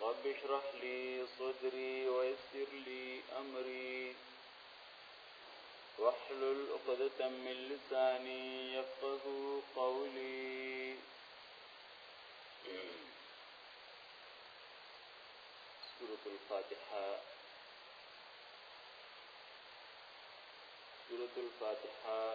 رب اشرح لي صدري ويسر لي أمري واحلل عقدة من لساني يفقه قولي سورة الفاتحة سورة الفاتحة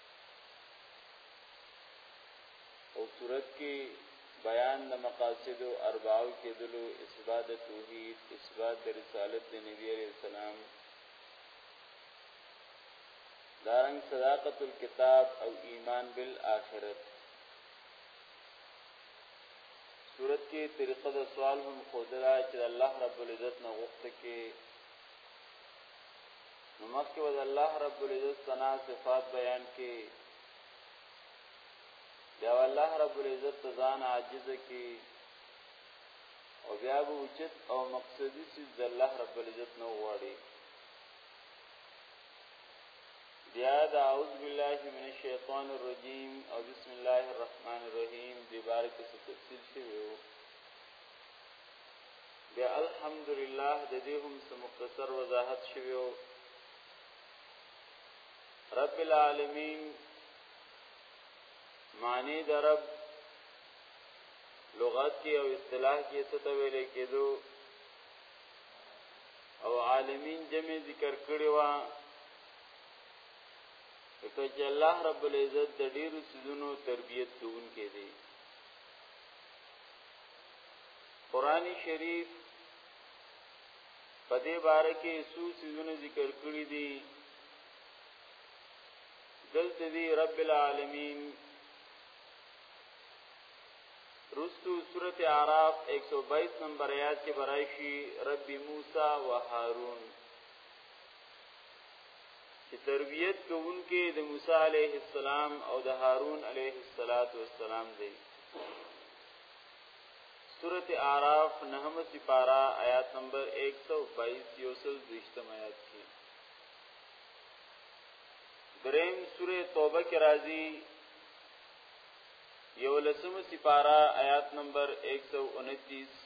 او صورت کې بیان د مقاصد او ارباو کېدلو اثبات توحید اثبات د رسالت د نبی عليه السلام دارنګ صداقت الكتاب او ایمان بالآخرت صورت کې طریقه د سوال هم خودرا چې الله رب العزت نه غوښته کې نو مخکې به د الله رب العزت ثنا صفات بیان کې بیا الله رب العزت ځان عاجز کې او بیا به اوچت او مقصدی سیز د الله رب العزت نو غواړي بیا د اعوذ بالله من الشیطان الرجیم او بسم الله الرحمن الرحیم دی بارکه څه تفصیل شوی بیا الحمدلله د دې هم څه مختصر وضاحت شوی او رب العالمین معنی د رب لغت کې او اصطلاح کې څه ته ویل کېدو او عالمین جمع ذکر کړی و ته چې الله رب العزت د ډیرو سيزونو تربيت کوونکې دی قران شریف په دې باره کې څو سيزونه ذکر کړی دي دلته دی رب العالمین رستو سورت عراف 122 نمبر آیات کې برایشی رب موسی و هارون چې تربیت کوونکې د موسی علیه السلام او د هارون علیه السلام دی سورت اعراف نهم سپارا آیات نمبر 122 یوسل دوشتم آیات کی دریم سوره توبه کې راځي یو لسم سپارا آیات نمبر 129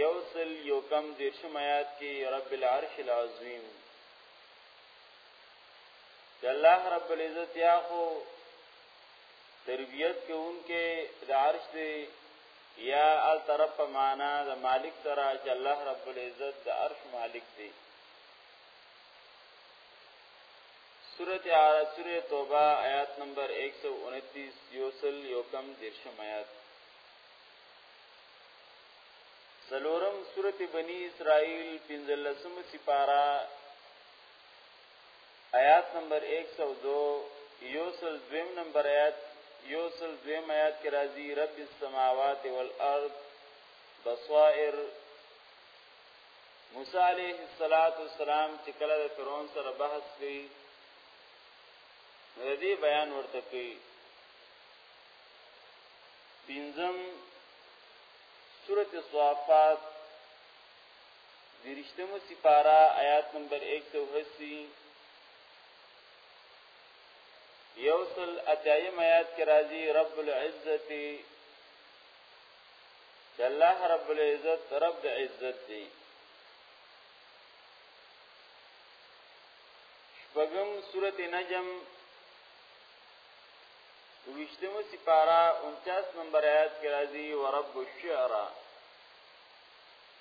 یو سل یو کم دیرشم آیات کې رب العرش العظیم چې الله رب العزت یا خو تربیت کې اونکه د عرش دی یا ال طرف په معنا د مالک سره چې الله رب العزت د عرش مالک دی سورت اعراف سورہ توبہ آیات نمبر 129 یوسل یوکم درشم آیات سلورم سورت بنی اسرائیل پنزلسم سپارہ آیات نمبر 102 یوسل دویم نمبر آیات یوسل دویم آیات کې راځي رب السماوات والارض بصائر موسی علیه السلام چې کله د فرعون سره بحث کوي د دې بیان ورته کوي پنځم سورته صافات درشتمو سپارا آیات نمبر 180 یوصل اتایم آیات کې راځي رب العزت چې الله رب العزت رب د عزت دی شپږم سورته نجم وشتمو سپارا 49 نمبر آیات کې راځي ورب الشعرا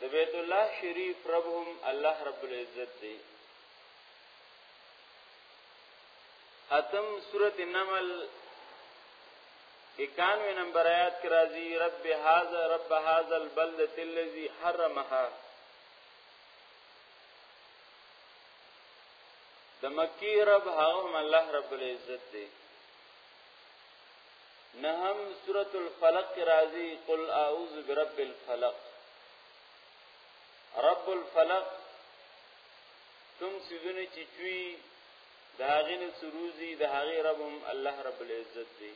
د بیت الله شریف رب هم الله رب العزت دی اتم سورت نمل اکانوی نمبر آیات کی رازی رب هذا رب هذا البلدة الذي حرمها د مکی رب هغه هم الله رب العزت دی نهم سورة الفلق کی رازی قل اعوذ برب الفلق رب الفلق کم سیزونه چی چوی دا غین سروزی دا غی ربهم الله رب العزت دی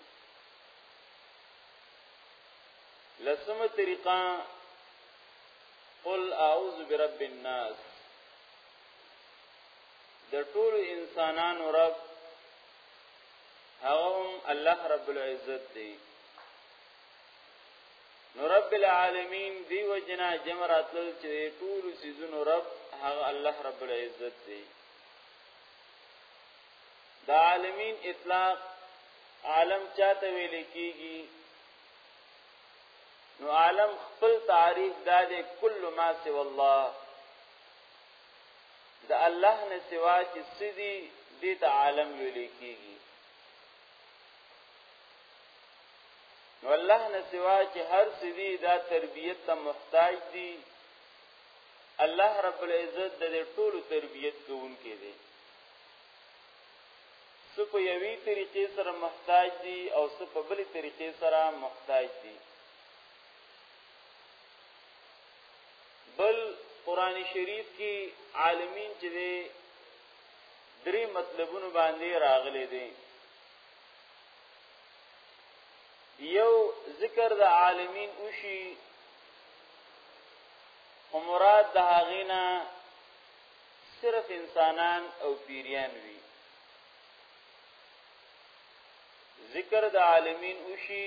لسم طریقہ قل اعوذ برب الناس د ټول انسانانو رب هغه هم الله رب العزت دی نو رب العالمین دی وجنا جمع راتل چې ټول سيزونو رب هغه الله رب العزت دی دا عالمین اطلاق عالم چاته ویل کیږي نو عالم خپل تعریف دا دی کل ما سوا الله د الله نه سوا چې سدي د عالم ویل کیږي نو الله نه سوا چې هر سدي دا تربیت ته محتاج دي الله رب العزت د ټولو تربیت کوونکی دی څه په یوې طریقې سره محتاج دي او څه په بلې طریقې سره محتاج دي بل قران شریف کې عالمین چې دی درې مطلبونو باندې راغلي دي یو ذکر د عالمین وشي او مراد د هغینا صرف انسانان او پیریان وي ذکر د عالمین وشي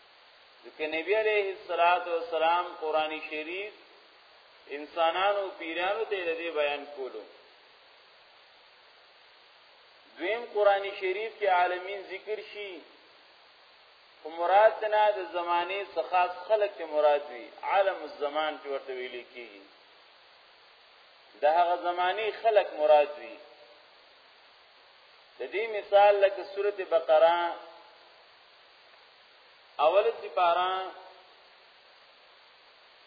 ځکه نبی عليه الصلاه والسلام قرآني شریف انسانانو پیرانو ته دې بیان کولو دویم قرآني شریف کې عالمین ذکر شي خو مراد نه د زمانه څخه خلق ته مراد وي عالم الزمان چې ورته ویل کیږي د هغه زمانه خلق مراد وي د دې مثال لکه سورته بقره اول سپارا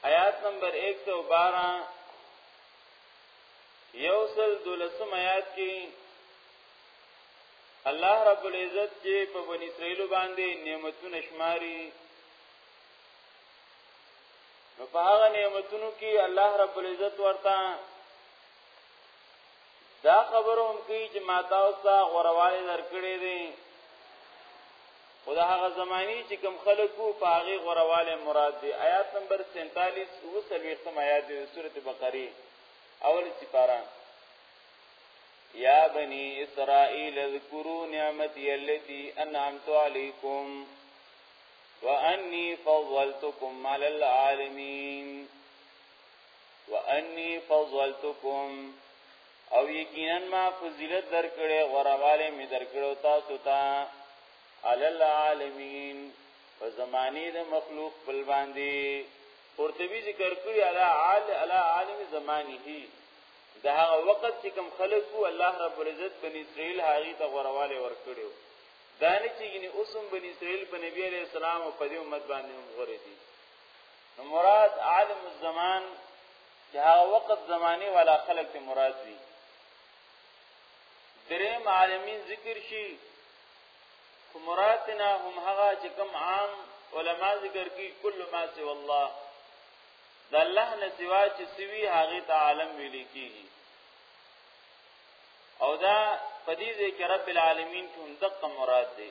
آیات نمبر 112 یوصل دولسم آیات کې الله رب العزت چې په بنی اسرائیل باندې نعمتونه شماري نو په هغه نعمتونو کې الله رب العزت ورته دا خبره هم کوي چې ما تاسو ته غورواله درکړې دي خدا هغه زمانی چې کم خلکو په هغه غورواله مراد دي آیات نمبر 47 او 30 آیات د سورته بقره اول سپاره یا بنی اسرائیل اذکروا نعمتی التي انعمت علیکم وانی فضلتکم علی العالمین وانی فضلتکم او یقینا ما فضیلت درکړې غورواله می درکړو تاسو ته علی العالمین په زمانی د مخلوق بل باندې قرطبی ذکر کړی علی عال علی عالم زمانی هی دا هغه وخت چې کوم خلق وو الله رب العزت بنی اسرائیل هغه ته غورواله ورکړو دا نه چې ګنې اوسم بنی اسرائیل په نبی علی السلام او په دې امت باندې هم غورې دي نو مراد عالم الزمان چې هغه وخت زمانه والا خلق ته مراد دي دریم عالمین ذکر شي خو مراد نه هم هغه چې کوم عام علما ذکر کی کل ما سی والله د الله نه سوا چې سوي هغه ته عالم ویل کیږي او دا پدې ځکه رب العالمین کوم دقه مراد دی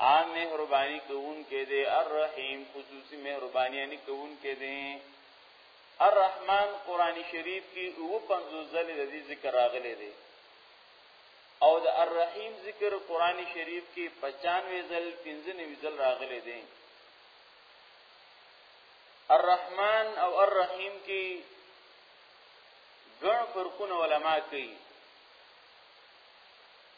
عام مهرباني کوونکې دی الرحیم خصوصي مهرباني نه کوونکې دی الرحمن قران شریف کې او 50 ځله د دې ذکر راغلي دی او د الرحیم ذکر قران شریف کې 95 ځل 95 ځل راغلي دی الرحمن او الرحیم کې ګڼ فرقونه علما کوي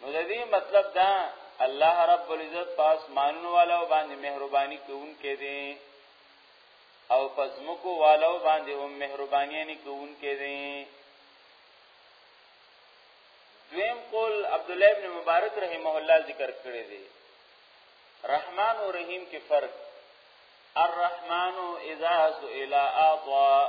نو د دې مطلب دا الله رب العزت پاس مانو والو باندې مهرباني کوونکې دي او پس مکو والو باندې هم مهرباني نه کوونکې دي دویم قول عبد الله ابن مبارک رحمه الله ذکر کړی دی رحمان او رحیم کې فرق الرحمن اذا سئل اعطى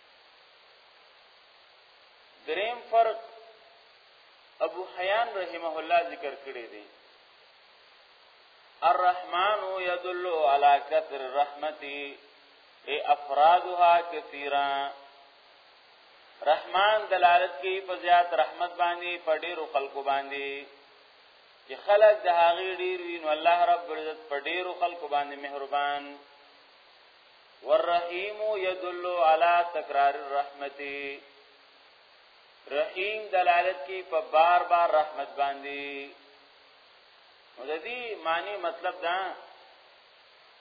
دریم فرق ابو حیان رحمه الله ذکر کړی دی الرحمن يدل على كثر رحمتي اي افرادها كثيرا رحمان دلالت کوي په زیات رحمت باندې په ډیرو خلکو باندې چې خلک د هغې ډیر وي نو الله رب العزت په ډیرو خلکو باندې مهربان والرحیم يدل على تکرار الرحمت رحیم دلالت کی په بار بار رحمت باندې نو د دې معنی مطلب دا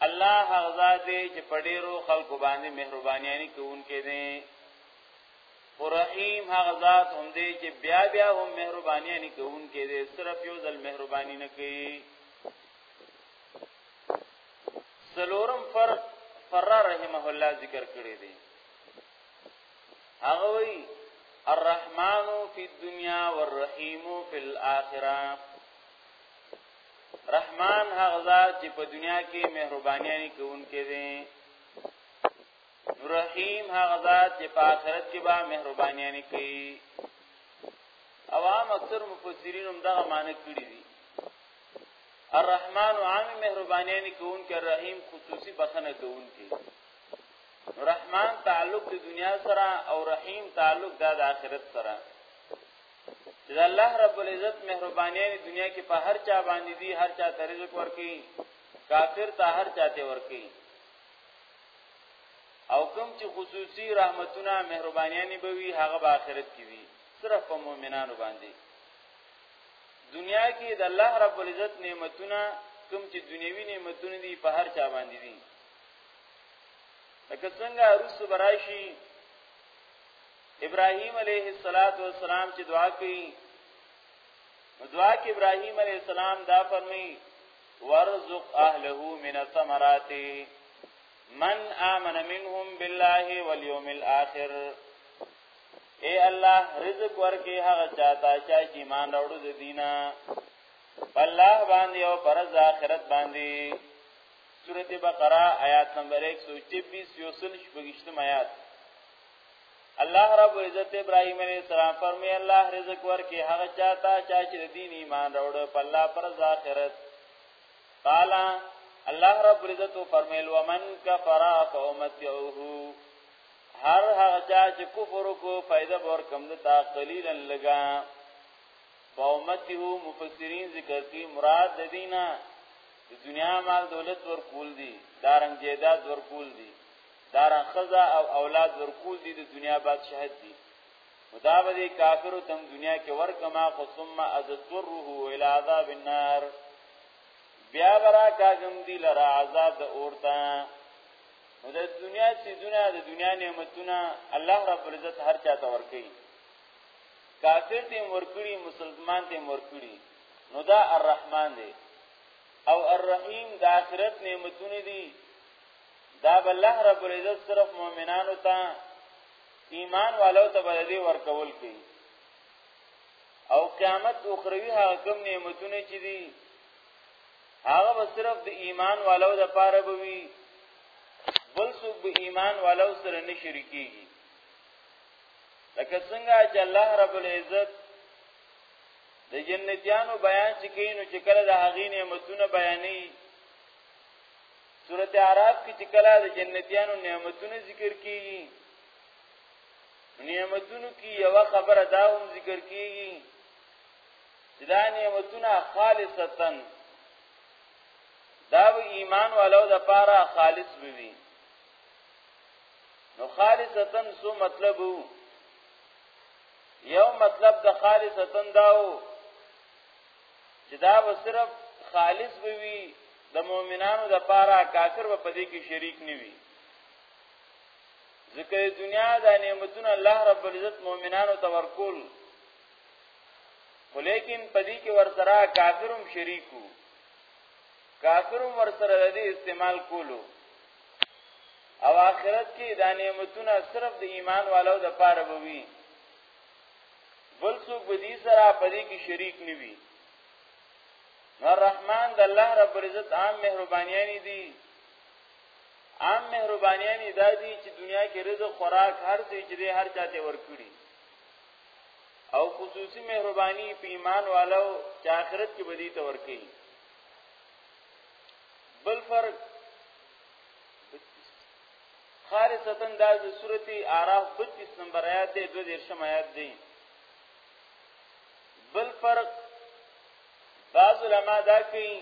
الله هغه ذات دی چې په ډیرو خلکو باندې مهرباني نه کوونکې دی او رحیم هغه ذات هم دی چې بیا بیا هم مهرباني نه کوونکې دی صرف یو ځل مهرباني نه کوي سلورم فرق فرار رحمه الله ذکر کړی دی هغه وی الرحمن فی الدنیا والرحیم فی الاخره رحمان هغه ذات چې په دنیا کې مهرباني کوونکی دی رحیم هغه ذات چې په آخرت کې به مهرباني کوي عوام اکثر مفسرین هم دغه معنی کړی دي الرحمن عام مهرباني نه کوون کې رحیم خصوصي بخنه کوون کې رحمان تعلق د دنیا سره او رحیم تعلق د آخرت سره چې الله رب العزت مهرباني نه دنیا کې په هر چا باندې دي هر چا ته رزق ورکي کافر ته هر چا ته ورکي او کوم چې خصوصي رحمتونه مهربانياني به وي هغه به آخرت کې وي صرف په مؤمنانو باندې دنیا کې د الله رب العزت نعمتونه کوم چې دنیوي نعمتونه دي په هر چا باندې دي لکه څنګه روس برایشي ابراهيم عليه السلام چې دعا کوي دعا کې ابراهيم عليه السلام دا فرمي ورزق اهله من الثمرات من آمن منهم بالله واليوم الآخر اے الله رزق ورکې هغه چاته چا چې ایمان راوړو د دینه الله باندې او پرز آخرت باندې سورته بقره آیات نمبر 126 یوسل شپږشتم آیات الله رب عزت ابراهيم عليه السلام فرمي الله رزق ورکي هغه چاته چا چې دین ایمان راوړ په الله پر ذاخرت قال الله رب عزت فرمایل ومن کفر فامتعه هر هغه چا چې کفر کو فائدہ بور کم دتا قلیلا لگا په امت کې هو مفسرین ذکر کوي مراد د دینه د دنیا مال دولت ورکول دي دارنګ جیداد ورکول دي دارنګ خزا او اولاد ورکول دي د دنیا بادشاہت دي خدا به کافر تم دنیا کې ورکما خو ثم اذتره الى عذاب النار بیا برا کاغم دی لرا عذاب د اورتا نو د دنیا سيزونه د دنیا نعمتونه الله رب العزت هر چا ته ورکړي کافر ته ورکړي مسلمان ته ورکړي نو دا الرحمن دی او الرحیم د آخرت نعمتونه دي دا به الله رب العزت صرف مؤمنانو ته ایمان والو ته به دې ورکول کوي او قیامت اخروی هغه کوم نعمتونه چې دي هغه به صرف د ایمان والو د پاره به وي بل څوک به ایمان والو سره نه شریکيږي لکه څنګه چې الله رب العزت د جنتیانو بیان چې کینو چې کله د هغې نعمتونه بیانې سورته اعراف کې چې کله د جنتیانو نعمتونه ذکر کیږي نعمتونو کې یو خبره دا هم ذکر کیږي چې دا نعمتونه خالصتا دا به ایمان والو د پاره خالص بوي نو خالصتا سو مطلب وو یو مطلب د خالصتا داو چې دا به صرف خالص بوي د مؤمنانو د پاره کافر به پدې کې شریک نه وي ځکه دنیا د نعمتونو الله رب العزت مؤمنانو ته ورکول ولیکن پدې کې ورسره کافرم شریکو کافرم ورسره د استعمال کولو او آخرت کې دا نعمتونه صرف د ایمان والو د پاره بوي بل څوک به دې سره پدې کې شریک نوي نو الرحمن د الله رب العزت عام مهربانياني دي عام مهربانياني دا دي چې دنیا کې رزق خوراک هر څه چې هر چاته ورکړي او خصوصي مهرباني په ایمان والو چې آخرت کې بدی ته ورکی بل فرق خارصتن دا د سورتي اعراف 32 نمبر آیات دی 213 آیات دی بل فرق بعض علما دا کوي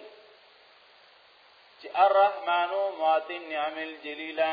چې الرحمن معطي النعم الجليله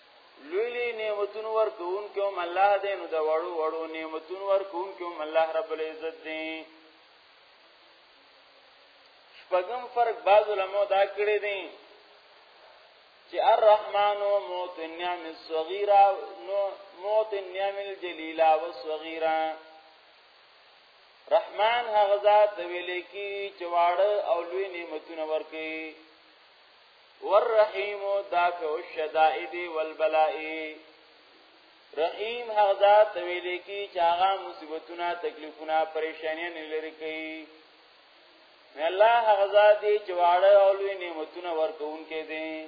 لوی لوی نعمتونو ورکون کوم الله دې نو د وړو وړو نعمتونو ورکون کوم الله رب العزت دې شپږم فرق بعض علماء دا کړی دي چې الرحمن موت النعم الصغيره نو موت النعم الجليله والصغيره رحمان هغه ذات ویلې کی چواړه او لوی نعمتونه ورکي والرحیم دافع الشدائد والبلاء رحیم هغه ذات ویل کی چې هغه مصیبتونه تکلیفونه پریشانیاں لري کوي نه الله هغه ذات دی چې واړه او لوی نعمتونه ورکوونکې دي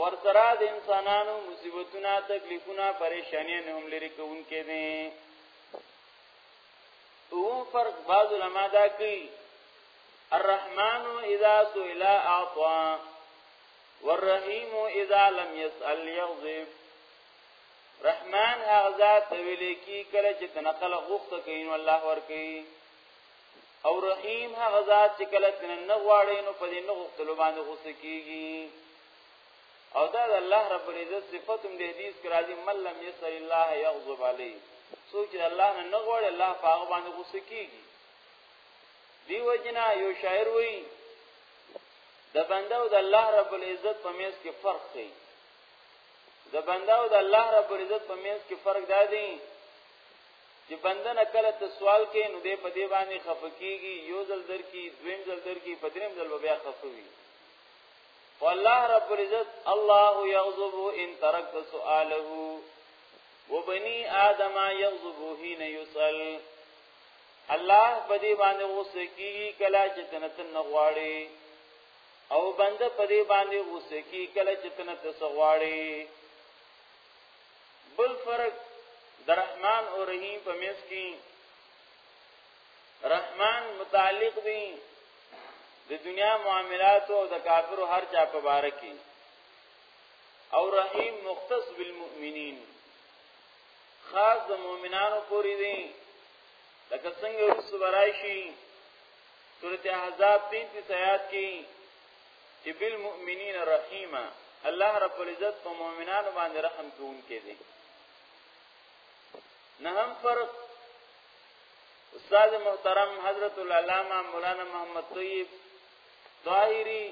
ورسره د انسانانو مصیبتونه تکلیفونه پریشانیاں هم لري کوونکې دي او فرق بعض علما دا کوي الرحمن اذا سئل اعطى والرحیم اذا لم يسأل يغضب رحمان هغه ذات ویل کی کله چې تنقل غوخته کین الله ور کوي او رحیم هغه ذات چې کله تننه غواړي نو په دې نه غوښتلو باندې غوسه کیږي او دا د الله رب العزت صفاتم د حدیث کې راځي من لم یسر الله یغضب علی سوچ الله نه غواړي الله په هغه باندې غوسه کیږي دیو جنا یو شاعر وی د بنده او د الله رب العزت په میز کې فرق دی د بنده او د الله رب العزت په میز کې فرق دا دی چې بنده نه کله ته سوال کې نو دې په دې باندې خفقېږي یو ځل در کې دویم ځل در کې په دریم ځل بیا خفوي والله رب العزت الله يغضب ان تركت سؤاله وبني ادم يغضب حين يسأل الله په دې باندې غوسه کیږي کله چې تنتن نه غواړي او بنده په دې باندې غوسه کیږي کله چې تنت څه غواړي بل فرق در رحمان او رحیم په منځ کې رحمان متعلق دی د دنیا معاملات او د کافرو هر چا په باره کې او رحیم مختص بالمؤمنین خاص د مؤمنانو پوری دی لکه څنګه رسو برایشی سورت احزاب 33 آیات کې چې بالمؤمنین رحیمه الله رب العزت په مؤمنانو باندې رحم کوونکی دی نه هم فرق استاد محترم حضرت العلامه مولانا محمد طیب طاهری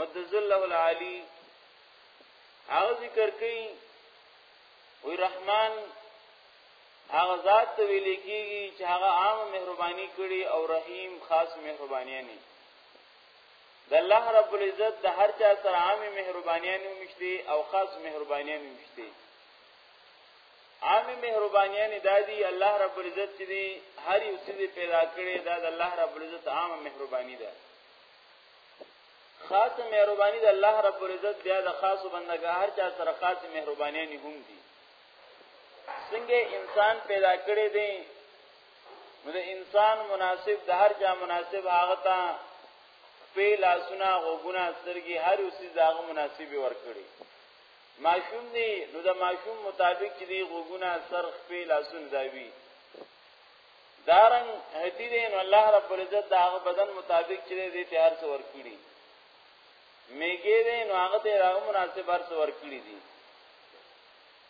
مدذله العالی هغه ذکر کوي وی رحمان هغه ذات ته ویل کیږي چې هغه عام مهرباني کړي او رحیم خاص مهرباني نه د الله رب العزت د هر چا سره عام مهرباني نه مشتي او خاص مهرباني نه مشتي عام مهرباني نه دادي الله رب العزت چې دی هر یو څه پیدا کړي دا د الله رب العزت عام مهرباني ده خاص مهرباني د الله رب العزت بیا د خاص بندګا هر چا سره خاص مهرباني نه هم دي څنګه انسان پیدا کړي دي نو د انسان مناسب د هر چا مناسب هغه ته په لاسونه غوګونه سترګي هر اوسې داغه مناسب ورکړي ماشوم دی نو د ماشوم مطابق چې دی غوګونه سر په لاسونه داوي دارن هتی دین الله رب العزت دا هغه بدن مطابق چې دې ته هر څور کړی میګې دې نو هغه ته راو مناسب هر څور کړی دي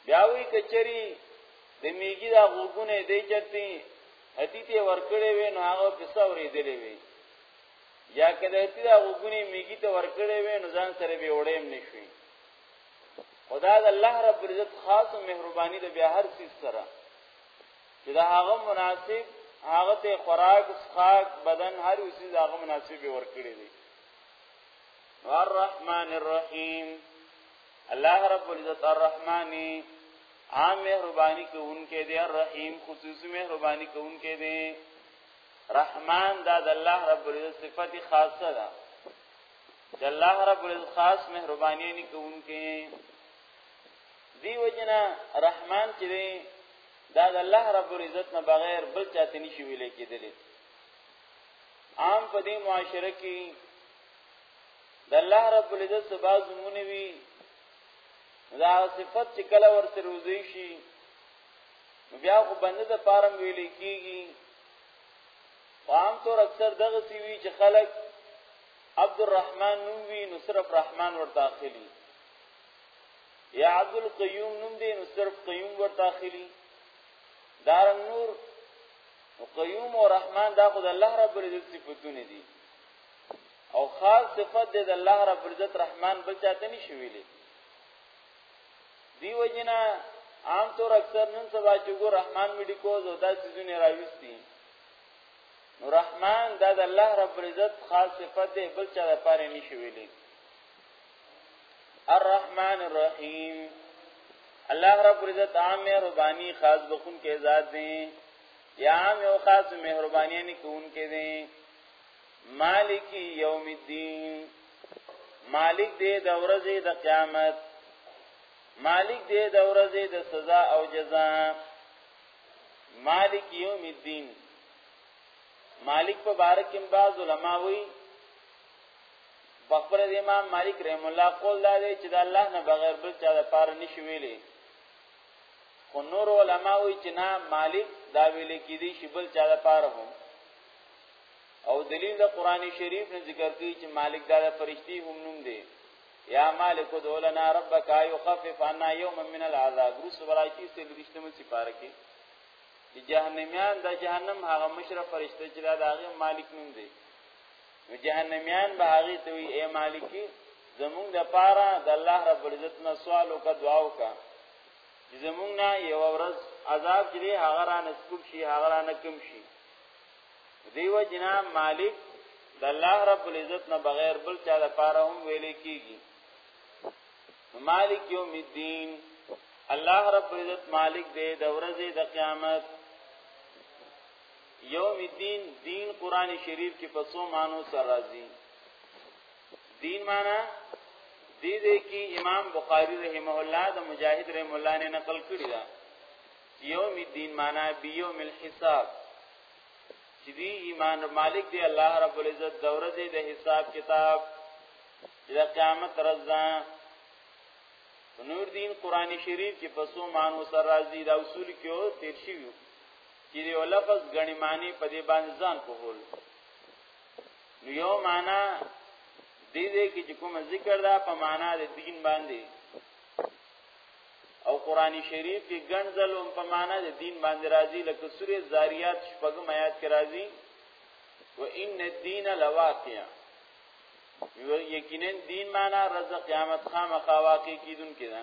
بیا وی کچری د میګی دا غوګونه دې چرتی هتی ته ور کړې وې نو هغه پسا ورې دلې وې یا کله هتی دا غوګونه میګی ته ور کړې وې نو ځان سره به وړېم نشوي خدا د الله رب العزت خاص مهرباني د بیا هر څه سره چې دا هغه مناسب هغه ته خوراک سخاک بدن هر وسی دا هغه مناسب ورکړي دي الرحمن الرحیم الله رب العزت الرحمنی عام مهربانی کوونکې دی الرحیم خصوصي مهربانی کوونکې دی رحمان دا د الله رب العزت صفت خاصه ده چې الله رب العزت خاص مهرباني نه کوونکې دی وجنه رحمان چې دا د الله رب العزت نه بغیر بل چاته نشي ویل کېدلی عام په دې معاشره کې د الله رب العزت سبا زمونه وی دا صفت چې کله ورته روزي شي بیا خو بنده د پارم ویل کېږي عام طور اکثر دغه سی وی چې خلک عبد الرحمن نوم وی نو صرف رحمان ورته اخلي یا عبد القیوم نوم دی نو صرف قیوم ورته اخلي دارنګ نور نو قیوم او رحمان دا خود الله رب العزت صفاتونه دي او خاص صفت دی د الله رب العزت رحمان بل چاته نشي ویلي دیو جنا عام طور اکثر نن سبا چې ګو رحمان میډیکوز او دا سيزونه راوستي نو رحمان دا د الله رب العزت خاص صفت دی بل چا لپاره نشي ویلي الرحمن الرحیم الله رب عزت عام مهرباني خاص بخون کې ذات دي یا عام او خاص مهرباني نه کون کې دي مالک یوم الدین مالک دې د ورځې د قیامت مالک دې د ورځې د سزا او جزا مالک یوم الدین مالک په بارکم باز علماوی بخبر د امام مالک رحم الله قول دا دی چې د الله نه بغیر بل چا د پاره نشي ویلي خو نور علما وی چې نه مالک دا ویل کې دي چې بل چا د پاره هم او دلیل د قران شریف نه ذکر کوي چې مالک دا د فرشتي هم نوم دی یا مالک ادعو لنا ربک یخفف عنا یوما من العذاب رس ولایتی سے لرشتم سپاره کې د جهنميان د جهنم هغه مشرف فرشته چې دا د هغه مالک نوم دی نو جهنميان به هغه ته وي اے مالکی زمونږ د پاره د الله رب العزت نه سوال وکړه دعا وکړه چې زمونږ نه یو ورځ عذاب چې هغه را نسبوب شي هغه را نکم شي دیو جنا مالک د الله رب العزت نه بغیر بل چا د پاره هم ویل کیږي مالک یوم الدین الله رب العزت مالک دی د ورځې د قیامت یوم الدین دین قران شریف کې په څو مانو سره راځي دین معنا دې دې کې امام بخاری رحمه الله د مجاهد رحمه الله نه نقل کړی دا یوم الدین معنا بیوم الحساب چې دی ایمان مالک دی الله رب العزت د ورځې د حساب کتاب د قیامت رضا نور دین قران شریف کې پسو مانو سر راځي دا اصول کې او تیر شي چې یو لفظ غنی معنی په دې باندې ځان قبول نو یو معنا دې دې کې چې کوم ذکر دا په معنا د دین باندې او قران شریف کې ګنځل هم په معنا د دین باندې راځي لکه سوره زاریات شپږم آیات کې راځي و ان الدین لواقع یقینا دین معنا رزق قیامت خامخا واقع کیدون کړه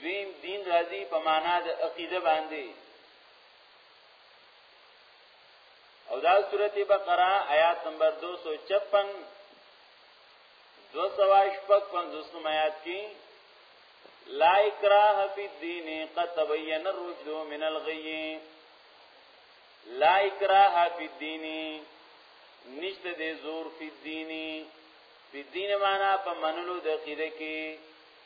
دویم دین راځي په معنا د عقیده باندې او دا سورته بقره آیات نمبر 256 255 آیات کې لا اکراه فی الدین قد تبین الرشد من الغی لا اکراه فی الدین نشته د زور فی الدین فی الدین معنا په منلو د خیره کې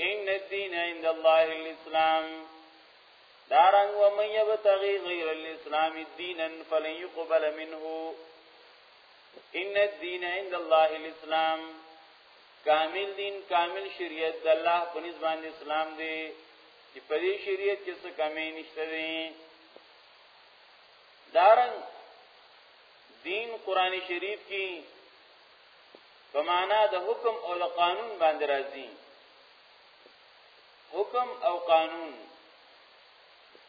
ان الدين عند الله الاسلام دارن ومن يبتغي غير الاسلام دينا فلن يقبل منه ان الدين عند الله الاسلام کامل دین کامل شریعت د الله په نسبت اسلام دی چې په دې شریعت کې څه کمی نشته دی دارن دین قران شریف کې په معنا د حکم او قانون باندې راځي حکم او قانون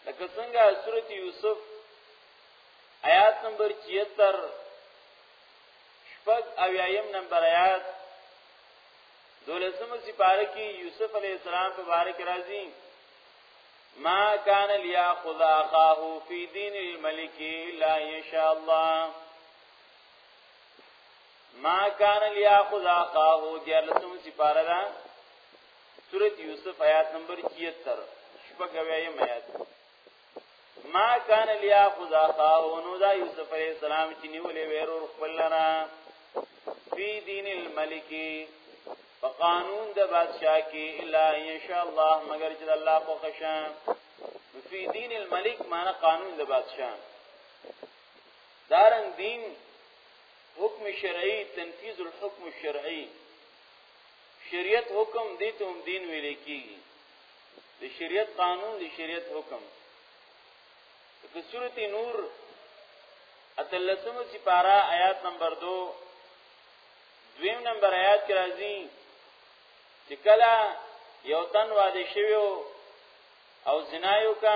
لکه څنګه سورۃ یوسف آیات نمبر 76 شپږ او یایم نمبر آیات دولسمه سپاره کې یوسف علی السلام په باره کې راځي ما کان لیا خدا خاهو فی دین الملک لا ان شاء الله ما کان لیاخذ اخاه دیالسم سپاره دا سورۃ یوسف آیات نمبر 76 شپږوي میات ما کان لیاخذ اخاه نو دا یوسف علیہ السلام چې نیولې ورور خپل لرا فی دین الملک په قانون د بادشاہ کې الا ان شاء الله مگر چې الله په خشان فی دین الملک معنی قانون د بادشاہ دارنګ دین حکم شرعي تنفيذ الحكم الشرعي شریعت حکم دې ته هم دین ویل کیږي د شریعت قانون د شریعت حکم په سورته نور اتلسمه سپارا آیات نمبر 2 دویم نمبر آیات کې راځي چې کله یو تن واده شوی او زنایو کا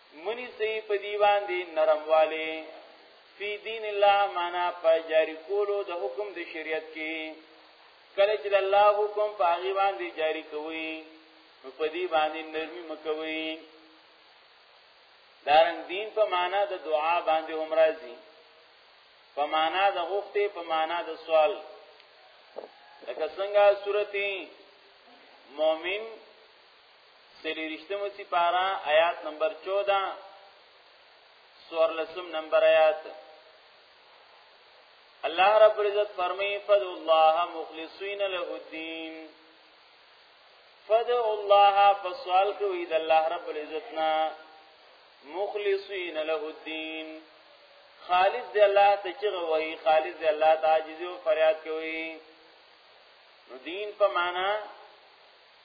منی سی په دی باندې نرمواله فی دین الله معنا په جاری کولو د حکم د شریعت کې کله چې الله حکم په هغه باندې جاری کوي نو په دی باندې نرمي مکوي دارن دین په معنا د دعا باندې هم راځي په معنا د غوښته په معنا د سوال لکه څنګه سورتي مؤمن سلیریشتمو سپارا آیات نمبر 14 سورلسم نمبر آیات الله رب العزت فرمای فدع الله مخلصین له الدین فدع الله فسوال کوي د الله رب العزت نا مخلصین له الدین خالص دی الله ته چغه وای خالص دی الله ته عاجزی او فریاد کوي نو دین په معنا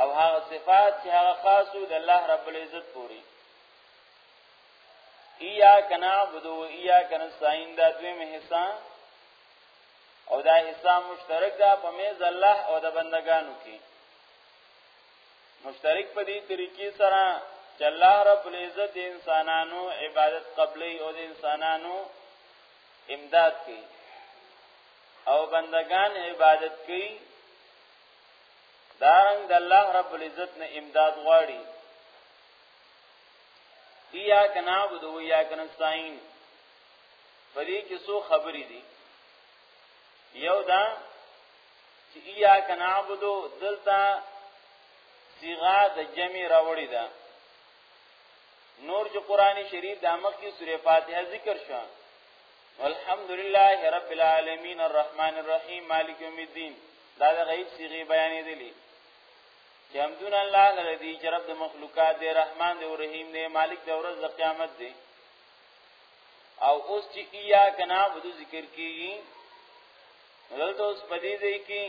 او هغه صفات چې هغه خاصو د الله رب العزت پوری ایا کنا بدو ایا کنا ساين دا دوی مهسا او دا حصہ مشترک دا په میز الله او د بندگانو کې مشترک په دې طریقې سره چې الله رب العزت د انسانانو عبادت قبلي او د انسانانو امداد کوي او بندگان عبادت کوي دارنګ د الله رب العزت نه امداد غواړي یا کنابود و یا کنستاین پدې کې څو خبرې دي یو دا چې یا کنابود دلته صيغه د جمع راوړی ده نور جو قرآنی شریف د مخ کی سوره فاتحه ذکر شو والحمدلله رب العالمین الرحمن الرحیم مالک یوم الدین دا د غیب صيغه بیانې دي چې حمدون الله لري چې رب د مخلوقات دی رحمان دی او رحیم دی مالک د ورځ د قیامت دی او اوس چې ایا کنا بدو ذکر کیږي دلته اوس پدې دی کې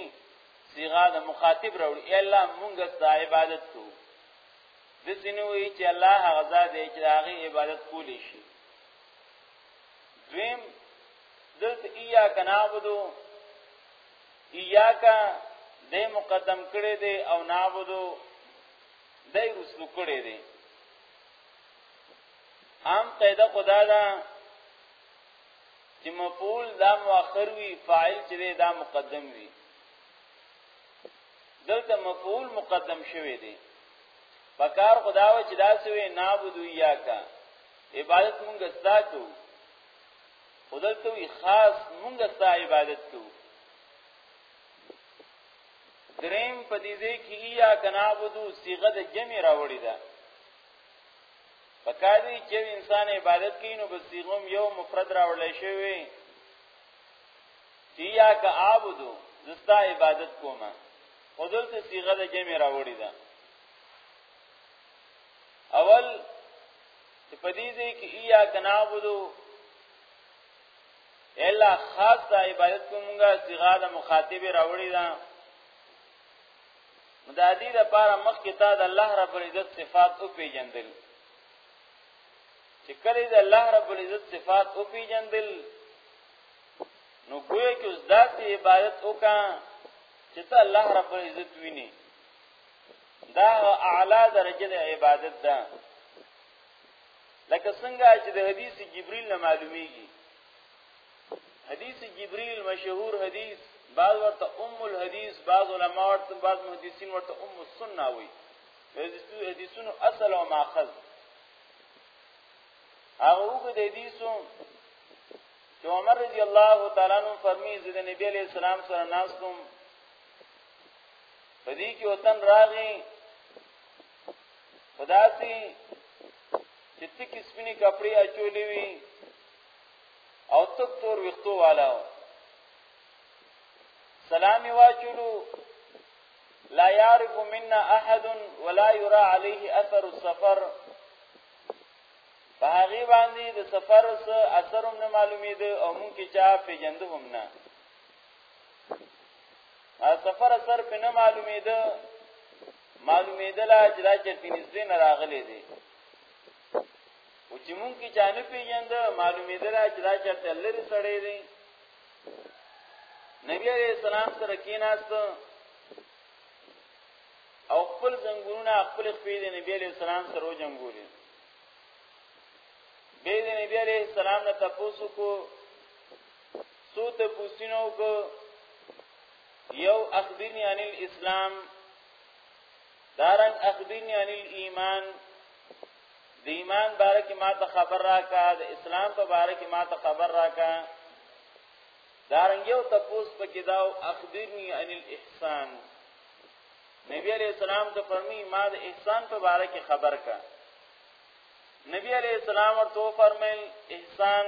صيغه د مخاطب راوړي اے الله مونږ ستاسو عبادت کو د سینو وی چې الله هغه ذات دی چې هغه عبادت کولی شي دویم دلته ایا کنا بدو ایاکا د مقدم کړي دي او نعبدو دای رسلو کړي دي عام قاعده خدا دا چې مفعول دا مؤخر وي فاعل چې دا مقدم وي دلته مفعول مقدم شوی دی پکار خدا و چې دا سوی نعبدو ایاکا عبادت مونږ ستا کوو خودلته وی خاص مونږ ستا عبادت کوو دریم په دې ځای کې یا کنابودو صيغه د جمع راوړی ده پکاري چې انسان عبادت کوي نو بس صيغه یو مفرد راوړل شي وي یا کا عبادو زستا عبادت کومه خودلته صيغه د جمع راوړی ده اول چې په دې ځای کې ایا کنابودو الا خاص د عبادت کومګه صيغه د مخاطب راوړی دا مدادی د پاره مخ کې تا د الله رب العزت صفات او پیجندل چې کله د الله رب العزت صفات او پیجندل نو ګویا کې اوس داسې عبادت وکا چې ته الله رب العزت ویني دا اعلی درجه د عبادت ده لکه څنګه چې د حدیث جبرئیل نه معلومیږي حدیث جبرئیل مشهور حدیث بعض ورته ام الحدیث بعض علما ورته بعض محدثین ورته ام السنه وي حدیثونو اصل او ماخذ هغه وګړي د حدیثو چې عمر رضی الله تعالی عنہ فرمی زید نبی علیہ السلام سره ناس کوم په دې کې وطن راغی خداسي چې تک سپینې کپڑے اچولې وي او تک تور وختو والا سلام واچولو لا يعرف منا احد ولا يرى عليه اثر السفر په هغه باندې د سفر سره اثر هم نه معلومې ده او مونږ کې چا پیجند هم نه سفر سر په نه معلومېده معلومېدله چې دا چېرته نږدې نه راغلی دی او چې مونږ کې چا نه پېژند معلومېدله چې دا چېرته لرې سړی دی نبی عليه السلام سره کېناست او خپل زنګونونه خپل خپې د نبی عليه السلام سره وجنګولې به د نبی عليه السلام نه تاسو کو سو ته پوسینو کو یو اخبرنی عن الاسلام دارنګ اخبرنی عن الايمان د ایمان باره کې ما ته خبر راکا د اسلام په باره کې ما ته خبر راکا دارنګ یو تپوس په کې داو اخبرنی عن الاحسان نبی علیہ السلام ته فرمی ما د احسان په باره کې خبر کا نبی علیہ السلام ورته فرمایل احسان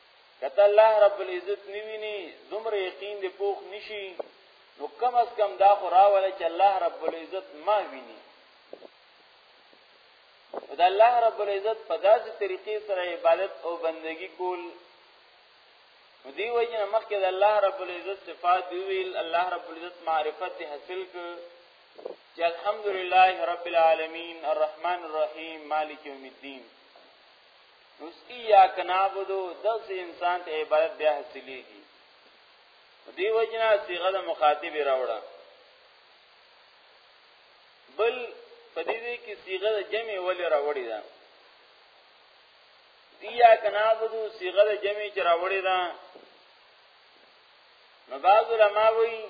کته الله رب العزت نیویني دومره یقین دې پوخ نشي نو کم از کم دا خو راول چې الله رب العزت ما ویني دا الله رب العزت په داسې طریقې سره عبادت او بندگی کول دی وجنه مخکې د الله رب العزت صفات دی ویل الله رب العزت معرفت حاصل ک چې الحمدلله رب العالمین الرحمن الرحیم مالک یوم الدین اوس یا کنابودو دغه انسان ته عبادت بیا حاصلېږي دی وجنا صيغه د مخاطب راوړه بل په دې دې کې صيغه د جمع ولې راوړی ده دیا کنابودو صيغه د جمع چې راوړی ده نو بعض علماء وایي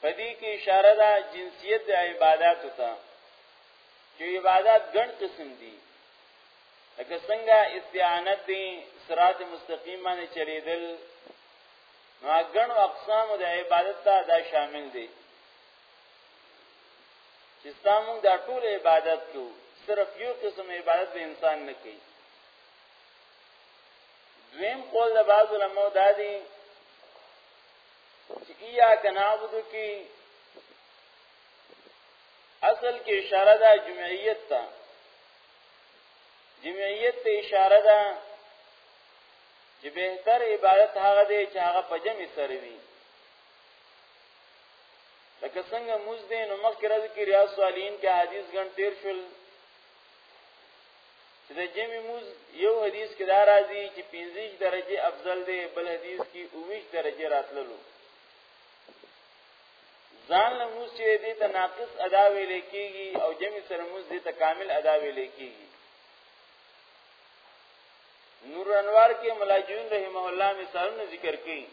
په دې کې اشاره ده جنسیت د عبادت ته چې عبادت ګڼ قسم دي لکه څنګه استعانت دي صراط مستقیم باندې چلیدل نو ګڼ اقسام د عبادت ته دا شامل دي چې ستاسو دا ټول عبادت کو صرف یو قسم عبادت به انسان نه کوي دویم قول د بعض علماء دا دي چې یا کنابود کی اصل کې اشاره ده جمعیت ته جمعیت ته اشاره ده چې بهتر عبادت هغه دی چې هغه په جمع سره وي لکه څنګه موږ دې نو مخکې راځي کې ریاض صالحین کې حدیث غن تیر شول چې د جمع موز یو حدیث کې دا راځي چې 15 درجه افضل دی بل حدیث کې 19 درجه راتللو ځان له موږ چې دې ته ناقص ادا ویل کېږي او جمع سره موږ دې ته کامل ادا ویل کېږي نور انوار کې ملاجون رحمه الله مثالونه ذکر کړي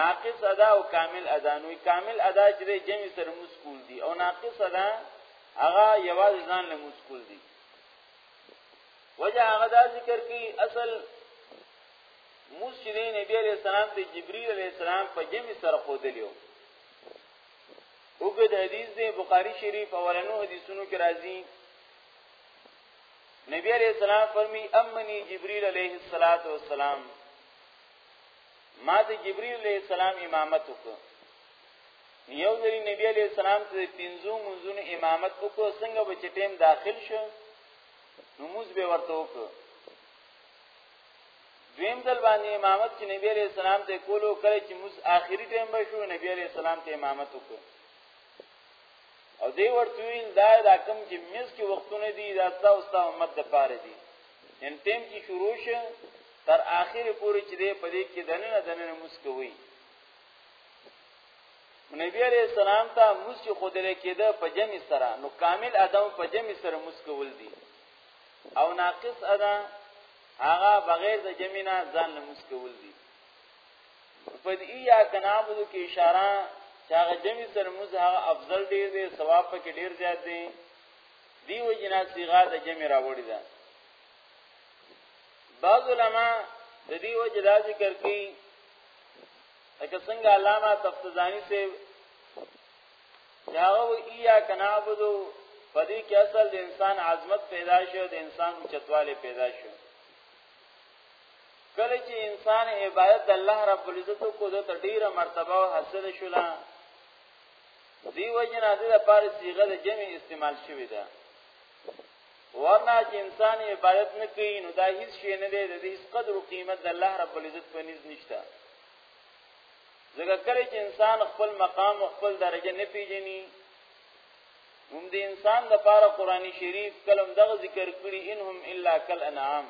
ناقص ادا او کامل ادا نو کامل ادا چې جمع سره موږ کول دي او ناقص ادا هغه یوازې ځان له موږ کول دي وجه هغه دا ذکر کړي اصل موږ چې د نبی علی السلام ته جبرئیل علی السلام په جمع سره خودلیو وګد حدیث دی بخاری شریف اولنو حدیثونو کې راځي نبی علیہ السلام فرمی امنی جبریل علیہ الصلات والسلام ما ته جبریل علیہ السلام امامت وکړ یو ځلی نبی علیہ السلام ته پنځو منځونو امامت وکړ څنګه به چې ټیم داخل شو نو موږ به ورته وکړ دویم ځل باندې امامت چې نبی عليه السلام ته کولو کله چې موږ آخري ټیم به شو نبی عليه السلام ته امامت وکړو او دی ورته ویل دا د کم چې مز کې وختونه دي دا تاسو ته امت د پاره دي ان ټیم کې شروع شه تر آخره پورې چې دی په دې کې دنه دنه مسکوي نبی عليه السلام ته موږ خو درې کېده په جمع سره نو کامل ادم په جمع سره مسکول دي او ناقص ادا هغه بغیر د جمینا ځان لمس کول دي په دې یا کنابود کې اشاره چې هغه جمی سره موږ هغه افضل ډیر دی ثواب پکې ډیر زیات دی دی و جنا صيغه د جمع راوړی ده بعض علما د دې وجه دا ذکر کوي لکه څنګه علامه تفتزانی سے ناغو ایا کنابدو پدې کې اصل د انسان عظمت پیدا شو د انسان چتواله پیدا شو کله چې انسان عبادت د الله رب العزت کو د ډیره مرتبه او حاصل شولا دی وجنه د لپاره صيغه د جمع استعمال شوې ده ورنه چې انسان عبادت نه کوي نو دا هیڅ شی نه دی د هیڅ قدر او قیمت د الله رب العزت په نس نشته ځکه کله چې انسان خپل مقام او خپل درجه نه پیژني هم د انسان د پاره قرآني شریف کلم دغه ذکر کړی انهم الا کل انعام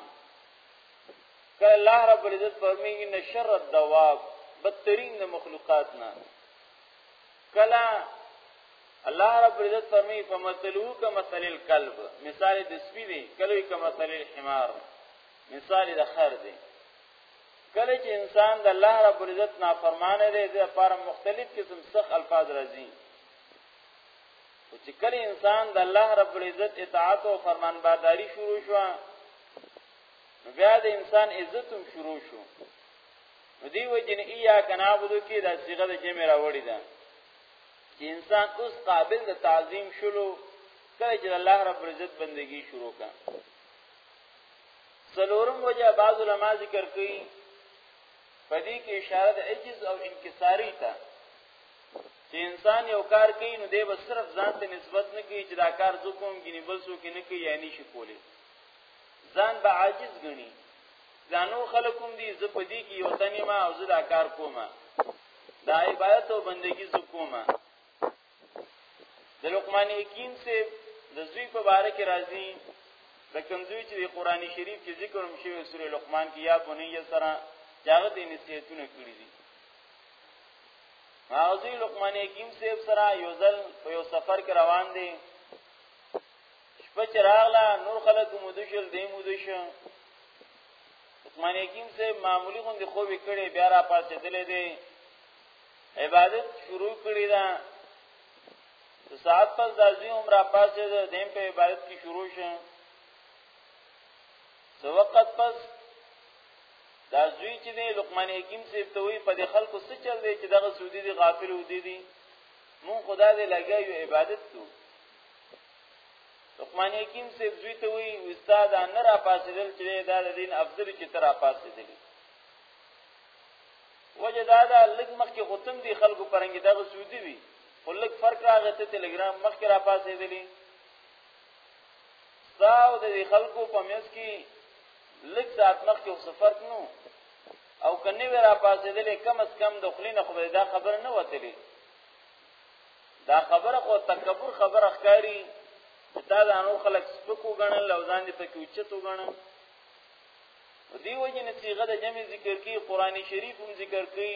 کله الله رب العزت فرمایي ان شر الدواب بدترین د مخلوقات نه کله الله رب العزت فرمایي فمثلو کمثل الكلب مثال د سپی دی کله کمثل الحمار مثال د خر دی کله چې انسان د الله رب العزت نافرمان دی د لپاره مختلف قسم سخت الفاظ راځي او چې کله انسان د الله رب العزت اطاعت او فرمانبرداري شروع شو نو بیا د انسان عزت هم شروع شو نو دی وجن ایا کنابودو کې دا صيغه د جمع راوړی ده چې انسان اوس قابل د تعظیم شلو کله چې الله رب العزت بندگی شروع کړه څلورم وجه بعض علما ذکر کوي پدې کې اشاره د عجز او انکساری ته چې انسان یو کار کوي نو دی به صرف ځان ته نسبت نه کوي چې دا کار زه کوم ګینه بل څوک نه کوي یا نشي کولی ځان به عاجز ګڼي ځانو خلکوم دي زه په دې کې یو تنه ما او زه دا کار کوم دا عبادت او بندگی زه کوم د لقمان حکیم سے د زوی په باره کې راځي د کمزوی چې د قران شریف کې ذکر هم شوی سورې لقمان کې یا بنی سره داغه د نصیحتونه کړی دي حاضر لقمان حکیم صاحب سره یو ځل په یو سفر کې روان دي شپه چراغلا نور خلک مودشل دی مودش لقمان حکیم صاحب معمولی غوندي خوب کړي بیا را پاسې دلې دي عبادت شروع کړی دا ساعت پس دازی هم را پاسه ده دیم په عبادت کی شروع شه سو وقت پس دا زوی چې دی لقمان حکیم صاحب ته وی په دې خلکو څه چل دی چې دغه سودی دی غافل و دی دی مون خدا دې لګایو عبادت کو لقمان حکیم صاحب زوی ته وی استاد نه را پاسېدل چې دا د دین افضل چې تر را پاسېدلی وجه دا دا لګ مخ کې ختم دي خلکو پرنګي دغه سودي وي خو لګ فرق راغی ته ټلګرام مخ کې را پاسې دي ساو د خلکو په مېز کې لګ سات مخ کې سفر نو او کني ورا پاسې دي کم از کم د خلینو خو دا خبر نه وتلی دا خبره خو تکبر خبره ښکاری دا د انو خلک سپکو غنل او ځان دې پکې اوچتو غنل دیو جن صيغه د جمع ذکر کی قران شریف هم ذکر کی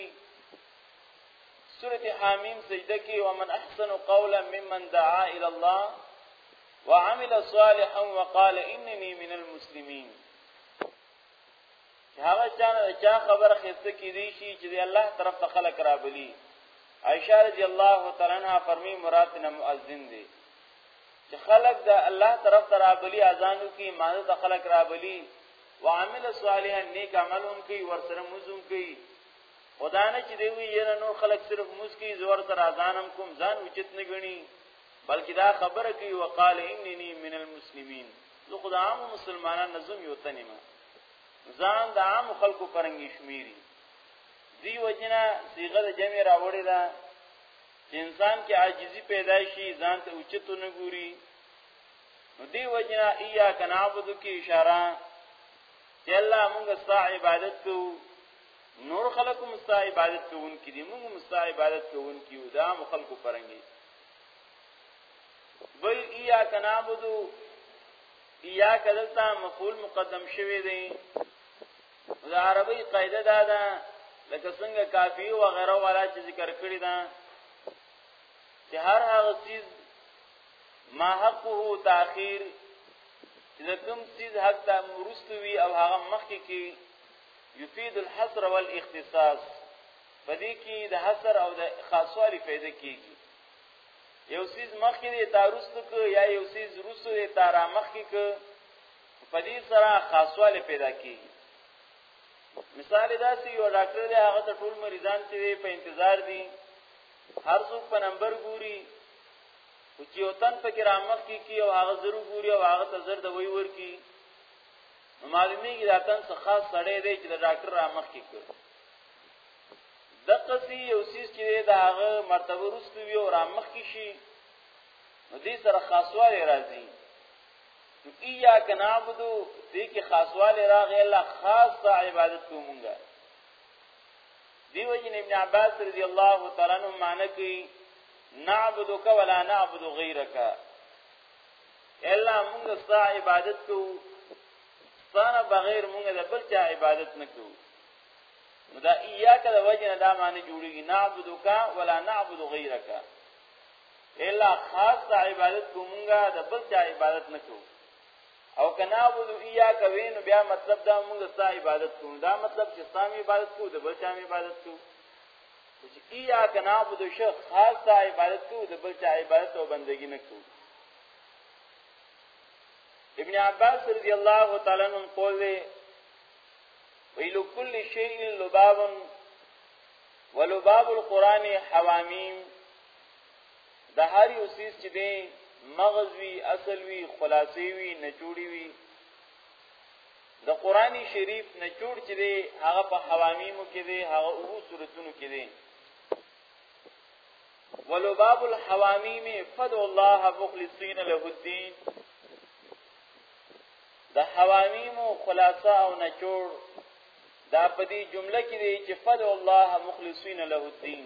سوره حامیم سجده کی ومن احسن قولا ممن دعا الى الله وعمل صالحا وقال انني من المسلمين هغه چانه چا خبر خسته کی دی شي چې الله طرف ته خلق را بلی عائشہ رضی الله تعالی عنها فرمی مراد نه مؤذن دی چې خلق د الله طرف ته رابلی اذان کوي مانځه ته خلق رابلی وعمل صالحا نیک عمل هم کوي ورسره مزوم کوي خدا نه چې دی وی یره نور خلق صرف موس کوي زور سره اذان هم کوم ځان اوچت نه غني بلکې دا خبره کوي وقال انني من المسلمين زه خدا عام مسلمانان نظم یو تنیم ځان د عام خلکو پرنګي شمیري دی وجنه صيغه د جمع راوړی دا چې انسان کې عاجزي پیدا شي ځان ته اوچتو نه ګوري نو دی وجنا ایا کنابود کی اشاره چې الله موږ ستا عبادت کوو نور خلق مستا عبادت کوون کی دي موږ مستا عبادت کوون کیو دا مخلق پرنګي بل ایا کنابود ایا کدلتا مفعول مقدم شوی دی د عربی قاعده دا ده لکه څنګه کافی او غیره والا چې ذکر کړی ده چې هر هغه چیز ما حقه تاخير چې کوم چیز حق ته مرستوي او هغه مخکې کې یفید الحصر والاختصاص پدې کې د حصر او د خاصوالي فائدہ کیږي یو سیز مخکې دی تاروست ک یا یو سیز روسو دی تارا مخکې ک په دې سره خاصواله پیدا کیږي مثال دا سی یو ډاکټر دی هغه ته ټول مریضان چې په انتظار دي هر څوک په نمبر ګوري او چې وطن په کرامت کې کی او هغه زرو ګوري او هغه ته زر د وی ور کی معلومیږي دا تن څه خاص سړی دی چې د ډاکټر را مخ کې کوي د قصي یو سیس چې دا هغه مرتبه رسوي او را مخ کې شي نو دې سره خاصواله راځي نو ایا کنابدو دې کې خاصواله راغی الله خاص ته عبادت کومږه دیو جن ابن عباس رضی الله تعالی عنہ معنی کوي نعبدک ولا نعبد غیرک الا موږ ستا عبادت کوو ستانه بغیر موږ د بل چا عبادت نه کوو نو دا ایاک د وجنه دا معنی جوړیږي نعبدک ولا نعبد غیرک الا خاص ته عبادت کومګه د بل چا عبادت نه کوو او کنا بولو ایا کوي نو بیا مطلب دا موږ ستا عبادت کوو دا مطلب چې ستا عبادت کوو د بل چا عبادت کوو چې ایا کنا بولو شه خاص ته عبادت کوو د بل چا عبادت او بندگی نه کوو ابن عباس رضی الله تعالی عنہ قول دی ویلو کل شیء لباب ولباب القرآن حوامیم د هر یو سیس چې دی مغز وی اصل وی خلاصې وی نچوړي وی د قران شریف نچوړ چې دی هغه په حوامیمو کې دی هغه او صورتونو کې دی ولباب الحوامیم فدعوا الله مخلصین له الدين د حوامیمو خلاصه او نچوړ دا په دې جمله کې دی چې فدعوا الله مخلصین له الدين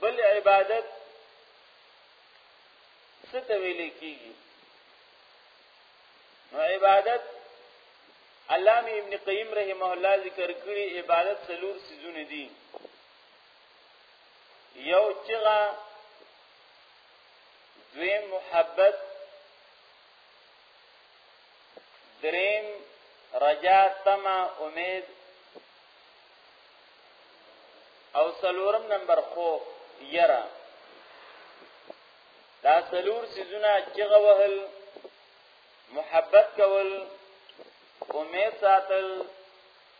بل عبادت ست ویل کیږي نو عبادت علامه ابن قیم رحمه الله ذکر کړی عبادت سلور سيزونه دي یو چغه دویم محبت دریم رجا تما امید او سلورم نمبر خوف یرا دا سلور سیزونه چغه وهل محبت کول امید ساتل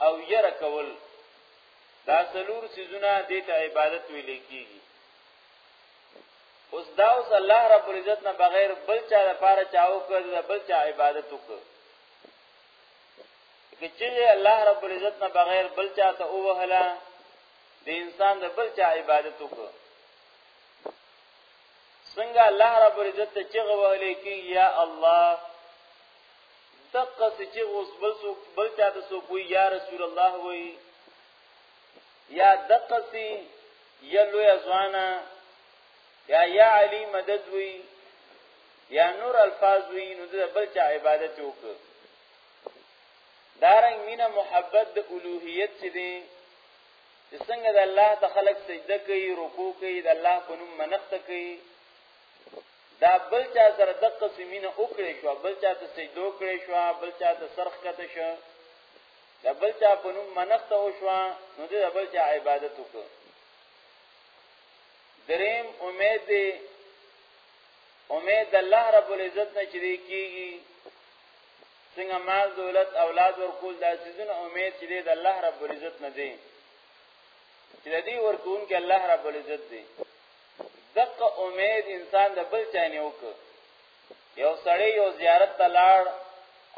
او یرا کول دا سلور سیزونه د عبادت ویل کیږي اوس دا اوس الله رب العزت نه بغیر بل چا لپاره چاو کړ بل چا عبادت وکړ کې چې الله رب العزت نه بغیر بل چا ته ووهله د انسان د بل چا عبادت وکړه څنګه الله رب العزت ته چغه وهلې کې یا الله دقه چې اوس بل سو بل چا ته سو کوی یا رسول الله وای یا دقه سي یا لوی ازوانا یا یا علی مدد وی یا نور الفاظ وی نو د بل چا عبادت وک دارنګ مینه محبت د الوهیت چې دی چې څنګه د الله ته خلق سجده کوي رکوع کوي د الله په نوم منښت کوي دا بل چا سره د قسمینه وکړې شو بل چا ته سجده وکړې شو بل چا ته سرخ کته شو د بل چا په نوم منښت او شو نو د بل چا عبادت وکړه دریم امید دی امید د الله رب العزت نه چې دی کیږي څنګه مال دولت اولاد ورکول دا سيزونه امید چې دی د الله رب العزت نه دی چې د دې ورکون کې الله رب العزت دی دغه امید انسان د بل چا نه وک یو سړی یو زیارت ته لاړ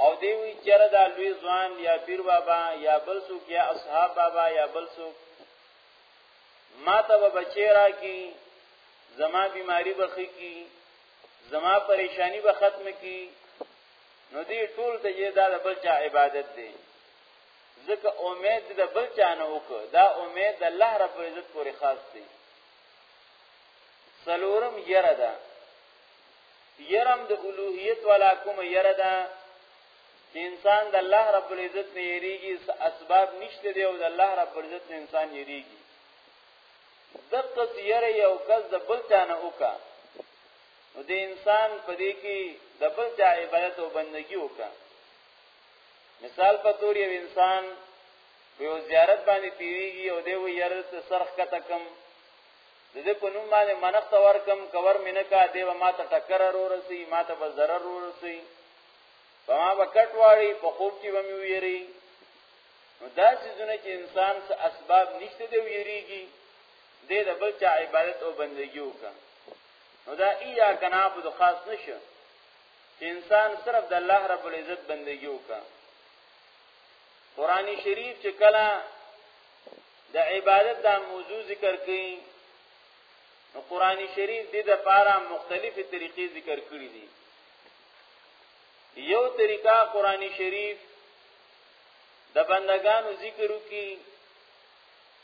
او دی وی چیرې دا لوی ځوان یا پیر بابا یا بل څوک یا اصحاب بابا یا بل څوک ما ته به بچی راکی زما بیماری به خې کی زما پریشانی به ختم کی نو دې ټول ته یې دا بل چا عبادت دی ځکه امید د بل چا نه وک دا امید د الله رب عزت پورې خاص دی سلورم یره ده یرم د اولوهیت ولا کوم یره ده چې انسان د الله رب العزت نه یریږي اسباب نشته دی او د الله رب العزت نه انسان یریږي دغه زیره یو کس د بل چا نه وکا نو د انسان په دې کې د بل چا عبادت او بندگی وکا مثال په تور یو انسان په یو زیارت باندې پیریږي او دی وی یاره ته سرخ کته کم د دې په نوم باندې منښت ورکم کور مینه کا دی ما ته ټکر ورورسي ما ته به ضرر ورورسي سما به کټ واړي په خوب کې به مې ویری نو دا سيزونه چې انسان څه اسباب نشته دی ویریږي د د بل چا عبادت او بندگی وکړه نو دا ایا کنا عبد خاص نشه چې انسان صرف د الله رب العزت بندگی وکړه قرآنی شریف چې کله د عبادت دا موضوع ذکر کړي نو قرآنی شریف د لپاره مختلفې طریقې ذکر کړې دي یو طریقہ قران شریف د بندگانو ذکر کی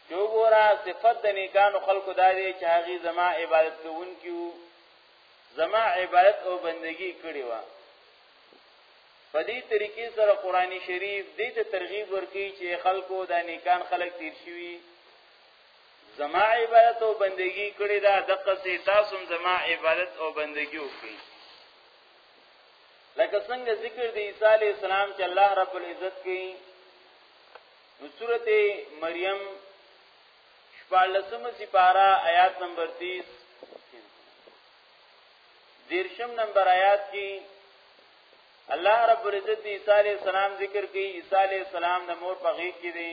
جو ګورا صفت د نیکانو خلقو دا دی چې هغه زما عبادت کوونکیو زما عبادت او بندگی کړی و په دې طریقې سره قران شریف دې ته ترغیب ورکړي چې خلکو د نیکان خلک تیر شوي زما عبادت او بندگی کړی دا د قصې تاسو زما عبادت او بندگی وکړي لکه څنګه ذکر دی عیسی علی السلام چې الله رب العزت کې نو سورته مریم شپږلسم سپارا آیات نمبر 30 دیرشم نمبر آیات کې الله رب العزت عیسی علی السلام ذکر کوي عیسی علی السلام د مور په غیږ کې دی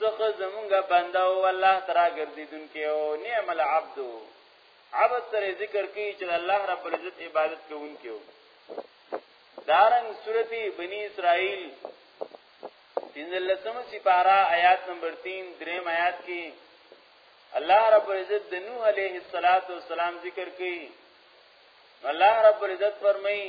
څخه زمونږ بنده او الله تعالی ګرځیدونکي او نعم العبد عبد سره ذکر کوي چې الله رب العزت عبادت کوونکي او دارنګ سورتی بنی اسرائیل پنځلسمه سپارا آیات نمبر 3 دریم آیات کې الله رب العزت د نوح علیه الصلاۃ والسلام ذکر کوي الله رب العزت فرمایي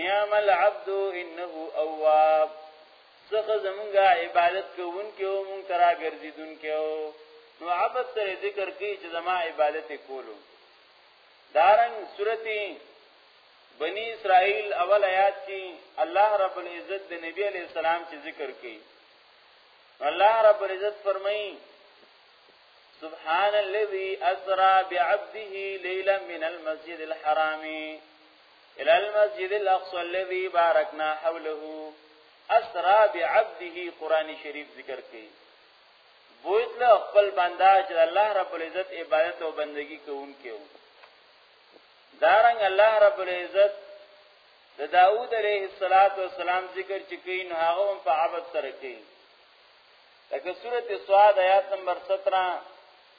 نعم العبد انه اواب څخه زمونږه عبادت کوونکې او مونږ ترا ګرځیدونکې او نو عبد سره ذکر کوي چې زما عبادت کولو دارنګ سورتی بنی اسرائیل اول آیات کې الله رب العزت د نبی علی السلام چې ذکر کوي الله رب العزت فرمایي سبحان الذي اسرا بعبده ليلا من المسجد الحرام الى المسجد الاقصى الذي باركنا حوله اسرا بعبده قران شریف ذکر کړي بوتل خپل بندا چې الله رب العزت عبادت او بندگی کوونکو دارنګ الله رب العزت د دا داوود علیه السلام ذکر چې کین هغه په عبادت سره کین لکه سورته سواد آیات نمبر 17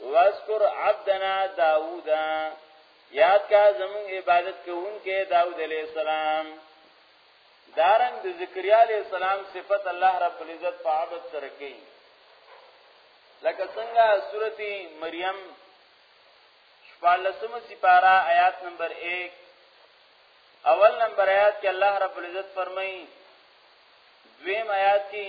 واذکر عبدنا داوود یاد کا زمون عبادت کوونکې داوود علی السلام دارنګ د ذکریا علی السلام صفت الله رب العزت په عبد سره کوي لکه څنګه سورتی مریم شپالسمه سپارا آیات نمبر 1 اول نمبر آیات کې الله رب العزت فرمایي دویم آیات کې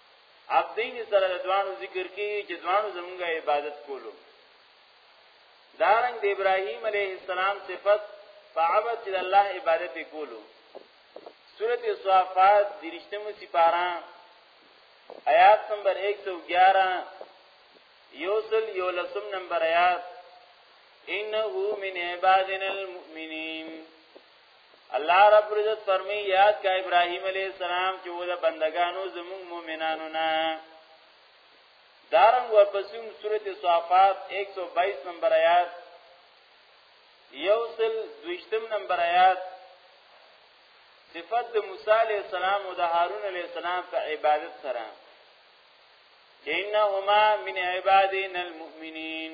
عبدین سره د دوانو ذکر کیږي چې دوانو زمونږه عبادت کولو دارنګ د ابراهیم علیه السلام صفت په عبادت چې الله عبادت کولو سورته صافات درشتمو سپارا آیات نمبر 111 یوسل یولسم نمبر آیات انه من عبادنا المؤمنین الله رب العزت فرمی یاد کا ابراهیم علی السلام چې و د بندگانو زموږ مؤمنانو نه دارنګ ورپسې سورته صافات 122 نمبر آیات یوصل دوشتم نمبر آیات صفت د موسی علی السلام او د هارون علی السلام په عبادت سره انهما من عبادنا المؤمنین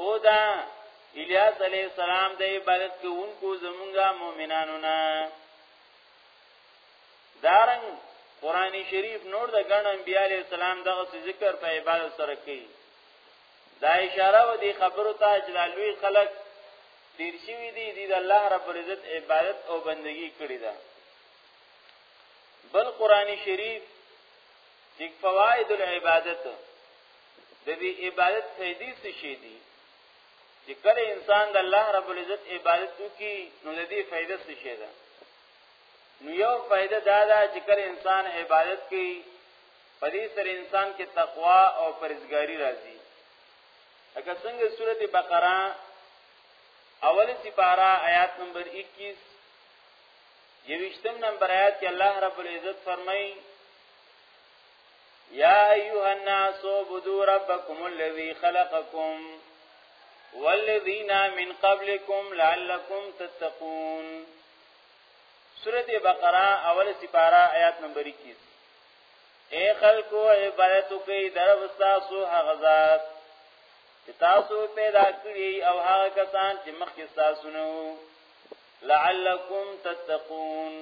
او دا الیاس علیہ السلام د عبادت کوونکو زمونږه مؤمنانو نه دارنګ قران شریف نور د ګڼ انبیاء علیہ السلام دغه ذکر په عبادت سره کوي دا اشاره و دي خبرو ته چې لوی خلق تیر شوی دی د الله رب العزت عبادت او بندگی کړی ده بل قران شریف چې فواید العبادت د بی عبادت فیدی څه شي دي چې کله انسان د الله رب العزت عبادت وکي نو د دې فائدہ څه شي ده نو یو فائدہ دا ده چې کله انسان عبادت کوي په دې سره انسان کې تقوا او پرهیزګاری راځي اګه څنګه سورته بقره اولی سپارہ آیات نمبر 21 یوشتم نمبر آیات کې الله رب العزت فرمایي یا ایها الناس عبدوا ربکم الذی خلقکم والذین من قبلکم لعلکم تتقون سورۃ بقرہ اول سپارہ آیات نمبر 21 اے خلقو عبادت کوي درو تاسو هغه ذات چې تاسو پیدا کړی او هغه کسان چې مخکې تاسو نو لعلکم تتقون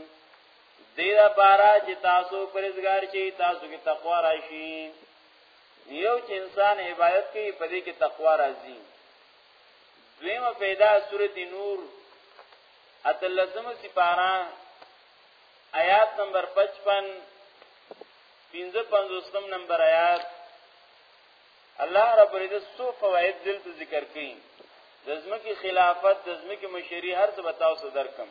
دې لپاره چې تاسو پرېزګار شئ تاسو کې تقوا راشي یو چې انسان عبادت کوي په دې کې تقوا راځي دویمه پیدا سورته نور اتلسم سپارا آیات نمبر 55 55 نمبر آیات الله رب دې سو فواید دل ته ذکر کړي د زمکه خلافت د زمکه مشری هر څه بتاو سو درکم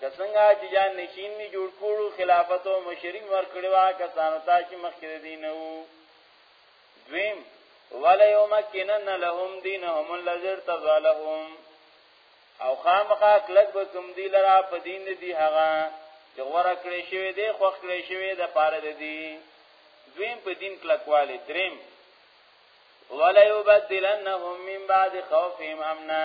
که څنګه چې جان نشین می جوړ کړو خلافت او مشریم ورکړي وا کسانو ته چې مخکې دین وو دویم ولا یمکنن لهم دینهم الذی ارتضى لهم او خامخا کلک به کوم دی لرا په دین دی هغه چې غوړه کړی شوی دی خو کړی شوی د پاره دی, دی دویم په دین کلکواله دریم ولا یبدلنهم من بعد خوفهم امنا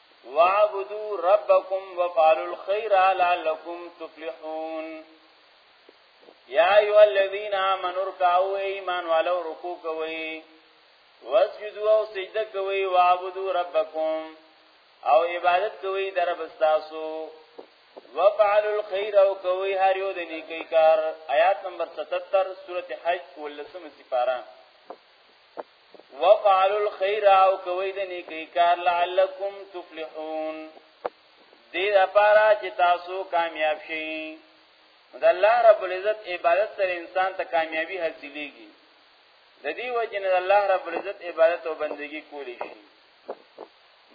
وعبدو ربکم وفعلوا الخير لعلكم تفلحون یا ایو الذین آمنوا رکعوا ایمان والو رکوع کوي واسجدوا او سجده کوي وعبدو ربکم او عبادت کوي در بستاسو وفعلوا الخير او کوي هر یو د نیکی کار آیات نمبر 77 سورته حج ولسمه سپاره وفعلوا الخير او کوي د نیکی کار لعلکم تفلحون دې لپاره چې تاسو کامیاب شئ د الله رب العزت عبادت سره انسان ته کامیابی حاصلېږي د دې وجه نه الله رب العزت عبادت او بندگی کولی شي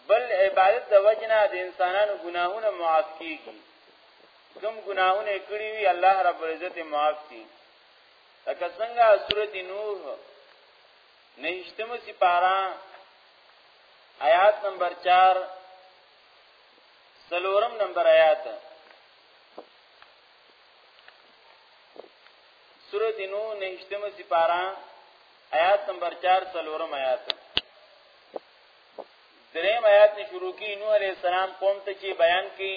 بل عبادت د وجه نه د انسانانو ګناهونه معاف کیږي کوم ګناهونه کړی وي الله رب العزت معاف کړي لکه څنګه سورته نوح نهشتم سپارا آیات نمبر 4 سلورم نمبر آیات سورته نوح نهشتم سپارا آیات نمبر 4 سلورم آیات دریم آیات شروع کی نوح علیہ السلام قوم ته چې بیان کړي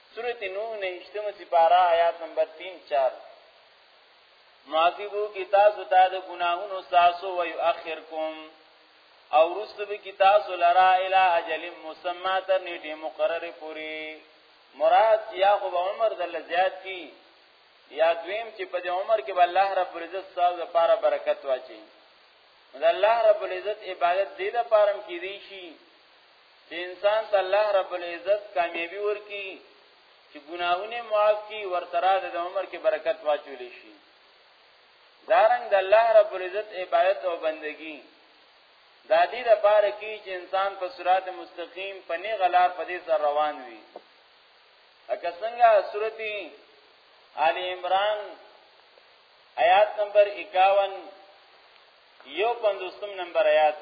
سورت نوح نهشتم سپارا آیات نمبر 3 4 معذبو کی تاسو ته د ګناهونو ساسو و یؤخرکم او رسو به کی تاسو لرا الی اجل مسمى تر نیټه مقرره پوری مراد یا خو عمر دل زیات کی یا دویم چې په عمر کې به الله رب العزت ساز لپاره برکت واچي د الله رب العزت عبادت دې لپاره کیدی شي چې انسان ته الله رب العزت کامیابی ورکي چې ګناهونه معاف کړي ورترا د عمر کې برکت واچول شي دارنګ د الله رب العزت عبادت او بندگی د دې لپاره کې چې انسان په صراط مستقیم په نه غلار په دې سره روان وي اګه څنګه سورتي آل عمران آیات نمبر 51 یو پندوستم نمبر آیات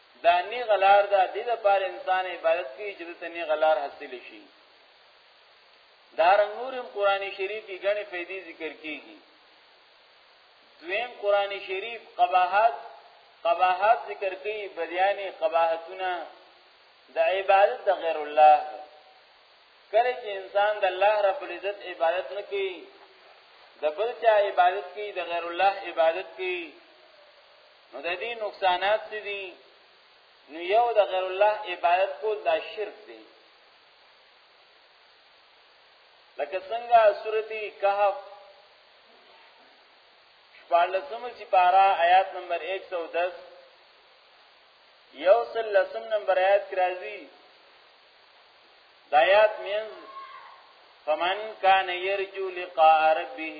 دا نی غلار دا د دې پر انسان عبادت کوي چې د تنی غلار حاصل شي دا رنګ نورم قران شریف کې غني فائدې ذکر کیږي دویم قران شریف قباحت قباحت ذکر کوي بدیانی قباحتونه د عبادت د غیر الله کله چې انسان د الله رب العزت عبادت نه کوي د بل چا عبادت کوي د غیر الله عبادت کوي نو د دې نقصانات څه دي نو یو د غیر الله عبادت کول دا شرک دی لکه څنګه سورتی کهف شپارلسم سپارا آیات نمبر 110 یو سل لسم نمبر آیات کرازی دایات مینز فمن کان یرجو لقاء ربه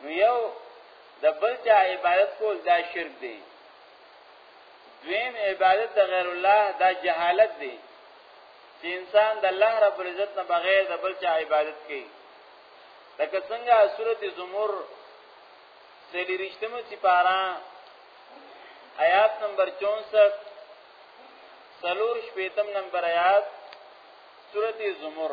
نو یو د بل چا عبادت کول دا شرک دی دویم عبادت د غیر الله دا جهالت دی چې انسان د الله رب العزت نه بغیر د بل چا عبادت کوي لکه څنګه سورته زمر سلی رښتمه سپارا آیات نمبر 64 سلور شپیتم نمبر آیات سورته زمر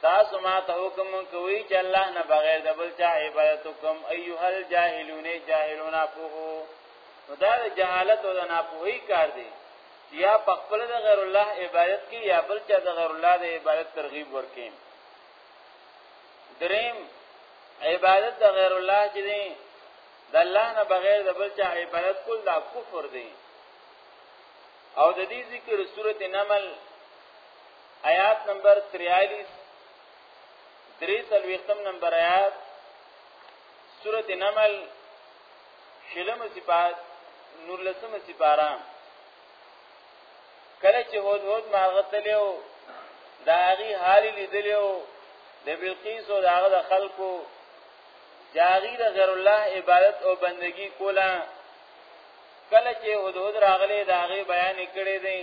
تاسو ما ته حکم کوي چې الله نه بغیر د بل چا عبادت کوم ایه الجاهلون جاهلون پوه نو دا د جهالت او د ناپوهي کار دی چې یا په خپل د غیر الله عبادت کې یا بل چا د غیر الله د عبادت ترغیب ورکې دریم عبادت د غیر الله چې دی د الله نه بغیر د بل چا عبادت کول دا کفر دی او د دې ذکر سورته نمل آیات نمبر 43 درې څلوېختم نمبر آیات سورت نمل شلم سپات نور لسم سپارا کله چې هود هود ماغتلیو دا هغه حال لیدلیو د بلقیس او داغه د خلکو جاغی د غیر الله عبادت او بندگی کولا کله چې هود هود راغلی داغه بیان کړی دی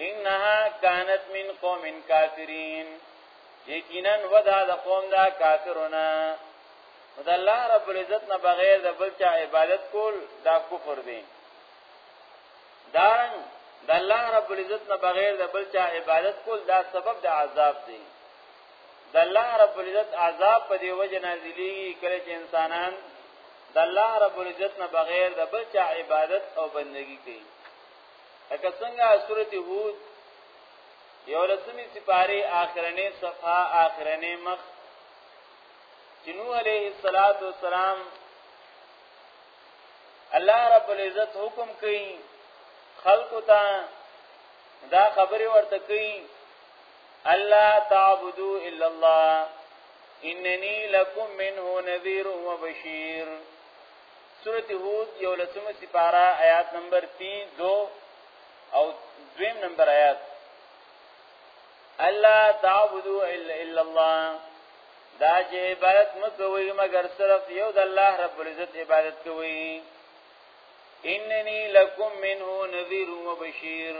انها كانت من قوم كافرين یقینا ودا د قوم دا کافرونه د الله رب العزت نه بغیر د بل چا عبادت کول دا کفر دی دارن د الله رب العزت نه بغیر د بل چا عبادت کول دا سبب د عذاب دی د الله رب العزت عذاب په دی وجه نازلی کله چې انسانان د الله رب العزت نه بغیر د بل چا عبادت او بندگی کوي لکه څنګه سورت هود یو لسمی سپاره آخرنې صفحه آخرنې مخ چې نوح علیه الصلاۃ والسلام الله رب العزت حکم کوي خلق ته دا خبره ورته کوي الله تعبدو الا الله انني لكم منه نذير وبشير سورت هود یو لسمه سپاره آیات نمبر 3 2 او دویم نمبر آیات الله تعبدو الا الله دا چې عبادت مکوي مگر صرف یو د الله رب العزت عبادت کوي انني لکم منه نذير وبشير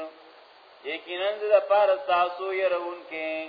یقینا د پاره تاسو يرون کې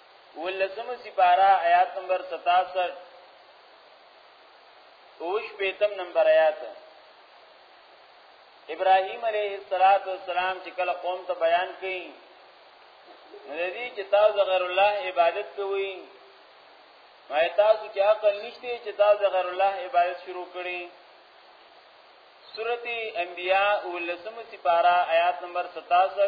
ولسم سپارا آیات نمبر 67 اوش پیتم نمبر آیات ابراهیم علیه الصلاۃ والسلام چې کله قوم ته بیان کړي نو دې چې تاسو غیر الله عبادت کوئ ما تاسو کې عقل نشته چې تاسو غیر الله عبادت شروع کړئ سورتی انبیاء ولسم سپارا آیات نمبر 67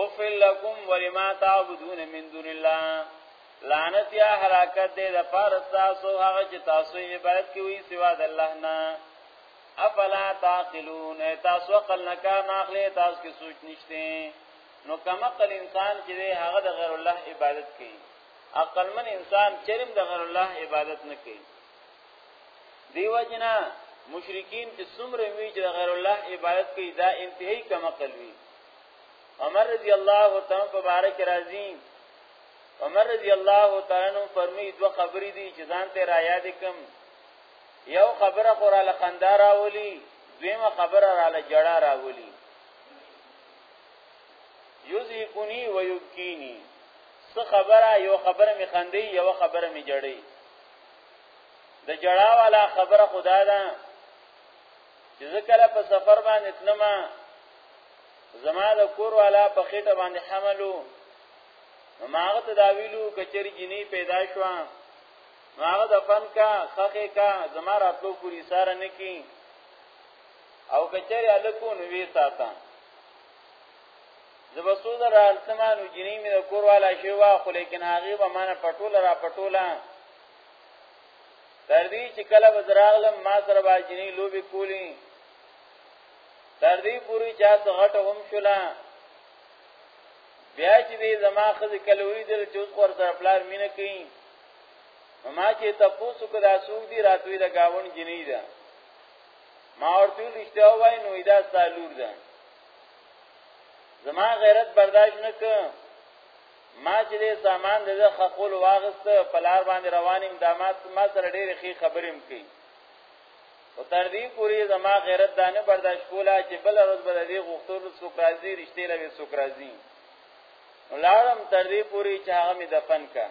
اوفل لکم ولما تعبدون من دون الله لعنت یا حلاکت دې د فارس تاسو هغه چې تاسو عبادت کوي سوا د الله نه افلا تعقلون تاسو عقل نه کار نه اخلي تاسو کې سوچ نشته نو کم عقل انسان چې هغه د غیر الله عبادت کوي عقل من انسان چرم د غیر الله عبادت نه کوي دیو جنا مشرکین چې څومره وی چې غیر الله عبادت کوي دا انتهایی کم عقل وی عمر رضی الله تعالی په باره کې راځي عمر رضی الله تعالی نو فرمی دو خبرې دي چې ځان ته را یاد کم یو خبره خورا لخندار اولی دویمه خبره را لجړه راولی یذیکونی و یبکینی څه خبره یو خبره می خندې یو خبره می جړې د جړا والا خبره خدا ده چې زه کله په سفر باندې تلم زما د کور والا په خېټه باندې حملو ماغه تداویلو کچری جنی پیدا شو ماغه دفن کا خخه کا زما راتلو پوری ساره نکی او کچری الکو نو وی ساته زبسود را التمانو جنی می د کور والا شوا خو لیکن هغه به مانه پټول را پټولا تر دې چې کله وزراغلم ما سره باجنی لوبي کولی تر دې پوری چا څغټ هم شولا بیا چې دې زما خځه کلوې دل چې اوس ور سره پلار مینه کوي ما چې تاسو کو دا سوق دی راتوي دا گاون جنې ده ما ورته لښته وای نو دا سالور ده زما غیرت برداشت نکړ ما چې دې سامان د ده خپل واغست په لار باندې روانیم دا ما ما سره ډېرې ښې خبرې هم کوي او تر دې پورې زما غیرت دا نه برداشت کولا چې بل ورځ به دې غوښتلو څوک راځي رښتې لوي څوک راځي ولارم تر دې پورې چې هغه می دفن کا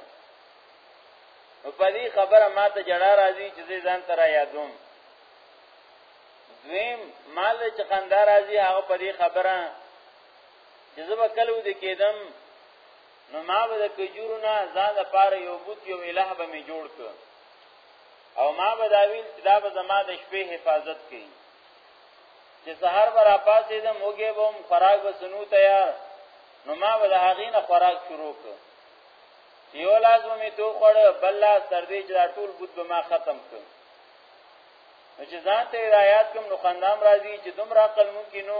نو په دې خبره ما ته جړه راځي چې ځان تر یادوم دویم مال چې خندار راځي هغه په دې خبره چې زه به کله ودې کېدم نو ما به د کجورو نه ځان لپاره یو بوت یو الہ به می جوړ کړ او ما به دا ویل چې دا به زما د شپې حفاظت کوي چې سحر به را پاسېدم وږی به هم خوراک به سنو تیار نو ما به د هغې نه خوراک شروع کړ چې یو لاس به مې تو خوړ بل لاس تر دې چې دا ټول بوت به ما ختم کړ نو چې ځان ته رایات کوم نو خندام راځي چې دومره عقل مونږ کې نو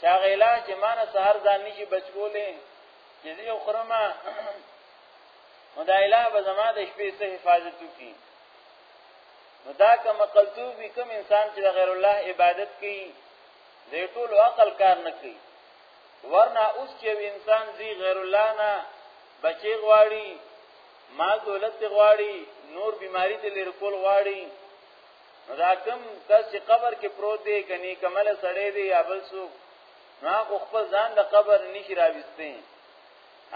چا غیلا چې مان سحر ځان نشي بچولې چې زه یو خرمه نو دا اله به زما د شپې څخه حفاظت وکړي نو دا کوم قلتوب کوم انسان چې غیر الله عبادت کوي د ټول عقل کار نه کوي ورنه اوس چې انسان زی غیر الله نه بچي غواړي ما دولت غواړي نور بیماری ته لري کول غواړي نو دا کم کس چې قبر کې پروت دی کني کمل سړی دی یا بل څوک نو هغه خپل ځان د قبر نشي راوستي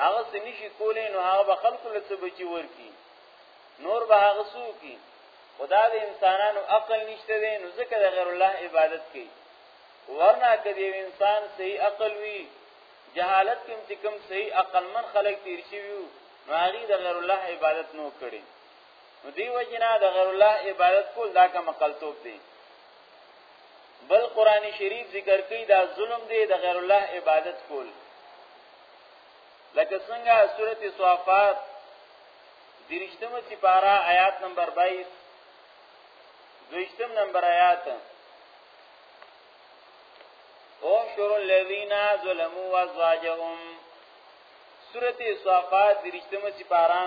هغه څه نشي کولای نو هغه به خلکو له څه بچي ورکی نور به هغه څوک خدا د انسانانو عقل نشته دی نو ځکه د غیر الله عبادت کوي ورنه کدی انسان صحیح عقل وی جهالت کوم چې کوم صحیح عقل من خلق تیر شي وي نو هغه د غیر الله عبادت نو کړي نو دی وجنا د غیر الله عبادت کول دا کوم قلتوب دی بل قران شریف ذکر کوي دا ظلم دی د غیر الله عبادت کول لکه څنګه سورته صافات درشتمه سپارا آیات نمبر 22 دوشتم نمبر آیات احشر الذين ظلموا وازواجهم سورته صافات درشتمه سپارا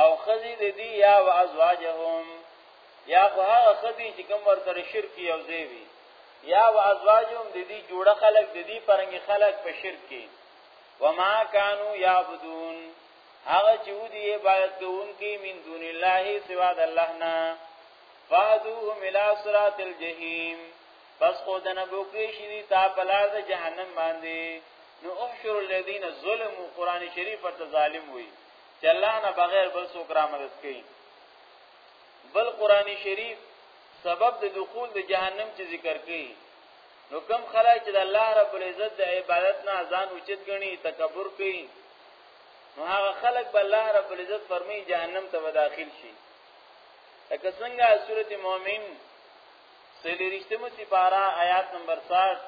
او خزی د دی یا و ازواجهم یا خو هغه خدی چې کوم ور سره شرک یو ځای وي یا و ازواجهم د دې جوړه خلق د دې پرنګي خلق په شرک کې وما كانوا يعبدون هغه چې ودی عبادت کوونکي من دون الله سوا د الله نه فادوهم الى صراط الجحیم پس خو د نبوکې شې دي تا په لار د جهنم باندې نو احشر الذين ظلموا قران شریف ته ظالم وي چې الله نه بغیر بل څوک را مدد کوي بل قران شریف سبب د دخول د جهنم چې ذکر کړي نو کم خلای چې د الله رب العزت د عبادت نه ځان اوچت غني تکبر کوي نو هغه خلک به الله رب العزت فرمایي جهنم ته داخل شي لکه څنګه سورته مؤمن سلی رښتمه سپارا آیات نمبر 60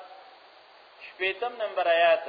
شپیتم نمبر آیات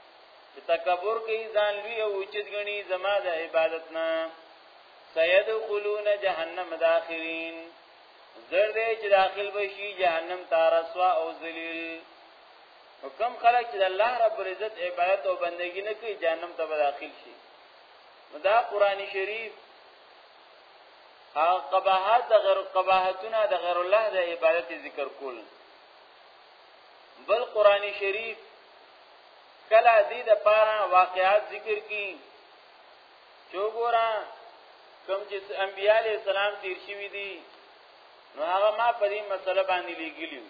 چې تکبر کوي ځان لوی او اوچت غني زما د عبادت نه سيدخلون جهنم داخرين زر دې چې داخل بشي جهنم ته رسوا او ذلیل حکم خلک چې الله رب العزت عبادت او بندگی نه کوي جهنم ته داخل شي دا قران شریف هغه قباحت د غیر قباحتونه د غیر الله د عبادت ذکر کول بل قران شریف کله دې د پاره واقعات ذکر کړي چوغورا کوم چې انبياله سلام تیر شوی دي نو هغه ما په دې مسله باندې لګیلی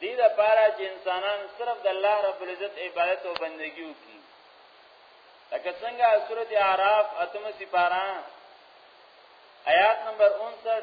دې د پاره چې انسانان صرف د الله رب العزت عبادت او بندګي وکړي لکه څنګه سورته اعراف اتمه سپاره آیات نمبر 59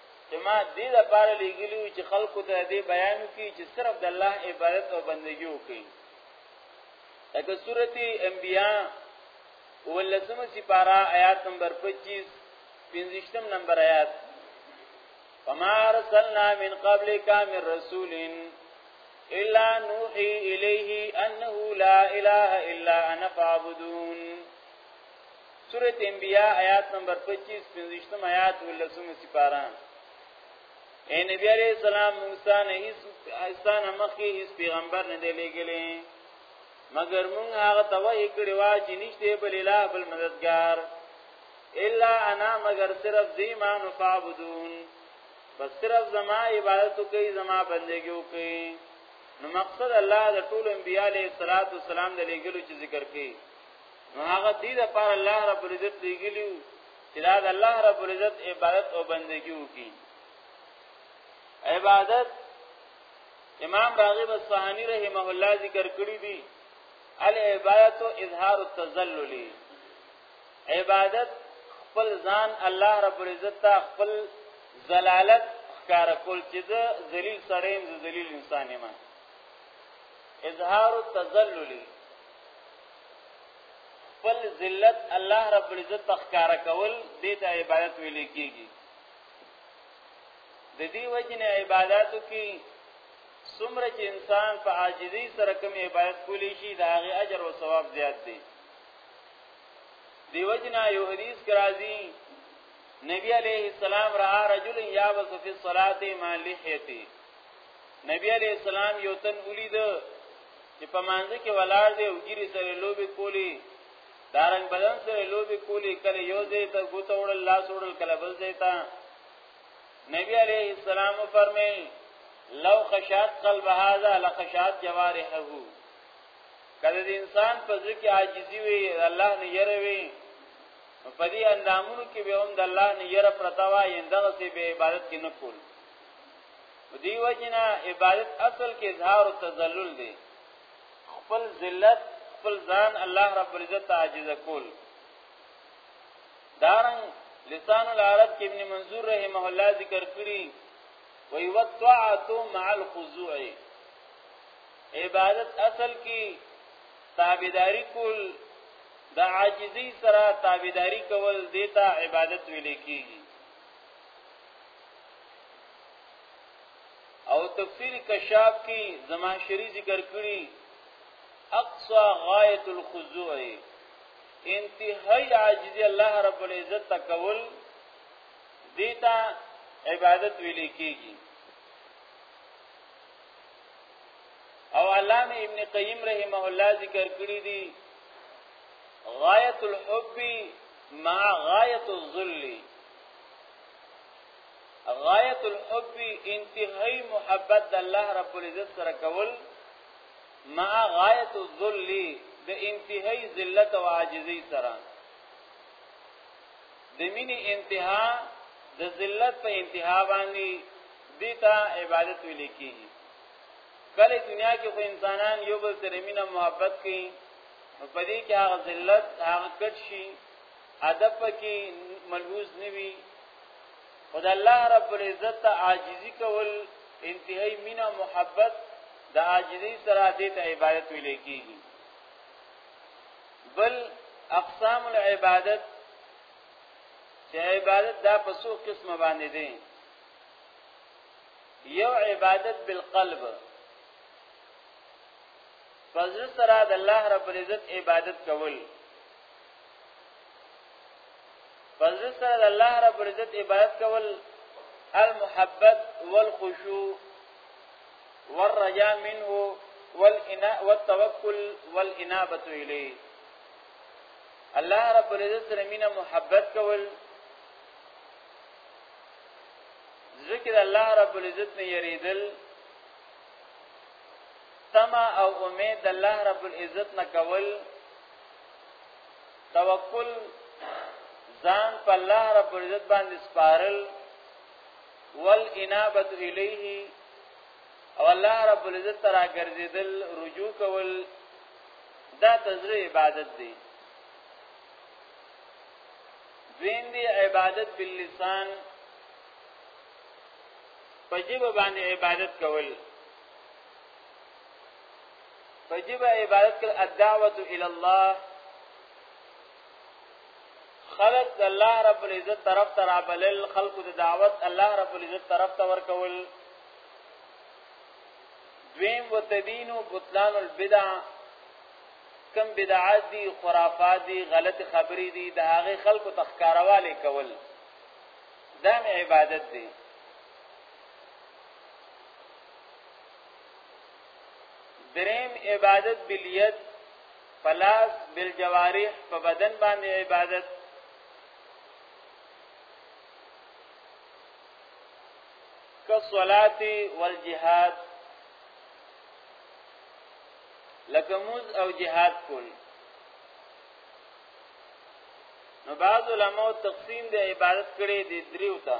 چې ما دې لپاره لګیلی و چې خلکو ته دې بیان وکړي چې صرف د الله عبادت او بندگی وکړي لکه سورته انبیاء ولسمه سپارا آیات نمبر 25 پنځشتم نمبر آیات فما ارسلنا من قبلك من رسول الا نوحي اليه انه لا اله الا انا فاعبدون سورة انبیاء آیات نمبر 25 پنځشتم آیات ولسمه سپاره اے نبی علیہ السلام موسی نه هیڅ استان مخکې هیڅ پیغمبر نه دی لګلې مگر مونږ هغه ته وحی کړی وا چې نشته بل اله بل مددگار الا انا مگر صرف زیما نفعبدون بس صرف زما عبادت کوي زما بندگی کوي نو مقصد الله د ټول انبیاء علیه الصلاۃ والسلام د لګلو چې ذکر کوي نو هغه دې لپاره الله رب العزت لګیلو چې دا د الله رب العزت عبادت او بندگی وکړي عبادت امام باغی بصحانی رحمه الله ذکر کړی دی العبادت اظهار التذلل عبادت خپل ځان الله رب العزت ته خپل زلالت ښکار کول چې د ذلیل سره ذلیل انسان ما اظهار التذلل خپل ذلت الله رب العزت تخکار کول دې ته عبادت ویل کیږي د دې وجنه عبادتو کې څومره چې انسان په عاجزی سره کوم عبادت کولی شي دا غي اجر او ثواب زیات دی دیو جنا یو حدیث کرازی نبی علیہ السلام را رجل یابس فی الصلاة ما لحیتی نبی علی السلام یو تن ولید چې په مانځ کې ولاړ دی او ګيري سره لوبي کولی دارنګ بدن سره لوبي کولی کله یو ځای ته ګوت وړل لاس وړل کله بل ځای ته نبی علی السلام فرمایي لو خشات قلب هذا لخشات جوارحه کله د انسان په ځکه عاجزي وي الله نه یره وي په دې اندامونو کې به هم د الله نه یره پرتا وای اندغه سي به عبادت کې نه کول دی وجنا عبادت اصل کې اظهار او تذلل دی خپل ذلت خپل ځان الله رب العزت عاجز کول دارن لسان العرب کې ابن منظور رحمه الله ذکر کړی وی وطاعت مع الخضوع عبادت اصل کې تابعداري کول د عاجزی سره تابعداري کول دیتا عبادت ویل کیږي او تفسیر کشاف کې زمان شری ذکر کړی اقصا غایت الخضوع انتهائی عاجزی الله رب العزت تکول دیتا عبادت ویلې کېږي او علامه ابن قیم رحمه الله ذکر کړی دی غایت الحب مع غایت الذل غایت الحب انتهایی محبت د الله رب العزت سره کول مع غایت الذل د انتهایی ذلت او عاجزی سره د مینې انتها د ذلت په انتها باندې دیتا عبادت ویل کیږي کله دنیا کې خو انسانان یو بل سره مینه محبت کوي نو په دې کې هغه ذلت هغه کټ شي ادب کې ملحوظ نوي خدای الله رب العزت ته عاجزي کول انتهایی مینا محبت د عاجزي سره دې ته عبادت ویل کېږي بل اقسام العبادت چې عبادت دا په څو قسمه باندې دي یو عبادت بالقلب فضل سره د الله رب العزت عبادت کول فضل سره د الله رب العزت عبادت کول المحبت والخشوع والرجاء منه والإناء والتوكل والإنابة إليه الله رب العزت سره مینه محبت کول ذکر الله رب العزت نه یریدل تما او امید د الله رب العزت نه کول توکل ځان په الله رب العزت باندې سپارل والانابه الیه او الله رب العزت ترا ګرځیدل رجوع کول دا تزری عبادت دی دویم دی عبادت باللسان پجیب باندې عبادت کول فجب عبادت کړ الدعوه الى الله خلق د الله رب العزت طرف ته رابلل خلق د دعوت الله رب العزت طرف ته ورکول دویم وتبین بطلان البدع کم بدعات دي خرافات دي غلط خبرې دي د هغه خلق تخکارواله کول دا عبادت دی دریم عبادت بالیت پلاس بالجوارح په بدن باندې عبادت کالصلاه والجهاد لکه موز او جهاد کول نو بعض علماء تقسیم د عبادت کړي د دریو ته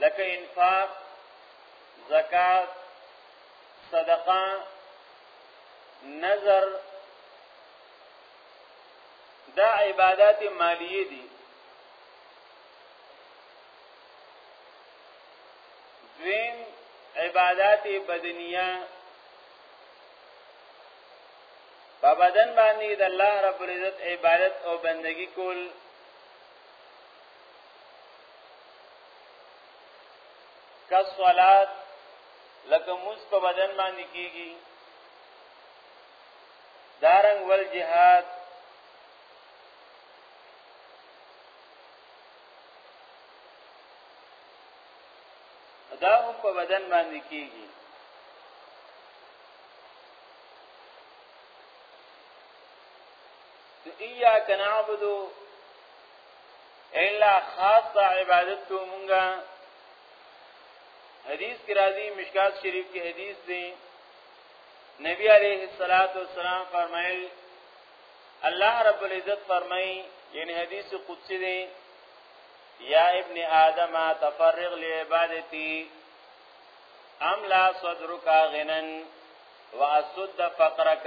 لکه انفاق زکات صدقه نظر دا عبادت مالیه دي دویم عبادت بدنیه په بدن باندې د الله رب العزت عبادت او بندگی کول کا صلات لکه موس په بدن باندې کیږي دارنګ ول جهاد دا هم په بدن باندې کیږي ایاک نعبدو الا خاص د عبادت کو مونږه حدیث کی راضی مشکات شریف کی حدیث دی نبی علیہ الصلات والسلام فرمایل الله رب العزت فرمای یعنی حدیث قدسی دی یا ابن آدم تفرغ لعبادتی املا صدرک غنن واسد فقرک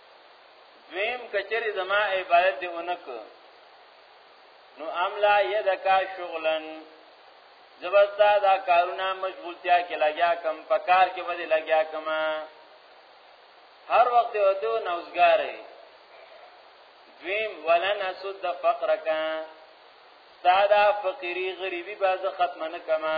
دویم کچری زما عبادت دی اونک نو املا یدکا شغلن زبستا دا کارونه مشغولتیا کې لګیا کم پکار کې ودی لګیا کما هر وخت وته نوزګارې دویم ولن اسد فقرک ساده فقری غریبی باز ختم نه کما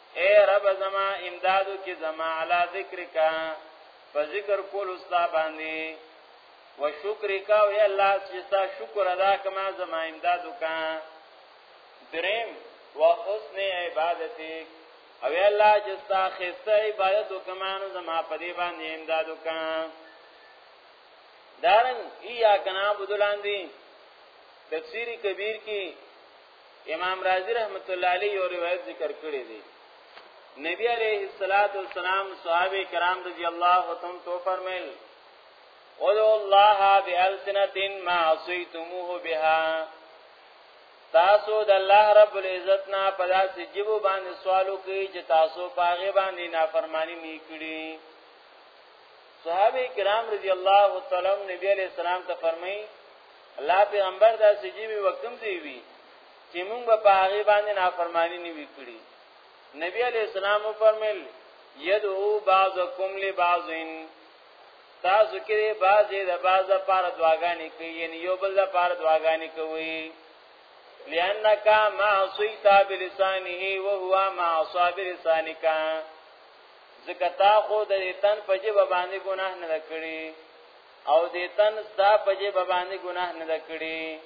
اے رب زما امدادو کی زما علا ذکرکا په ذکر کول استا باندې و شکرکا او یا الله چې ستا شکر ادا کما زما امدادو کا دریم و حسن عبادتک او یا الله چې ستا خسته عبادت وکما نو زما په دې باندې امدادو کا دارن ایا کنا بدلاندی تفسیری کبیر کی امام رازی رحمت الله علیه یو روایت ذکر کړی دی نبی علیہ الصلات والسلام صحابه کرام رضی الله عنهم تو فرمایل ادعو الله بالسنه ما عصيتموه بها تاسو د الله رب العزت نه په داسې جيبو باندې سوالو کوي چې تاسو پاغه باندې نافرمانی نه کړی صحابه کرام رضی الله تعالی نبی علیہ السلام ته فرمایي الله پیغمبر دا سجیبی وکم دی وی چې مونږ به په هغه باندې نافرمانی نه وکړي نبی علی السلام فرمایل یدعو بعضکم لبعضین تاسو کې بعضې د بعض لپاره دعاګانې کوي یعنی یو بل لپاره دعاګانې کوي لأنك ما عصيت بلسانه وهو ما عصى بلسانك ځکه تا خو د تن په جبه باندې ګناه نه کړی او دې تن ستا په جيب باندې ګناه نه کړی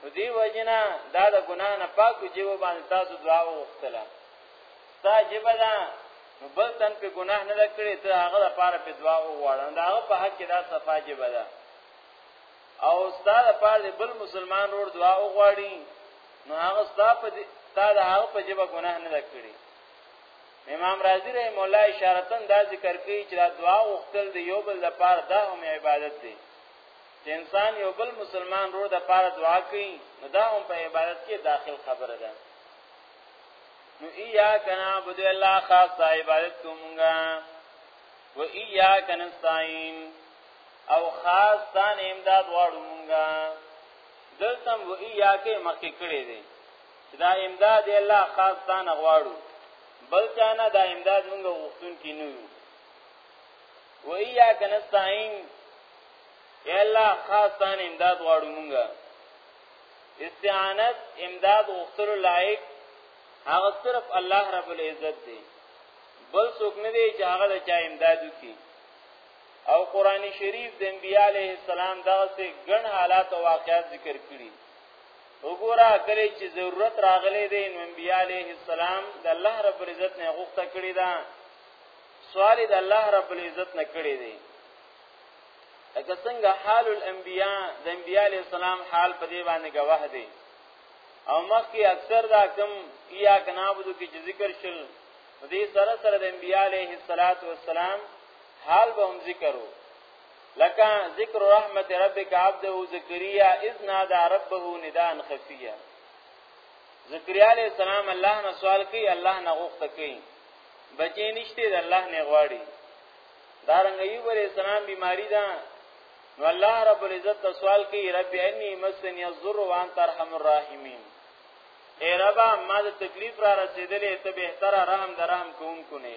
نو دی وجنا دا د ګناه نه پاکو جيب باندې تاسو دعا وغوښتله ستا جيب دا نو بل تن په ګناه نه کړی ته هغه لپاره په دعا وغواړه دا هغه په حق کې دا صفه جيب ده او ستا لپاره بل مسلمان ور دعا وغواړي نو هغه ستا په تا د هغه په جيب ګناه نه کړی امام رازی رحم الله اشارتن دا ذکر کوي چې دا دعا وختل دی یو بل د پاره دا هم عبادت دی چې انسان یو بل مسلمان رو د پاره دعا کوي نو دا هم په عبادت کې داخل خبره ده نو ایا کنا عبد الله خاص عبادت کومګا و ایا کنا استعين او خاص ځان امداد غواړو مونږه دلته و ایا کې مخکې کړي دي چې دا امداد الله خاص ځان غواړو بل چانه دا امداد موږ غوښتون کې نه یو و ایا کنستاین یا الله خاص ځان امداد غواړو موږ استعانت امداد غوښتلو لایق هغه صرف الله رب العزت دی بل څوک نه دی چې هغه د چا امداد وکړي او قران شریف د انبیاء علیه السلام دغه څه ګڼ حالات او واقعات ذکر کړي وګوره کله چې ضرورت راغلی دی نو انبیاء علیه السلام د الله رب العزت نه غوښته کړی دا سوال د الله رب العزت نه کړی دی لکه څنګه حال الانبیاء د انبیاء علیه السلام حال په دی باندې گواه دی او مخکې اکثر دا کم یا کنابودو کې ذکر شل دې سره سره د انبیاء علیه السلام حال به هم ذکرو لکه ذکر رحمت ربک عبده زکریا اذ نادى ربه نداء خفیا زکریا علیہ السلام الله نه سوال کوي الله نه غوښته کوي بچی نشته د الله نه غواړي دارنګ ایوب علیہ السلام بیماری ده نو الله رب العزت ته سوال کوي رب انی مسنی الضر وانت ارحم الراحمین اے ربا ما د تکلیف را رسیدلې ته به تر رحم درهم کوونکو نه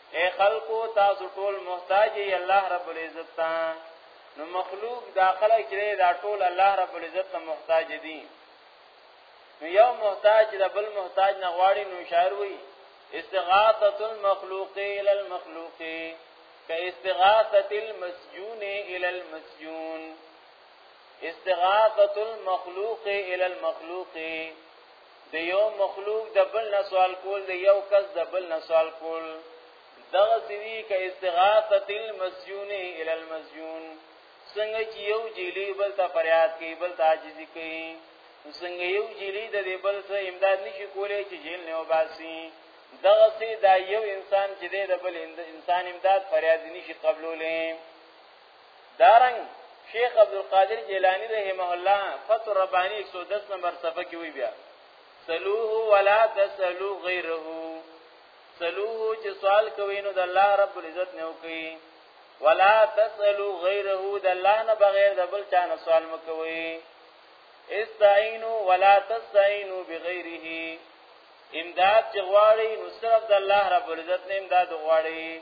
اے خلقو تاسو ټول محتاج یې الله رب العزت ته نو مخلوق داخله کړي دا ټول الله رب العزت ته محتاج دي نو یو محتاج د بل محتاج نه غواړي نو شاعر وي استغاثه المخلوق الى المخلوق كاستغاثه المسجون الى المسجون استغاثه المخلوق الى المخلوق د یو مخلوق د بل نه سوال کول د یو کس د بل نه سوال کول دغه سوي ک استغاثه المسجون ال المسجون څنګه چې یو جیلی بل ته فریاد کوي بل ته عاجزي کوي څنګه یو جیلی د دې بل سره امداد نشي کولای چې جیل نه وباسي دغه سي دا یو انسان چې د بل انسان امداد فریاد نشي قبولولې دارنګ شیخ عبد القادر جیلانی رحمه الله فتح ربانی 110 نمبر صفحه کې وی بیا سلوه ولا تسلو غیره سلوه چې سوال کوي نو د الله رب العزت نه وکي ولا تسلو غیره د الله نه بغیر د بل چا نه سوال مکوي استعینوا ولا تستعینوا بغیره امداد چې غواړي نو صرف د الله رب العزت نه امداد غواړي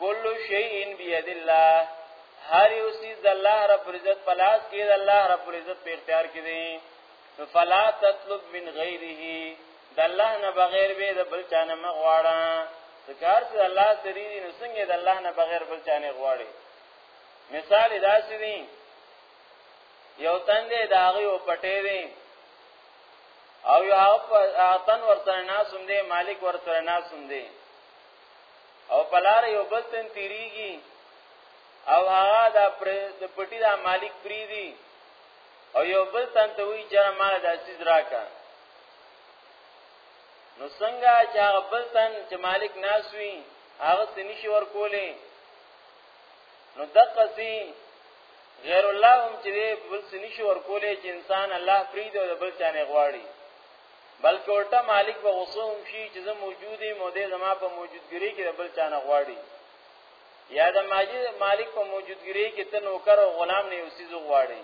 کل شیء بيد الله هر یو سیز د الله رب العزت په لاس کې د الله رب العزت په اختیار کې دی نو فلا تطلب من غیره د الله نه بغیر به د بل چا نه مغواړه ذکر چې الله سری دی نو څنګه د الله نه بغیر بل چا نه غواړي مثال دا سی دی یو تن دی دا غي او پټې دی او یو هغه تن ورته ناسوم دی مالک ورته ناسوم دی او په لار یو بل تن تیریږي او هغه د پټی د مالک پریدي او یو بل تن ته وی چې مال د اسیز راکا نو څنګه چې هغه بل تن چې مالک ناسوي هغه سنشي ورکولې نو دقه سي غیر الله هم چې بل سنشي ورکولې چې انسان الله پرید او بل چانه غواړي بلکې الټا مالک به غوسه هم شي چې زه موجود یم او دې زما په موجودګري کې بل چا نه غواړي یا د ماجد مالک په موجودګري کې ته نوکر او غلام نه اوسې زو غواړي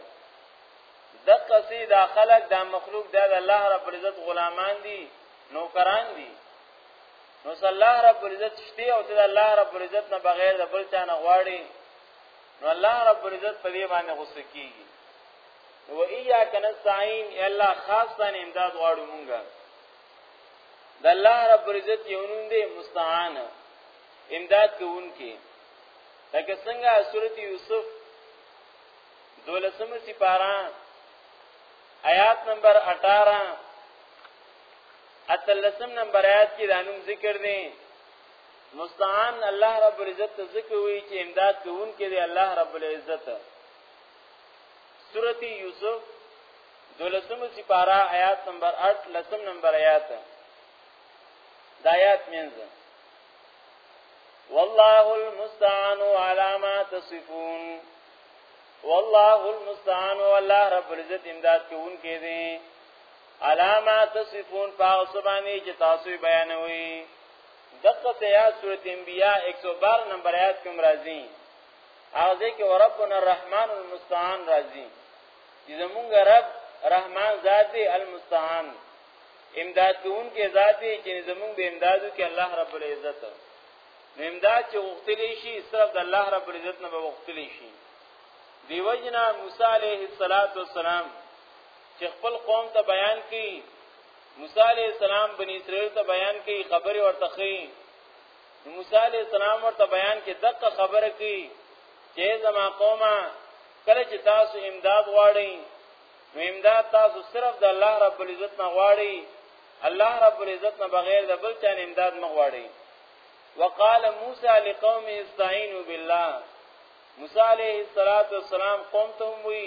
د قصې دا خلق دا مخلوق دا د الله رب العزت غلامان دي نوکران دي نو صلی الله رب العزت شته او ته الله رب العزت نه بغیر د بل چا نه غواړي نو الله رب العزت په دې باندې غوسه کیږي و اياک نستعين اي الله خاص ته امداد غواړو مونږه د الله رب عزت یو نوم دی مستعان امداد کوونکی لکه څنګه سورۃ یوسف دولسمه سپارا آیات نمبر 18 اتلسم نمبر آیات کې دا نوم ذکر دی مستعان الله رب العزت ذکر وی چې امداد کوونکی دی الله رب العزت سورت یوسف دولسم سپارا آیات نمبر 8 لسم نمبر آیات د آیات مینځ والله المستعان على ما تصفون والله المستعان والله رب العزت امداد کوونکی دی علامه تصفون پاو سبانی چې تاسو بیانوي دغه سیاست سورۃ انبیاء 112 نمبر آیات کوم راځي هغه ځکه وربنا الرحمن المستعان راضي چې زمونږ رب رحمان ذات دی المستعان امداد کوون کې ذات دی چې زمونږ به امدادو کې الله رب العزت نو امداد چې غوښتلی شي صرف د الله رب العزت نه به غوښتلی شي دیوجنا موسی علیه السلام چې خپل قوم ته بیان کړي موسی علیه السلام بنی اسرائیل ته بیان کړي خبري ورته خي نو موسی علی السلام ورته بیان کې دغه خبره کوي چې زما قومه کله چې تاسو امداد غواړئ نو امداد تاسو صرف د الله رب العزت نه غواړئ الله رب العزت نه بغیر د بل چا امداد نه غواړئ وقال موسی لقوم استعینوا بالله موسی علیه الصلاۃ والسلام قوم ته وی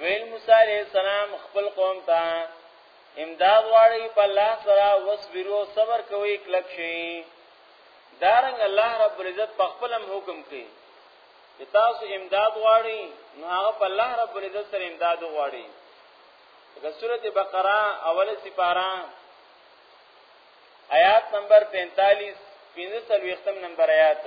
ویل موسی علیہ السلام خپل قوم ته امداد واړی په الله سره وسبرو صبر کوي کلک شي دارنګ الله رب العزت په خپل حکم کوي چې تاسو امداد واړی نو هغه په الله رب العزت سره امداد واړی د سورته بقره اوله سپاره آیات نمبر 45 15 نمبر آیات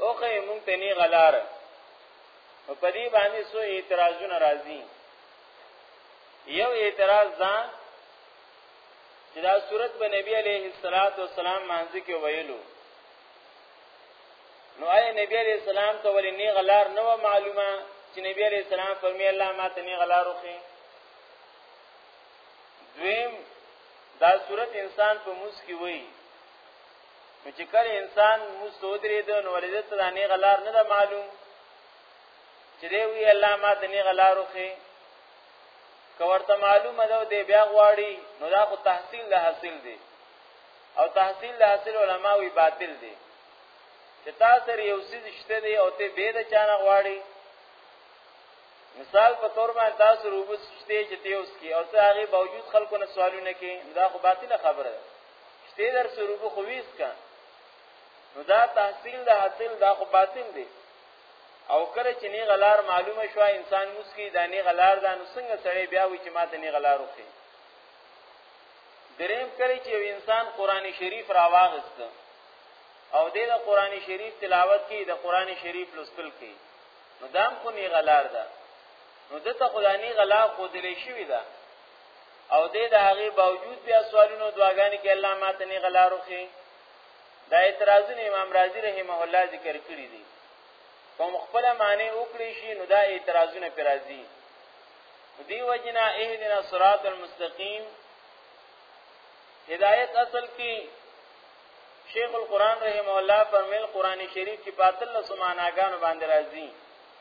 او خې مونږ ته نه غلار نو په دې باندې سو اعتراضونه راځي یو اعتراض دا چې دا صورت به نبی عليه الصلاه والسلام مانځ کې ویلو نو اي نبی عليه السلام ته ولې نه غلار نو معلومه چې نبی عليه السلام فرمي الله ما ته نه غلار وخی دویم دا صورت انسان په موس کې وایي نو چې کله انسان مستودري د نو ولید ته نه غلار نه معلوم چې دی وی الله ما ته نه غلارو خې کورته معلومه ده دی بیا غواړي نو دا خو تحصیل له حاصل دی او تحصیل له حاصل علما وی باطل دی چې تاسو سره یو څه شته دی او ته به د چانه غواړي مثال په تور باندې تاسو روبس شته چې ته اوس کې او ته هغه باوجود خلکو نه سوالونه کې دا خو باطله خبره ده شته در سره به خويس کا نو دا تحصیل د حاصل دا خو باطل دی او کله چې نه غلار معلومه شو انسان مسکی دا نه غلار دا نو څنګه سړی بیا وی چې ماته نه غلار وخی دریم کله چې انسان قران شریف راواغست او د قران شریف تلاوت کوي د قران شریف لوستل کوي نو دام خو نه غلار ده نو دته خدای نه غلا خو دلې شوی ده او دې د هغه باوجود بیا سوالونو دعاګانې کې الله ماته نه غلارو خي دا اعتراضونه امام رازي رحمه الله ذکر کړی دي کوم خپل معنی وکړي شي نو دا اعتراضونه پر راځي دی وجنا اهدنا صراط المستقیم هدایت اصل کې شیخ القران رحم الله فرمایل قران شریف کې پاتل سماناګان باندې راځي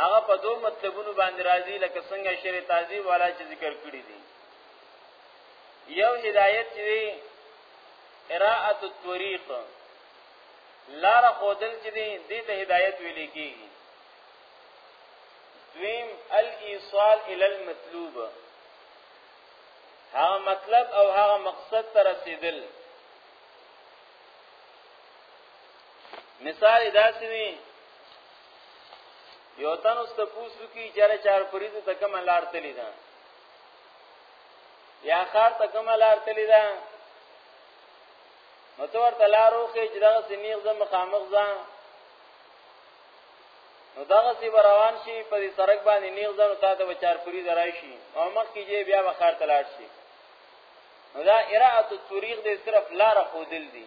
هغه په دوه مطلبونو باندې راځي لکه څنګه شری تعذیب والا چې ذکر کړی دی یو هدایت چې دی قراءت الطريق لار خودل چې دی دې ته هدایت ویل کیږي دویم الايصال الى المطلوب هغه مطلب او هغه مقصد ته رسیدل مثال داسې وي یو تن اوس ته پوسو کی چر چار پریز ته کوم لار تلی دا یا خار ته کوم لار تلی دا نو تو ورته لار وخې چې دغه سنیغ زم مخامخ ځه نو دغه سی روان شي په دې سرک باندې نیغ ځنو تا ته بچار پوری درای شي او مخ کې جې بیا بخار تلاړ شي نو دا اراءه الطريق دې صرف لار خودل دي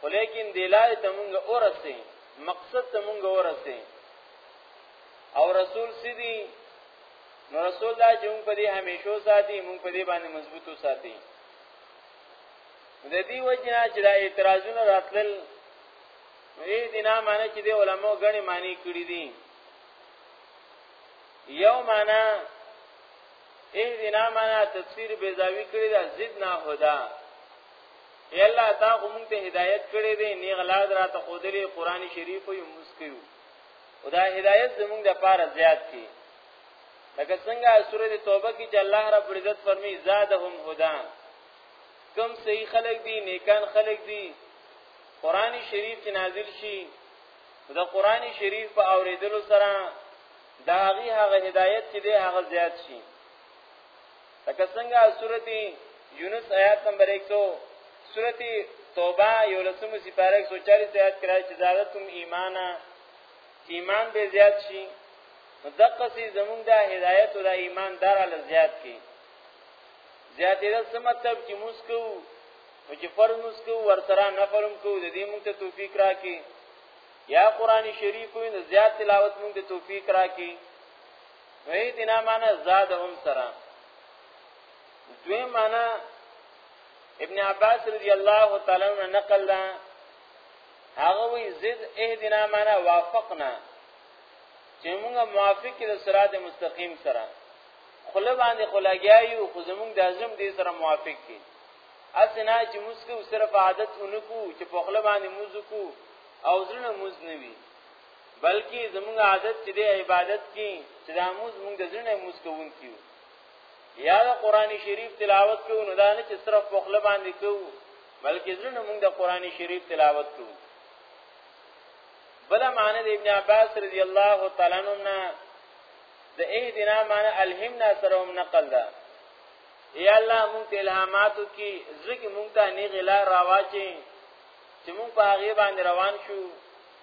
خو لیکن دی لای ته مونږ اورسه مقصد ته مونږ اورسه او رسول سیدی نو رسول دا چې مونږ په دې همیشو ساتي مونږ په دې باندې مضبوطو ساتي د دې وجنه چې دا اعتراضونه راتلل دې دینا معنی چې د علماو غني معنی کړی دي یو معنی اهدنا معنی تفسیر بیزاوی کړی دا زدنا هدا ای الله تا خو مونږ ته هدایت کړی دی نه غلاد را ته خودلې قران شریف یو مسکیو او دا هدایت زمونږ د پاره زیات کی لکه څنګه سوره توبه کې چې الله رب العزت فرمی زادهم هدا کم صحیح خلق دی نیکان خلق دی قران شریف چې نازل شي د قران شریف په اوریدلو سره دا هغه هغه هدایت چې دی هغه زیات شي لکه څنګه سورته یونس آیات نمبر 100 سورته توبه یو لسمه سپاره 140 آیات کرای چې زادتم ایمانا چې ایمان به زیات شي دغه سي زمونږ د هدایت او د ایمان دار له زیات کی زیات یې څه مطلب چې مسکو او چې فرض مسکو ورسره نفرم کو د دې موږ ته توفیق راکې یا قران شریف وي نو زیات تلاوت موږ ته توفیق راکې وی دینا معنا زادهم سرا دوی معنا ابن عباس رضی الله تعالی عنہ نقل دا هغه وی زد اهدنا معنا وافقنا چې موږ موافق کړو صراط مستقیم سره خله باندې خلاګیایو خو زموږ د اعظم دې سره موافق دي اسنا چې مسکو صرف عادت اونکو چې په خله باندې موزکو او زړه موز نه وي بلکې زموږ عادت چې د عبادت کې چې د اموز موږ د ځنه موږ کوون کیو یا د قران شریف تلاوت کوو نو دا نه چې صرف په خپل باندې کوو بلکې ځنه موږ د قران شریف تلاوت کوو بل معنی د ابن عباس رضی الله تعالی عنہ نه د اهدنا معنی الهمنا سره هم نقل ده یا الله مونږ ته الهاماتو کې زړه کې مونږ ته نه غلا راواچې چې مونږ په هغه باندې روان شو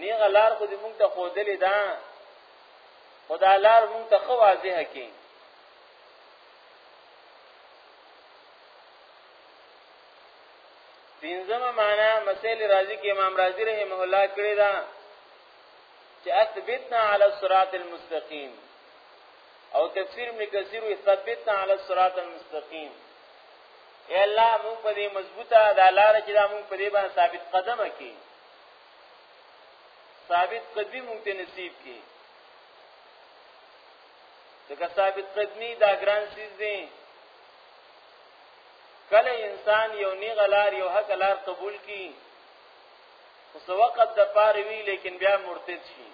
نیغه لار خو دې مونږ ته خودلې ده خدا لار مونږ ته خو واضح کړي پنځمه معنا مسائل رازی کې امام رازی رحمه الله کړی دا چې اثبتنا علی الصراط المستقیم او تفسیر ابن کثیر اثبتنا علی الصراط المستقیم اے الله مونږ په دې مضبوطه د لار چې دا مونږ په دې باندې ثابت قدمه کې ثابت قدمی مونږ ته نصیب کړي ځکه ثابت قدمی دا ګران چیز دی کله انسان یو نیغه لار یو حق لار قبول کی اوس وخت د پاره وی لیکن بیا مرتد شي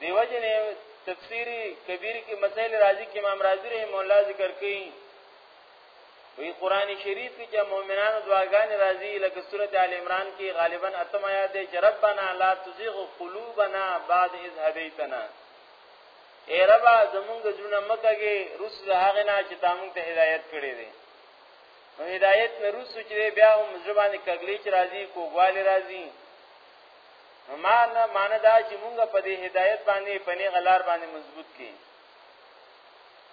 دیو جنې تفسیری کبیر کې مسائل راضی کې امام رازی رحم الله ذکر کړي وی قران شریف کې چې مؤمنانو دعاګانې راځي لکه سورته ال عمران کې غالبا اتم آیات دی چې ربانا لا تزغ قلوبنا بعد اذ هدیتنا اے ربا زمونږ زړه مکهږي روس هغه نه چې تاسو ته هدایت کړی دی نو هدایت نه روس چې بیا هم زبانه کګلی چې راځي کوګواله راځي ما نه مان دا چې مونږ په دې هدایت باندې پني غلار باندې مضبوط کړي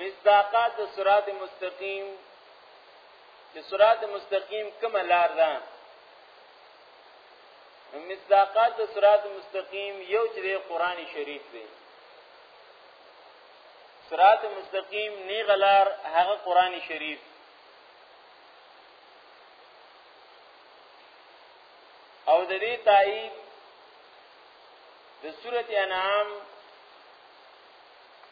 مصداقات د صراط مستقیم چې صراط مستقیم کوم لار ده مصداقات د صراط مستقیم یو چې قرآن شریف دی صراط مستقیم نی غلار هغه قرآن شریف او د دې تایید د سورته انعام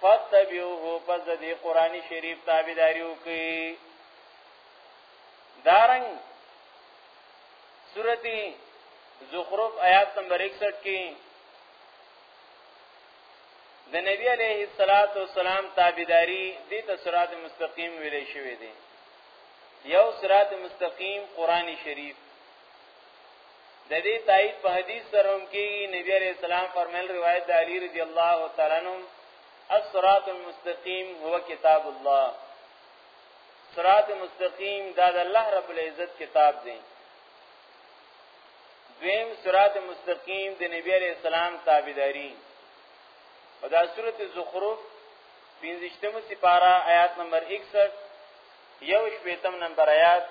فتبعوه پس د دې قرآني شریف تابعداري وکړي دارنګ سورتی زخرف آیات نمبر 61 کې د نبی علیه الصلاۃ والسلام تابعداري د صراط مستقیم ویلې شوې دي یو صراط مستقیم قرآني شریف د دې تایید په حدیث سره هم کېږي نبی عليه السلام فرمایل روایت د علی رضی الله تعالی عنہ الصراط المستقیم هو کتاب الله صراط مستقیم دا د الله رب العزت کتاب دی دویم صراط مستقیم د نبی علیہ السلام تابعداري او دا سورۃ زخرف 15مه سپاره آیات نمبر 61 یو شپیتم نمبر آیات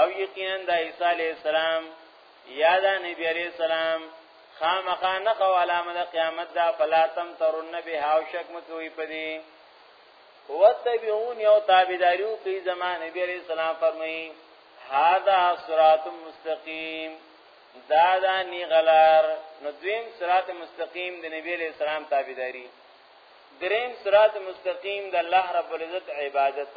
او یقینا د عیسی علی السلام یا د نبی علی السلام خامخا نه خو علامه د قیامت دا فلاتم ترن به او شک مکوي پدی وتبعون یو تابعداریو کی زمان نبی علی السلام فرمایي هاذا صراط مستقیم دا دا نیغلار نو دویم صراط مستقیم د نبی علیہ السلام تابعداري دریم صراط مستقیم د الله رب العزت عبادت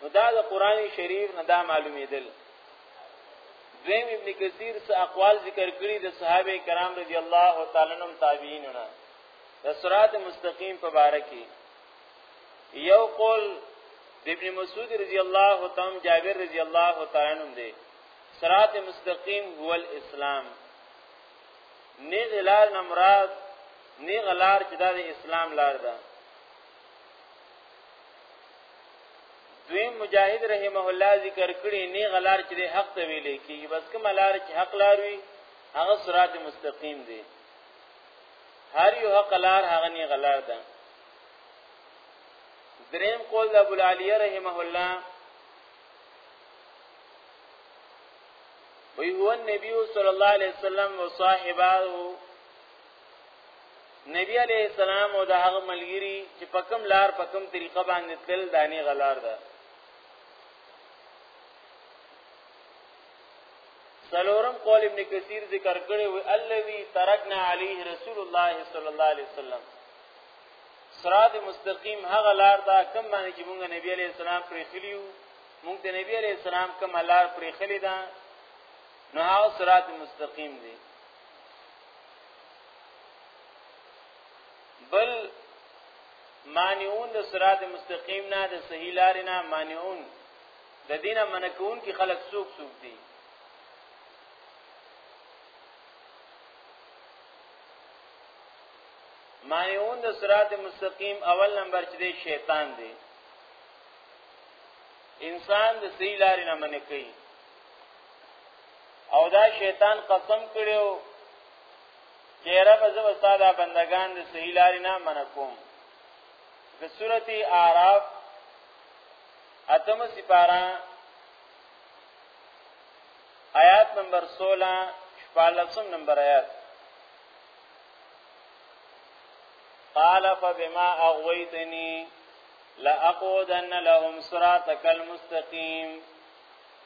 نو دا د قران شریف نه دا معلومیدل دویم ابن کثیر سه اقوال ذکر کړی د صحابه کرام رضی الله تعالی عنهم تابعین نه د صراط مستقیم په باره کې یو قول د ابن مسعود رضی الله تعالی جابر رضی الله تعالی عنہ دی صراط مستقیم هو الاسلام نه غلار نمراد نه غلار چې د اسلام لار ده دوی مجاهد رحمه الله ذکر کړي نه غلار چې حق ته ویلې کی بس کوم لار چې حق لار وي هغه صراط مستقیم دی هر یو حق لار هغه نه غلار ده دریم قول د ابو العالیه رحمه الله وی هو النبی صلی الله علیه وسلم وصاحبه نبی علیہ السلام او د هغه ملګری چې په کوم لار په کوم طریقه باندې تل دانی غلار ده سلورم قول ابن کثیر ذکر کړي وی الذي ترکنا علیه رسول الله صلی الله علیه وسلم صراط مستقیم هغه لار ده کوم باندې چې مونږ نبی علیہ السلام پرې خلیو مونږ ته نبی علیہ السلام کوم لار پرې خلی ده نو هغه صراط مستقیم دی بل مانعون د صراط مستقیم نه د صحیح لار نه مانعون د دینه منکون کی خلق سوق سوق دي مانعون د صراط مستقیم اول نمبر چې دی شیطان دی انسان د صحیح لار نه منکې او دا شیطان قسم کړو چې رب زو استاد بندگان د صحیح لارې نه منکوم د سورته اعراف اتم سپارا آیات نمبر 16 شپالسم نمبر آیات قال فبما اغويتني لاقودن لهم صراطك المستقيم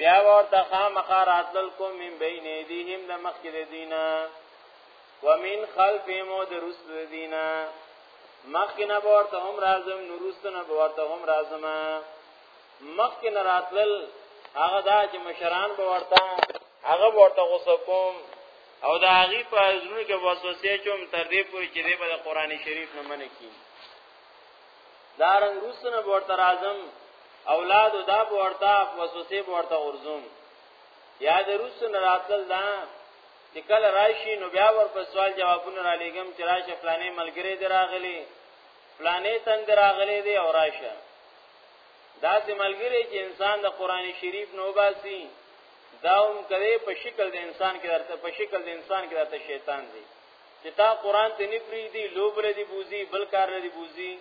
بیا ورته خامخا راتلل کو من بین ایدیهم د مخکې د دینا ومن خلفهم د رست د دینا مخکې نه ورته هم راځم نو رست نه ورته هم راځم مخکې نه راتلل هغه دا چې مشران به ورته هغه ورته غوسه کوم او دا هغه په ځنو کې وسوسه چوم تر دې پورې چې دې په قرآن شریف نه منې کیږي دارن روسنه ورته راځم اولاد دا ورته وسوسه ورته ورزوم یا د روسنه راتل دا چې کله راشي نو بیا ور په سوال جوابونه را لېګم چې راشه فلانې ملګری دراغلی فلانې تند راغلی دی او راشه دا سه ملګری چې انسان د قران شریف نو باسي دا هم کوي په شکل د انسان کې درته په شکل د انسان کې درته شیطان دی چې تا قران ته نه پریږدي لوبل دی بوزي بل کار لري بوزي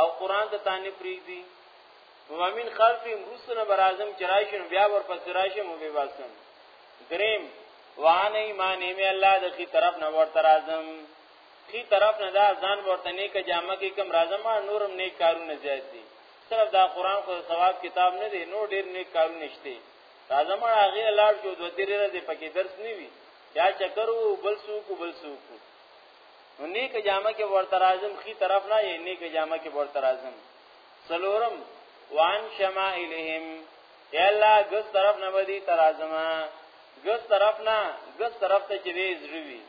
او قران ته تا نه پریږدي ومن خلفهم رسل برازم چرایشن بیا ور پس راشم او بیا واسم دریم وان ایمان می الله د کی طرف نه ور ترازم کی طرف نه دا ځان ورته نیک جامه کې کم رازم ما نورم نیک کارونه زیات دي صرف دا قران خو ثواب کتاب نه دی نو ډیر نیک کارونه شته رازم هغه لاړ شو دوه درې ورځې پکې درس نیوي چا چکر وو بل سوق بل سوق نو نیک جامه کې ورته راځم خي طرف نه یې نیک جامه کې ورته راځم سلورم وان شمائلهم یا الله ګس طرف نه ودی ترازما ګس طرف نه ګس طرف ته چې وی زړوي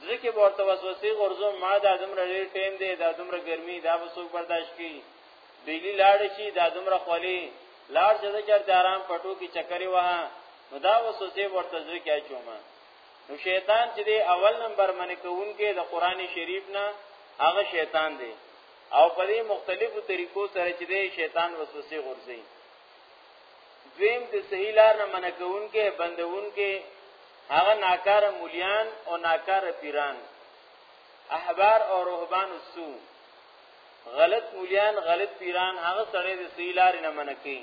زړه کې ورته وسوسه غرزو ما د ادم رړې ټیم دی د ادم رړې ګرمي دا وسو برداشت کی بیلی لاړ شي د ادم رړې خولي لاړ چې چرته آرام پټو کې چکرې وها نو دا وسوسه ورته ځل کې اچوما نو شیطان چې دی اول نمبر منې کوونکې د قران شریف نه هغه شیطان دی او په دې مختلفو طریقو سره چې دی شیطان وسوسه غورځي دویم د صحیح لار نه منې کوونکې بندوونکې هغه ناکاره مولیان او ناکاره پیران احبار او رهبان السو غلط مولیان غلط پیران هغه سره د صحیح لار نه منې کوي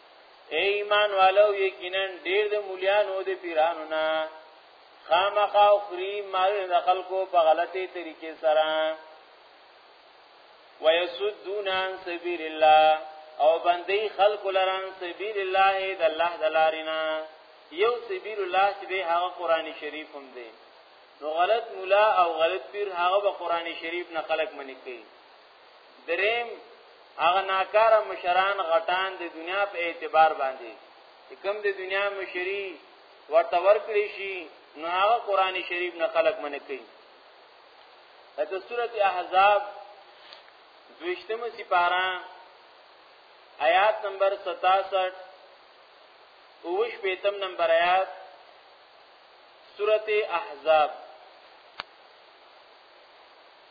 اے ایمان والو یقینا ډیر د مولیانو د پیرانو نه خامخا خری مال د خلکو په غلطی طریقې سره ويسدون عن سبيل الله او بندي خلق لران سبيل الله د الله د لارینا یو سبيل الله چې به هغه قران شریف هم دی نو غلط مولا او غلط پیر هغه به قران شریف نه خلق منی کوي دریم هغه ناکاره مشران غټان د دنیا په اعتبار باندې کوم د دنیا مشری ورته ورکړي شي نو هغه قران شریف نه خلق منه کوي د سورته احزاب دوشتمه سپارا آیات نمبر 67 اوش پیتم نمبر آیات سورته احزاب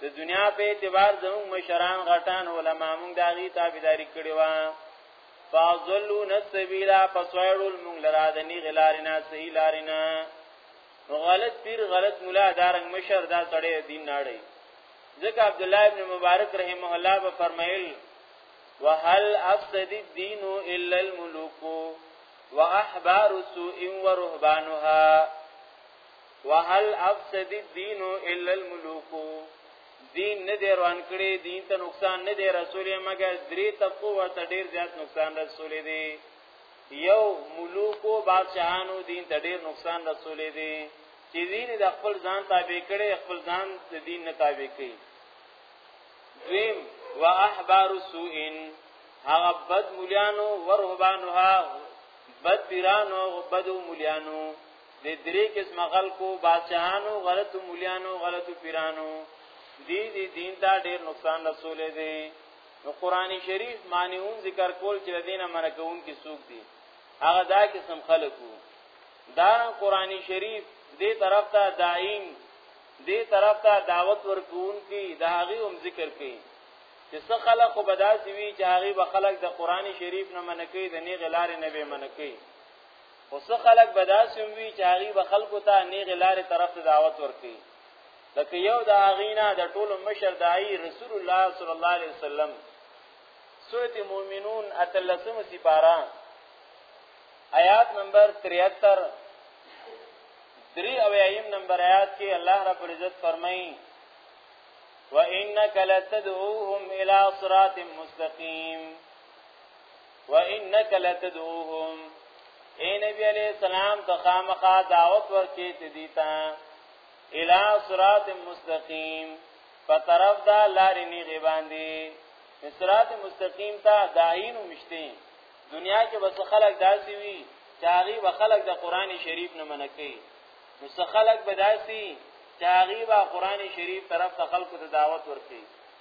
د دنیا په اعتبار زموږ مشران غټان علما موږ د هغه تابعداري کړې و فاضلوا نسبیلا فسویرل موږ لرا د نی غلارینا صحیح لارینا نو غلط پیر غلط مولا دارنګ مشر دا سړی دین ناړي ځکه عبد الله ابن مبارک رحمه الله به فرمایل وهل افسد الدين الا الملوك واحبار سوء ورهبانها وهل افسد الدين الا الملوك دین نه دی روان کړي دین ته نقصان نه دی رسول مګر درې طبقو ورته ډیر زیات نقصان رسول دی یو ملوکو بادشاہانو دین ته ډیر نقصان رسول دی چې دین د خپل ځان تابع کړي خپل ځان د دین نه تابع کړي دویم واحبار سوء هغه بد مليانو ورهبانها بد پیرانو بد مليانو د درې قسم خلکو بادشاهانو غلطو مليانو غلطو پیرانو دی دی دین ته ډیر نقصان رسولې دی نو قران شریف مانعون ذکر کول چې دینه منکون کې سوق دي هغه دا قسم خلکو دا قران شریف دې طرف ته دایم دې طرف ته دعوت ورکون کې دا هغه هم ذکر کوي چې څه خلک خو بداسي وي چې هغه به خلک د قران شریف نه منکې د نه غلار نه به منکې خو څه خلک به داسې هم وي چې هغوی به خلکو ته نیغې لارې طرف ته دعوت ورکوي لکه یو د هغوی نه د ټولو مشر داعي رسول الله صلی الله علیه وسلم سورت مومنون اتلسم سپارا آیات نمبر 73 دری او ایم نمبر آیات کې الله رب العزت فرمایي وَإِنَّكَ لَتَدْعُوهُمْ إِلَى صِرَاطٍ مُسْتَقِيمٍ وانک لتدوهم اے نبی علیہ السلام ته خامخا دعوت ورکې ته دیتا الی صراط مستقیم په طرف دا لارې نه غباندې صراط مستقیم ته داینو مشته دنیا کې بس خلک داسي وي چې هغه به خلک د قران شریف نه منکې نو څه خلک به داسي چې هغه به قران شریف طرف ته خلکو ته دعوت ورکړي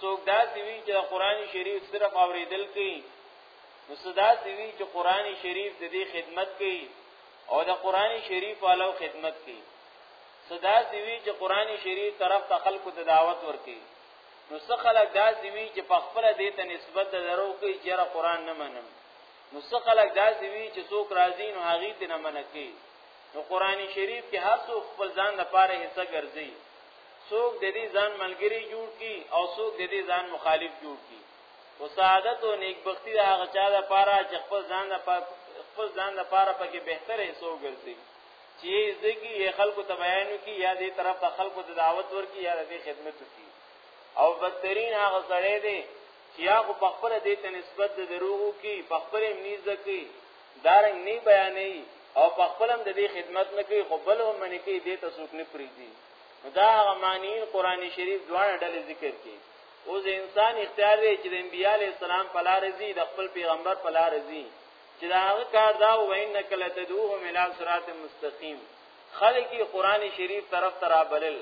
څوک دا سوي چې قران شریف صرف اوریدل کوي نو صدا سوي چې قران شریف د دې خدمت کوي او د قران شریف والو خدمت کوي صدا سوي چې قران شریف طرف ته خلکو ته دعوت ورکي نو څه خلک دا سوي چې په خپل دې ته نسبت د درو کوي چې را قران نه منم نو څه خلک دا سوي چې څوک راځي نو هغه ته نه منکي نو قران شریف کې هر څوک خپل ځان لپاره حصہ ګرځي څوک د دې ځان ملګری جوړ کی او څوک د دې ځان مخالف جوړ کی او سعادت او نیکبختی د هغه چا لپاره چې خپل ځان د خپل ځان لپاره پکې بهتره حصو ګرځي چې ځکه یې خلکو ته بیان کی یا دې طرف ته خلکو ته دعوت ورکي یا دې خدمت وکي او بدترین هغه سړی دی چې هغه په خپل دې ته نسبت د دروغو کی په خپل نیزه کی دارنګ نه بیانې او په خپلم د دې خدمت نه کوي خو بل هم نه کوي دې ته څوک نه پریږدي دا هغه معنیین قران شریف دواړه ډلې ذکر کړي او د انسان اختیار دی چې د انبیاء علی السلام په لار ځي د خپل پیغمبر په لار ځي چې دا هغه کار دا و انک لتدوهم الی صراط مستقیم خلقی قران شریف طرف ترا بلل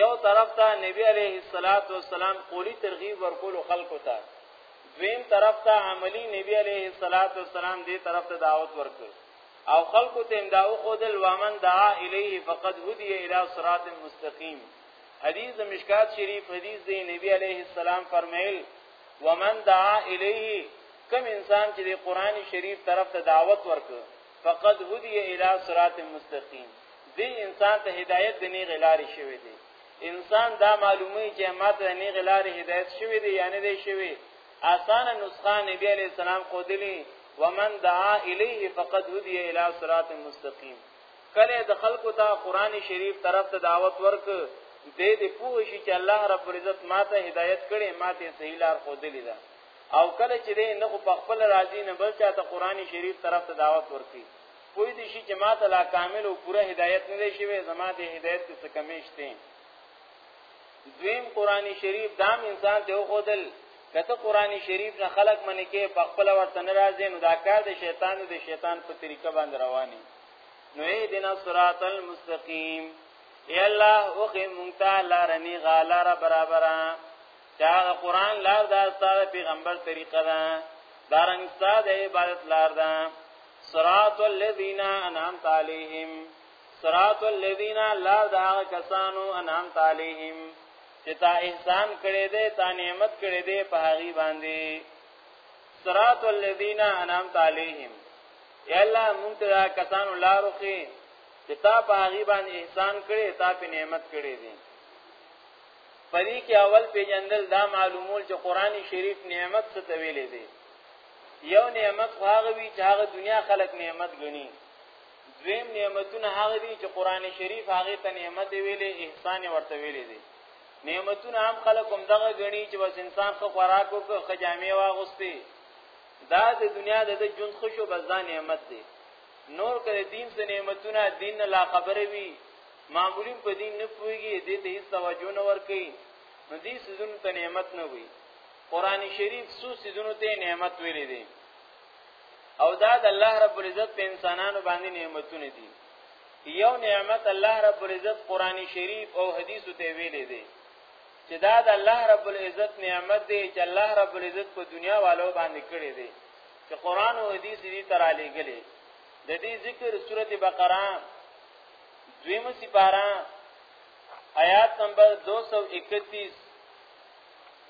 یو طرف ته نبی علیه الصلاۃ والسلام قولی ترغیب ورکول خلکو ته دویم طرف ته عملی نبی علیه الصلاۃ والسلام دې طرف ته دعوت ورکړ او خلق ته امدا او خودل وامن دعا الیه فقد هدی الی صراط مستقیم حدیث د مشکات شریف حدیث دی نبی علیه السلام فرمایل ومن دعا الیه کم انسان چې د قران شریف طرف ته دعوت ورک فقد هدی الی صراط مستقیم دی انسان ته هدایت د نیغه لارې شوی دی انسان دا معلومی چې ماته نه غلار هدایت شوی دی یعنی دی شوی اسانه نسخه نبی علیہ السلام خودلی ومن دعا الیه فقد هدی الی صراط مستقیم کله د خلکو ته قران شریف طرف ته دعوت ورک دې دې پوه شي چې الله رب العزت ماته هدایت کړي ماته صحیح لار خو دلی ده او کله چې دې نه په خپل راضي نه بل چاته قران شریف طرف ته دعوت ورکړي پوه دي شي چې ماته لا کامل او پوره هدایت نه دی شوی زما دې هدایت څخه کمیشته دویم قران شریف دام انسان ته خودل کته قران شریف نه خلق منی کې په خپل ورته ناراضه نو دا کار د شیطان او د شیطان په طریقه باندې رواني نو اے دنا صراط المستقیم ای الله او خې مونږ ته لارنی غالار برابره چا قران لار دا ستاره پیغمبر طریقه ده دارنګ ستاره عبادت لار ده صراط الذین انعمت علیهم صراط الذين لا داغ کسانو انعام تعالیهم چې تا احسان کړی دی تا نعمت کړی دی په هغه باندې صراط الذين انعام تعالیهم یا الله مونږ ته کسانو لارو کې چې تا په هغه باندې احسان کړی تا په نعمت کړی دی پدې کې اول پیجندل دا معلومول چې قران شریف نعمت څه ته ویلې دی یو نعمت هغه وی چې هغه دنیا خلق نعمت غني دویم نعمتونه هغه دي چې قران شریف هغه ته نعمت ویلې احسان ورته ویلې دي نعمتونه هم خلک هم دغه غني چې بس انسان خو خوراک او خجامي واغوستي دا د دنیا د ژوند خوشو بس دا نعمت دی نور کړه دین سه نعمتونه دین لا خبره وی معمولی په دین نه پويږي دې ته هیڅ توجه نه ور کوي نو دې سيزونو ته نعمت نه وي قران شریف سو سيزونو ته نعمت ویلې دي او دا د الله رب العزت په انسانانو باندې نعمتونه دي یو نعمت الله رب العزت قرآنی شریف او حدیثو ته ویلې دي چې دا د الله رب العزت نعمت دی چې الله رب العزت په دنیا والو باندې کړی دی چې قرآن او حدیث دې تراله غلي د دې ذکر سورته بقره دویمه سپاره آیات نمبر 231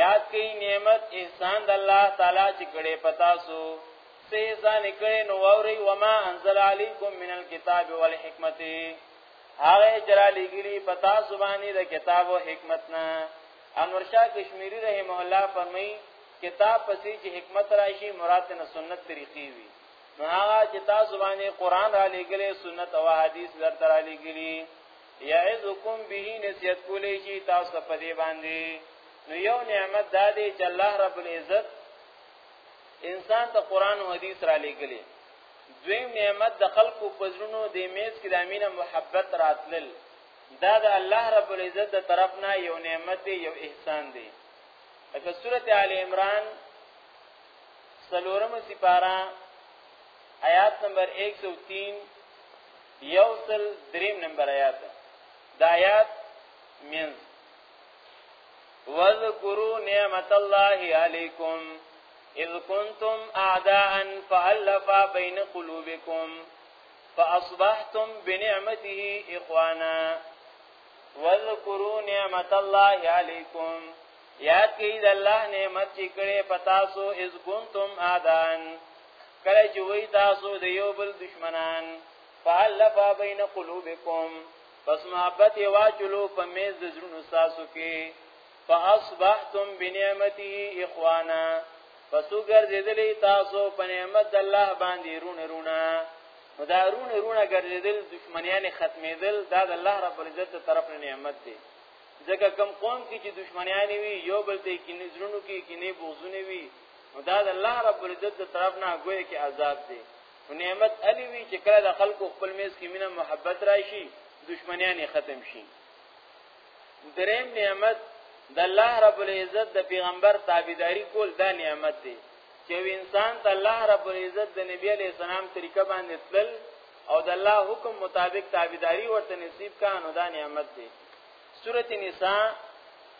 یاد کړئ نعمت احسان د الله تعالی چې کړي پتا سو سه ځان کړي نو ووري وما انزل علیکم من الكتاب والحکمت هغه چرا لګلی پتا سبانی د کتاب او حکمت نه انور شاه کشمیری رحم الله فرمایي کتاب پسې چې حکمت راشي مراد نه سنت طریقې وي نو هغه چې تاسو باندې قران را لګلې سنت او حدیث درته را لګلې یعذکم به نسیت کولې شي تاسو په دې باندې نو یو نعمت دا دی چې الله رب العزت انسان ته قران او حدیث را لېګلې دویم نعمت د خلقو پزړونو د میز کې د امینه محبت راتلل دا د الله رب العزت د طرف نه یو نعمت دی یو احسان دی لکه سورته آل عمران سلورم سپارا آیات نمبر 103 یوصل دریم نمبر آیات دا آیات منز وذکروا نعمت الله علیکم اذ کنتم اعداء فالف بین قلوبکم فاصبحتم بنعمته اخوانا وذکروا نعمت الله علیکم یاد کړئ د الله نعمت چې کړې پتا سو اذ کنتم اعداء کله چې وای تاسو د یو بل دشمنان فالف بین قلوبکم پس محبت واچلو په میز د زړونو تاسو کې فاصبحتم بنعمته اخوانا پسو ګرځیدلې تاسو په نعمت د الله باندې رونه رونه دا رونه رونه ګرځیدل دشمنیان ختمېدل دا د الله رب العزت طرف نعمت دی ځکه کم قوم کې چې دشمنیان وي یو بل ته کې نظرونو کې کې نه بوزونه وي نو دا د الله رب العزت د طرف نه ګوي کې عذاب دی نو نعمت الی وی چې کله د خلکو خپل میز کې مینه محبت راشي دشمنیان ختم شي دریم نعمت د الله رب العزت د پیغمبر تابعداري کول دا نعمت دی چې انسان ته الله رب العزت د نبی علی السلام طریقه باندې تل او د الله حکم مطابق تابعداري ورته نصیب کانو دا نعمت دی سورته نساء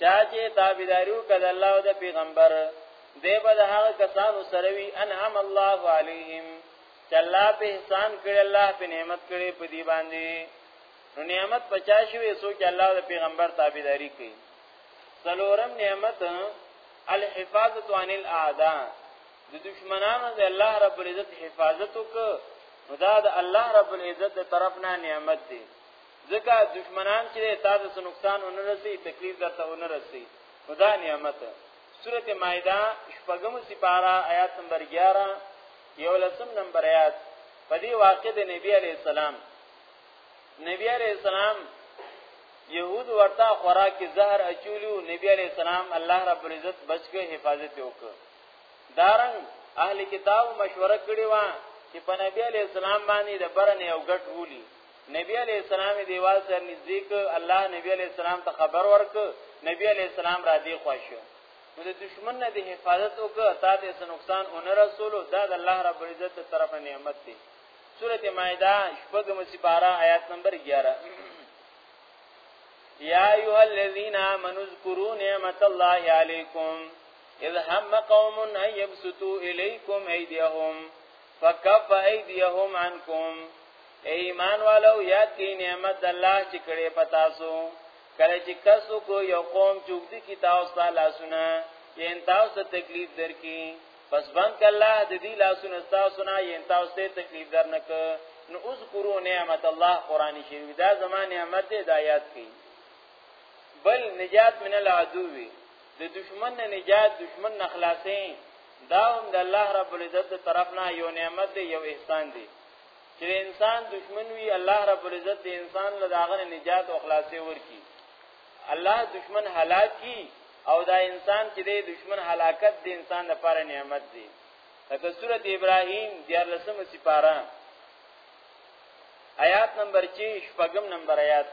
چا چې تابعداري وکړه د الله او د پیغمبر دی به د هغه کسانو سره وي انعم الله علیهم چې الله په احسان کړي الله په نعمت کړي په دی باندې نو نعمت پچا شوی سو چې الله د پیغمبر تابعداري کوي سلورم نعمت الحفاظت عن الاعداء د دشمنانو د الله رب العزت حفاظت وکړه نو دا د الله رب العزت د طرف نه نعمت دی ځکه دشمنان چې تا ته نقصان ونه رسي تکلیف درته ونه رسي خدا نعمت سوره مائده شپږم سپاره آیات نمبر 11 یو لسم نمبر آیات په دې واقع د نبی علی السلام نبی علی السلام يهود ورته خوراک زهر اچولیو نبی علی السلام الله رب العزت بچو حفاظت وکړ دارنګ اهل کتاب مشوره کړی و چې په نبی علی السلام باندې د برنه او غټ وولي نبی علی السلام دیوال سره نږدې ک الله نبی علی السلام ته خبر ورک نبی علی السلام را دی خوښو نو د دشمن نه د حفاظت وکړه تا ته څه نقصان اون رسولو دا د الله رب العزت تر طرف نعمت دی سوره مائده شپږم سپاره آیات نمبر 11 یا ایها الذین آمنوا اذکروا نعمت الله علیکم اذ هم قوم ان یبسطوا الیکم ایدیهم فکف ایدیهم عنکم ای ایمان والو یاد کی نعمت د الله چې کړي پتا سو کله چې کسو کو یو قوم چوکدي کی تاسو ته لاسونه یې تاسو ته تکلیف درکې پس بند کله د دې لاسونه تاسو نه یې تاسو ته تکلیف درنک نو اذکرو نعمت الله قران شریف دا زما نعمت دې د آیات کې بل نجات من العدو د دشمن نه نجات دشمن نه خلاصې دا هم د الله رب العزت تر طرف نه یو نعمت دی یو احسان دی چې انسان دشمن وي الله رب العزت د انسان له داغه نجات او خلاصي ورکي الله دشمن هلاک کی او دا انسان چې د دشمن هلاکت د انسان لپاره نعمت دی لکه سوره ابراهیم دیار لسمه سپاره آیات نمبر 6 شپږم نمبر آیات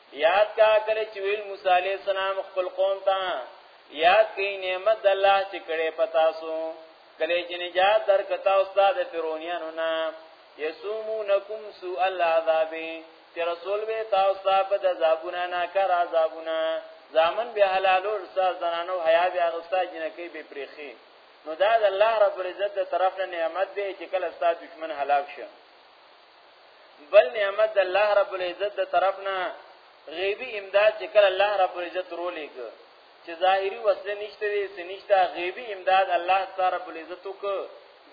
یاد کا کله چې ویل موسی علی السلام خپل قوم ته یاد کړئ نعمت د الله چې کړې پتا سو کله چې نجات درکتا استاد فرعونانو نه یسومونکم سوء العذاب چې رسول به تاسو ته په عذابونه نه کار عذابونه ځامن به حلالو رسا زنانو حیا بیا غستا جنکی به پریخي نو دا د الله رب العزت تر طرف نه نعمت دی چې کله ستاسو دشمن هلاک شي بل نعمت د الله رب العزت د طرف نه غیبی امداد چې کله الله رب العزت رولېګ چې ظاهری وسله نشته دي چې نشته غیبی امداد الله تعالی رب العزت وک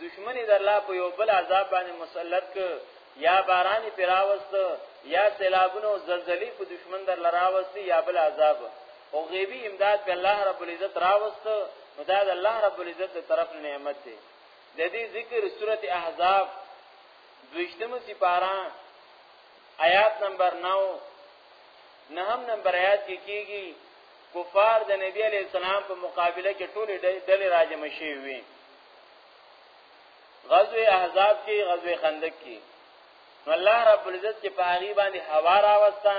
دشمنی د الله په یو بل عذاب باندې مسلط ک یا باران پیراوست یا سیلابونو زلزلې په دشمن در لراوست یا بل عذاب او غیبی امداد په الله رب العزت راوست نو دا د الله رب العزت طرف نعمت دی د دې ذکر سوره احزاب دویشتمه سپاره آیات نمبر 9 نهم نمبر آیات کې کیږي کفار د نبی علی السلام په مقابله کې ټول ډلې راجم شي وي غزوه احزاب کې غزوه خندق کې نو الله رب العزت چې په هغه باندې هوا راوستا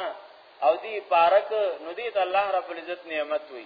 او دی پارک نو دی ته الله رب العزت نعمت وي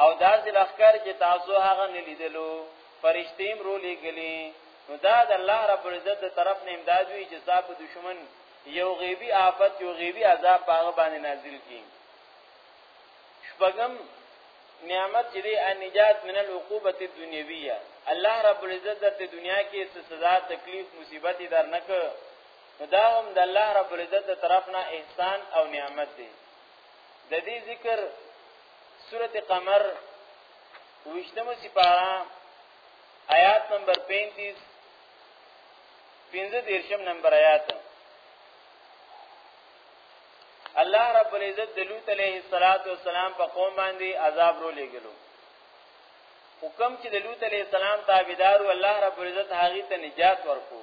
او داسې لخر چې تاسو هغه نه لیدلو فرشتي هم رولې غلي نو دا د الله رب العزت د طرف نه امداد وی چې صاحب دشمن یو غیبی آفت یو غیبی عذاب پاغه باندې نازل کی شپغم نعمت چې دی النجات من العقوبه الدنیویه الله رب العزت د دنیا کې سزا تکلیف مصیبت در نک نو دا هم د الله رب العزت طرف نه احسان او نعمت دی د دې ذکر سورت قمر وشتم سپارا آیات نمبر 35 پنځه دیرشم نمبر آیات الله رب العزت د لوط علیه السلام په قوم باندې عذاب رو لګلو حکم چې د لوط علیه السلام تابعدار او الله رب العزت هغه ته نجات ورکو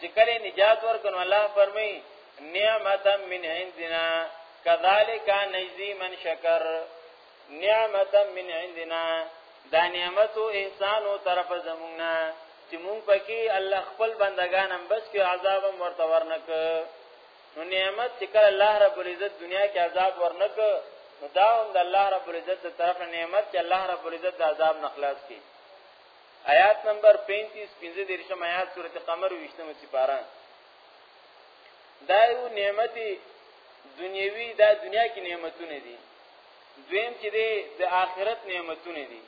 چې کله نجات ورکړو الله فرمایي نعمت من عندنا كذلك نجزي من شكر نعمت من عندنا دا نعمت او احسان او طرف زمونږه چې مونږ پکې الله خپل بندگان هم بس کې عذاب هم ورته ورنک نو نعمت چې کله الله رب العزت دنیا کې عذاب ورنک نو دا هم د الله رب العزت تر طرف نعمت چې الله رب العزت د عذاب نخلاص کړي آیات نمبر 35 پنځه دیرشم آیات سورته قمر وشتم سپاره دا یو نعمت دنیوي دا دنیا کې نعمتونه دي دویم چې د آخرت نعمتونه دي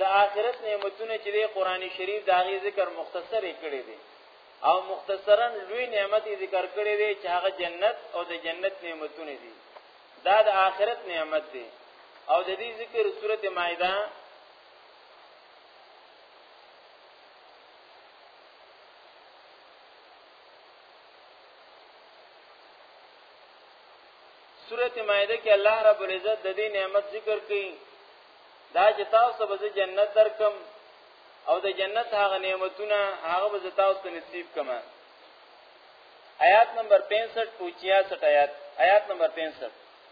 د آخرت نعمتونه چې د قران شریف دا غي ذکر مختصر کړي دي او مختصرا لوی نعمت ذکر کړي دي چې هغه جنت او د جنت نعمتونه دي دا د آخرت نعمت دي او د دې ذکر سورته مائده سورته مائده کې الله رب العزت د دې نعمت ذکر کړي دا چې تاسو به جنت درکم او د جنت هغه نعمتونه هغه به تاسو ته نصیب کما آیات نمبر 65 پوچیا 60 آیات آیات نمبر 65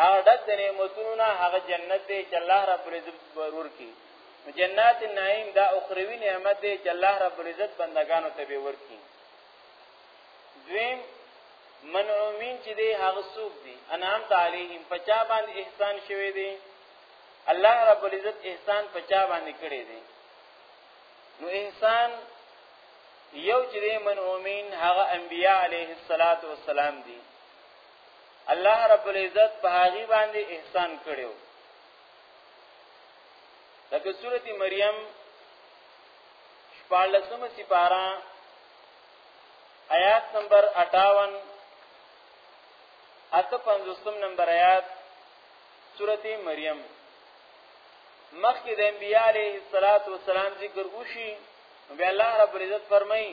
هغه ډک د نعمتونو نه هغه جنت دی چې الله رب العزت ورور کی جنات النعیم دا اخروی نعمت دی چې الله رب العزت بندگانو ته به ورکی دویم منعومین چې دی هغه څوک دی انعام علیهم پچا باندې احسان شوی دی الله رب العزت احسان پچا باندې کړی دی نو احسان یو چې منعومین هغه انبیاء علیه الصلاۃ والسلام دي الله رب العزت په هغه باندې احسان کړو لکه سورته مریم شپږم سپارا آیات نمبر 58 اته پنځوستم نمبر آیات سورته مریم مخکې د انبیاء علیه الصلاۃ والسلام ذکر وشي نو الله رب العزت فرمایي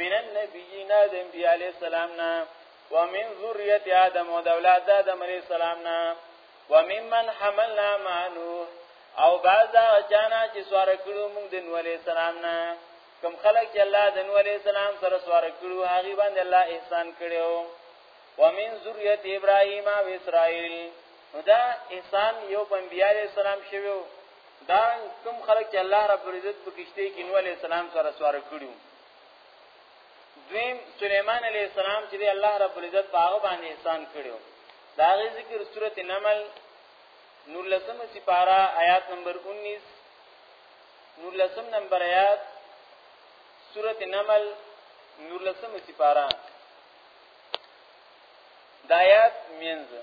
من النبیین د انبیاء علی السلام نه ومن ذریه آدم او د اولاد آدم علی السلام نه وممن حملنا مع نوح او بعض دا جانا چې سوار کړو موږ د نوح علی السلام نه کم خلق چې الله د نوح علی السلام سره سوار کړو هغه باندې الله احسان کړو ومن ذریه ابراهیم او اسرائیل دا احسان یو انبیاء علی السلام شوی دا کوم خلک چې الله رب العزت په کشته کې نو علی السلام سره سوار کړو دویم سليمان عليه السلام چې الله رب العزت باغ باندې انسان کړو دا غي ذکر سورته نمل نور لسم سپارا آیات نمبر 19 نور لسم نمبر آیات سورته نمل نور لسم سپارا دایات مینځه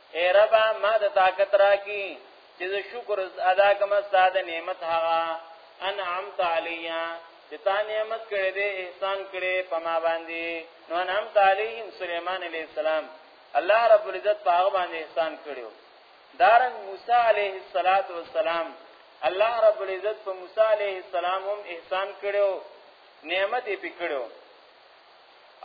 اے رب ما د طاقت راکی چې د شکر ادا کوم ستاسو د نعمت هغه انعمت علیا چې تا نعمت کړې دې احسان کړې په ما باندې نو انعمت علیهم سليمان علیه السلام الله رب العزت په هغه باندې احسان کړو دارن موسی علیه السلام الله رب العزت په موسی علیه السلام هم احسان کړو نعمت یې پکړو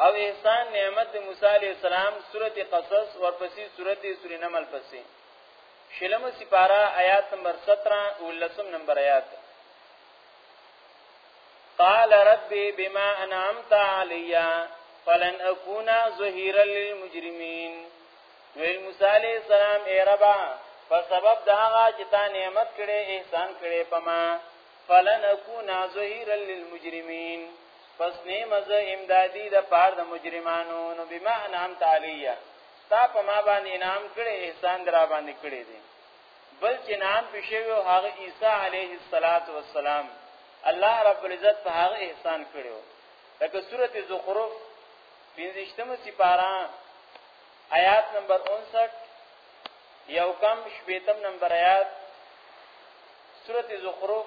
او احسان نعمت د موسی علی السلام سورته قصص ورپسې سورته سورې نمل پسې شلم سپارا آیات نمبر 17 ولسم نمبر آیات قال ربي بما انعمت علي فلن اكون ظهيرا للمجرمين ویل موسی علی السلام ای ربا په سبب دا هغه چې تا نعمت کړي احسان کړي پما فلن اكون ظهيرا للمجرمين پس نیمزه امدادی د پار د مجرمانو نو بما انعمت علیه ستا په ما باندې انعام کړي احسان درا باندې کړي دي بل چې نام پښیو هغه عیسی علیه السلام الله رب العزت په هغه احسان کړو لکه سورته زخرف 15مه سپارا آیات نمبر 59 یو کم شپیتم نمبر آیات سورته زخرف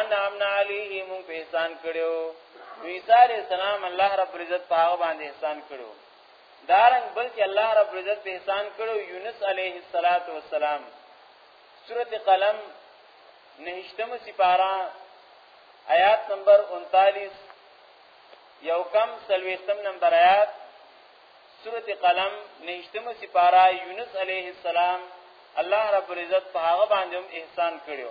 انعمنا علیه مون په احسان کړو عیسی علی السلام الله رب العزت په هغه باندې احسان کړو دارنګ بل چې الله رب العزت په احسان کړو یونس علیه السلام سورته قلم نهشتمه سپارا آیات نمبر 39 یو کم سلویختم نمبر آیات سورته قلم نهشتمه سپارا یونس علیه السلام الله رب العزت په هغه باندې احسان کړو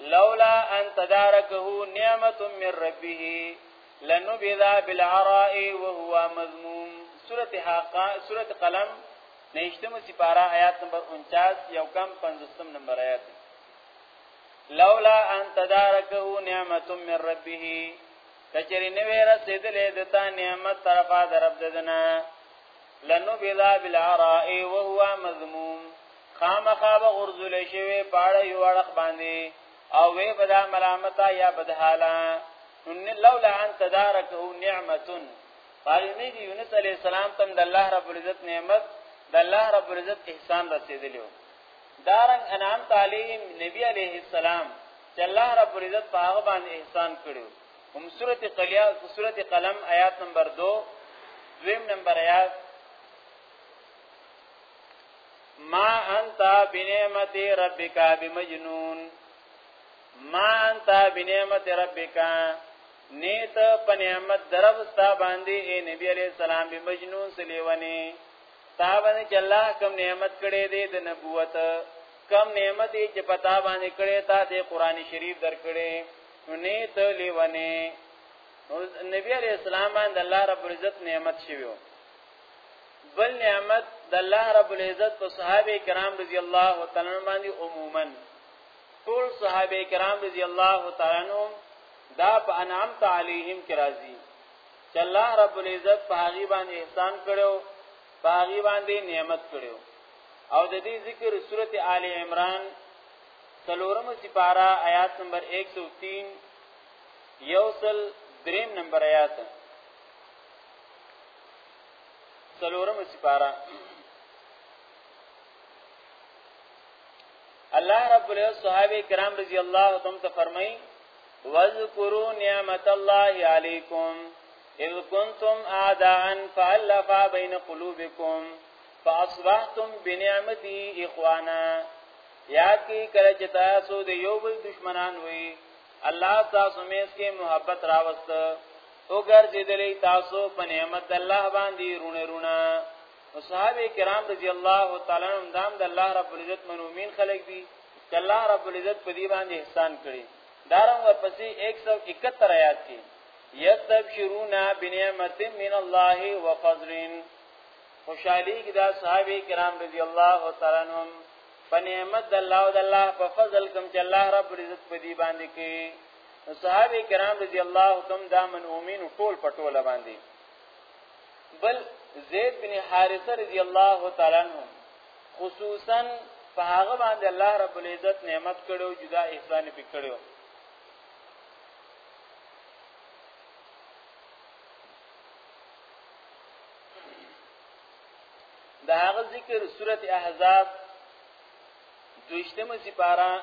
لولا ان تدارکه نعمت من ربه لنبذ بالعراء وهو مذموم سوره حقا سوره قلم نشتمه سپارا آیات نمبر 49 یو کم 50 نمبر آیات لولا ان تدارکه نعمت من ربه کچری نوې رسیدلې دتا نعمت طرفه درب ددنه لنبذ بالعراء وهو مذموم خامخا به غرزول شوی پاړه یو اړخ باندې او وی بدا ملامتا یا بدحالا ان لولا ان تدارکه نعمتن قالونی دی یونس علی السلام تم د الله رب العزت نعمت د الله رب العزت احسان رسیدلیو دارنګ انعام تعلیم نبی علیه السلام چې الله رب العزت په هغه باندې احسان کړو هم سورته قلیا سورته قلم آیات نمبر 2 دویم نمبر آیات ما انت بنعمت ربک بمجنون ما انت بنعمت ربک نیت په نعمت درب ستا باندې اے نبی علیہ السلام به مجنون سلیونی تا باندې چې الله کوم نعمت کړي دې د نبوت کم نعمت چې پتا باندې کړي تا ته قران شریف درکړي نو نیت لیونی نبی علیہ السلام باندې الله رب عزت نعمت شویو بل نعمت د الله رب العزت په صحابه کرام رضی الله تعالی عنهم باندې عموما ټول صحابه کرام رضی الله تعالی عنهم دا په انعام تعالیهم کې راځي چې الله رب العزت په هغه باندې احسان کړو په هغه باندې نعمت کړو او د دې ذکر سورته آل عمران سلورم سپارا آیات نمبر 103 یوصل دریم نمبر آیات سلورم سپارا الله رب له صحابه کرام رضی الله عنهم ته فرمای واذکروا نعمت الله علیکم اذ کنتم اعداء فالف بین قلوبکم فاصبحتم بنعمتی اخوانا یا کی کله چې تاسو د یو بل دشمنان وئ الله تاسو میس کې محبت راوسته او ګرځیدلې تاسو په نعمت د الله باندې رونه رونه او صحابه کرام رضی الله تعالی عنهم دام د الله رب العزت منومین خلق دي چې الله رب العزت په دې باندې احسان کړي دارم ورپسې 171 آیات کې یستبشرون بنعمت من الله وفضل خوشالي کې دا صحابه کرام رضی الله تعالی عنهم په نعمت د الله او د الله په فضل کوم چې الله رب العزت په دې باندې کې صحابه کرام رضی الله تم دا من اومین ټول په ټوله باندې بل زید بن حارثه رضی الله تعالی عنہ خصوصا په هغه باندې الله رب العزت نعمت کړو جدا احسان پې کړو دا هغه ذکر سورته احزاب دوشتمه سپاره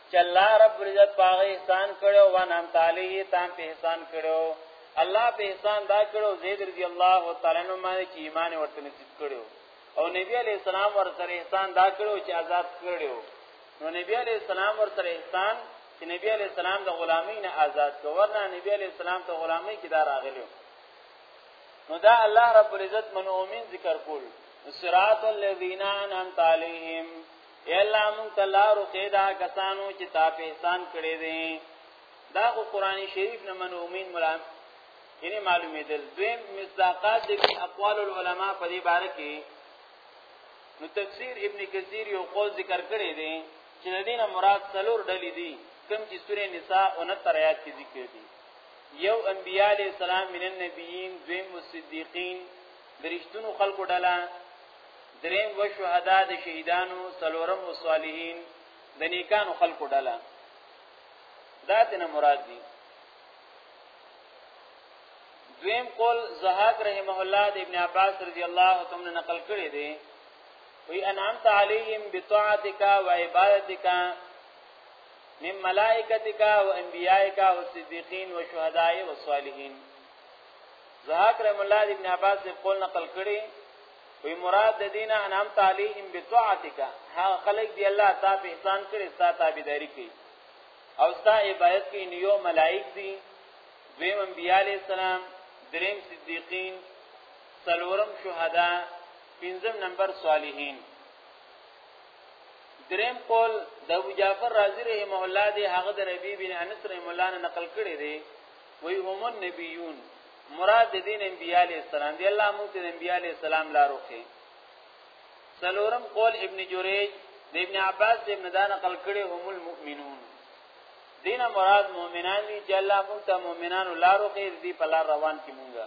چې الله رب العزت پاغه احسان کړو وانم تعالی تام په احسان کړو الله په احسان دا کړو زید رضی الله تعالی عنہ باندې چې ایمان ورته نصیب کړو او نبی علی السلام ورته احسان دا کړو چې آزاد کړو نو نبی علی السلام ورته احسان چې نبی علی السلام د غلامی نه آزاد کړو ورنه نبی علی السلام ته غلامی کې دار اغلیو نو دا الله رب العزت منومین ذکر کول صراط الذین انعمت علیهم اے الله مونږ ته لار خې دا کسانو چې تا په احسان کړې دي دا خو قران شریف نه منومین مولا یعنی معلومه دل دویم مصداقات د اقوال العلماء په دې باره کې نو تفسیر ابن کثیر یو قول ذکر کړی دی چې د دینه مراد څلور ډلې دي کوم چې سوره نساء 69 آیات کې ذکر دي یو انبیاء علیہ السلام من النبیین دویم صدیقین درشتونو خلقو ډله دریم و شهدا د شهیدانو سلورم و صالحین د نیکانو خلقو ډله دا تنه مراد دي دویم قول زهاک رحمه الله د ابن عباس رضی الله تعالی نقل کړی دی وی انعمت علیهم بطاعتک و عبادتک من ملائکتک و انبیائک و صدیقین و شهداء و صالحین زهاک رحمه الله د ابن عباس قول نقل کړی وی مراد د دینه انعام تعالیهم بطاعتک ها خلق دی الله تا په احسان کړي ستا تابعداري کوي او ستا عبادت کوي نیو ملائک دي دویم انبیاء علی السلام دریم صدیقین سلورم شهدا پنځم نمبر صالحین دریم قول د ابو جعفر رازی رحمه الله دی هغه د ربی بن انس رحمه الله نه نقل کړی دی وی هم النبیون مراد د دین انبیاء علیہ السلام دی الله موږ ته انبیاء علیہ السلام لارو خي سلورم قول ابن جریج د ابن عباس ابن دان نقل کړي هم المؤمنون دین مراد مؤمنان دي چې الله موږ ته مؤمنانو لارو خي دې په لار روان کې مونږه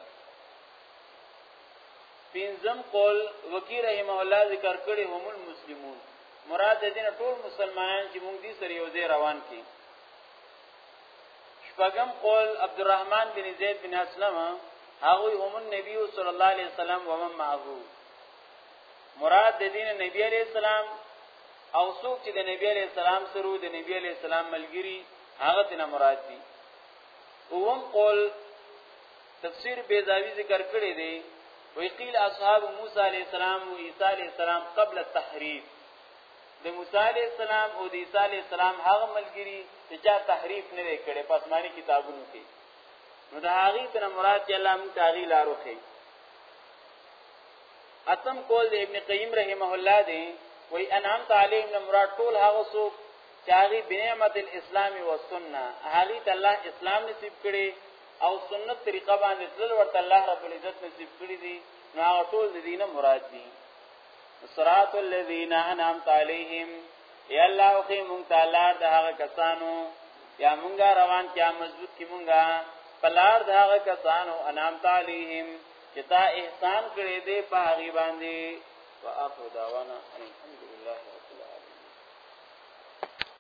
پنځم قول وکی رحم الله ذکر کړي هم المسلمون مراد دین ټول مسلمانان چې موږ دې سره یو ځای روان کې شپږم قول عبدالرحمن بن زید بن اسلم هغه هم نبی صلی الله علیه وسلم و من معه مراد د دین نبی علیہ السلام او څوک چې د نبی علیہ السلام سره د نبی علیہ السلام ملګری هغه تنه مراد دي اوم قول تفسیر بیزاوی ذکر کړی دی وی قیل اصحاب موسی علیہ السلام و عیسی علیہ السلام قبل التحریف د موسی علی السلام او د عیسی علی السلام هغه ملګری چې چا تحریف نه کړي په آسماني کتابونو کې نو د هغه تر مراد چې الله موږ تاغي لارو کې اتم قول د ابن قیم رحمه الله دی وی انعام تعالی ابن مراد ټول هغه څوک چې هغه بنعمت الاسلام او سنت هغه ته الله اسلام نصیب کړي او سنت طریقه باندې تل ورته الله رب العزت نصیب کړی دي نو هغه ټول د دینه مراد دي صراط الذين انعمت عليهم یا الله او خې مونږ ته لار د هغه کسانو یا مونږه روان کیا مضبوط کی مونږه پلار د هغه کسانو انام تعالیهم چې تا احسان کړې دې په هغه باندې واخر دعوانا الحمدلله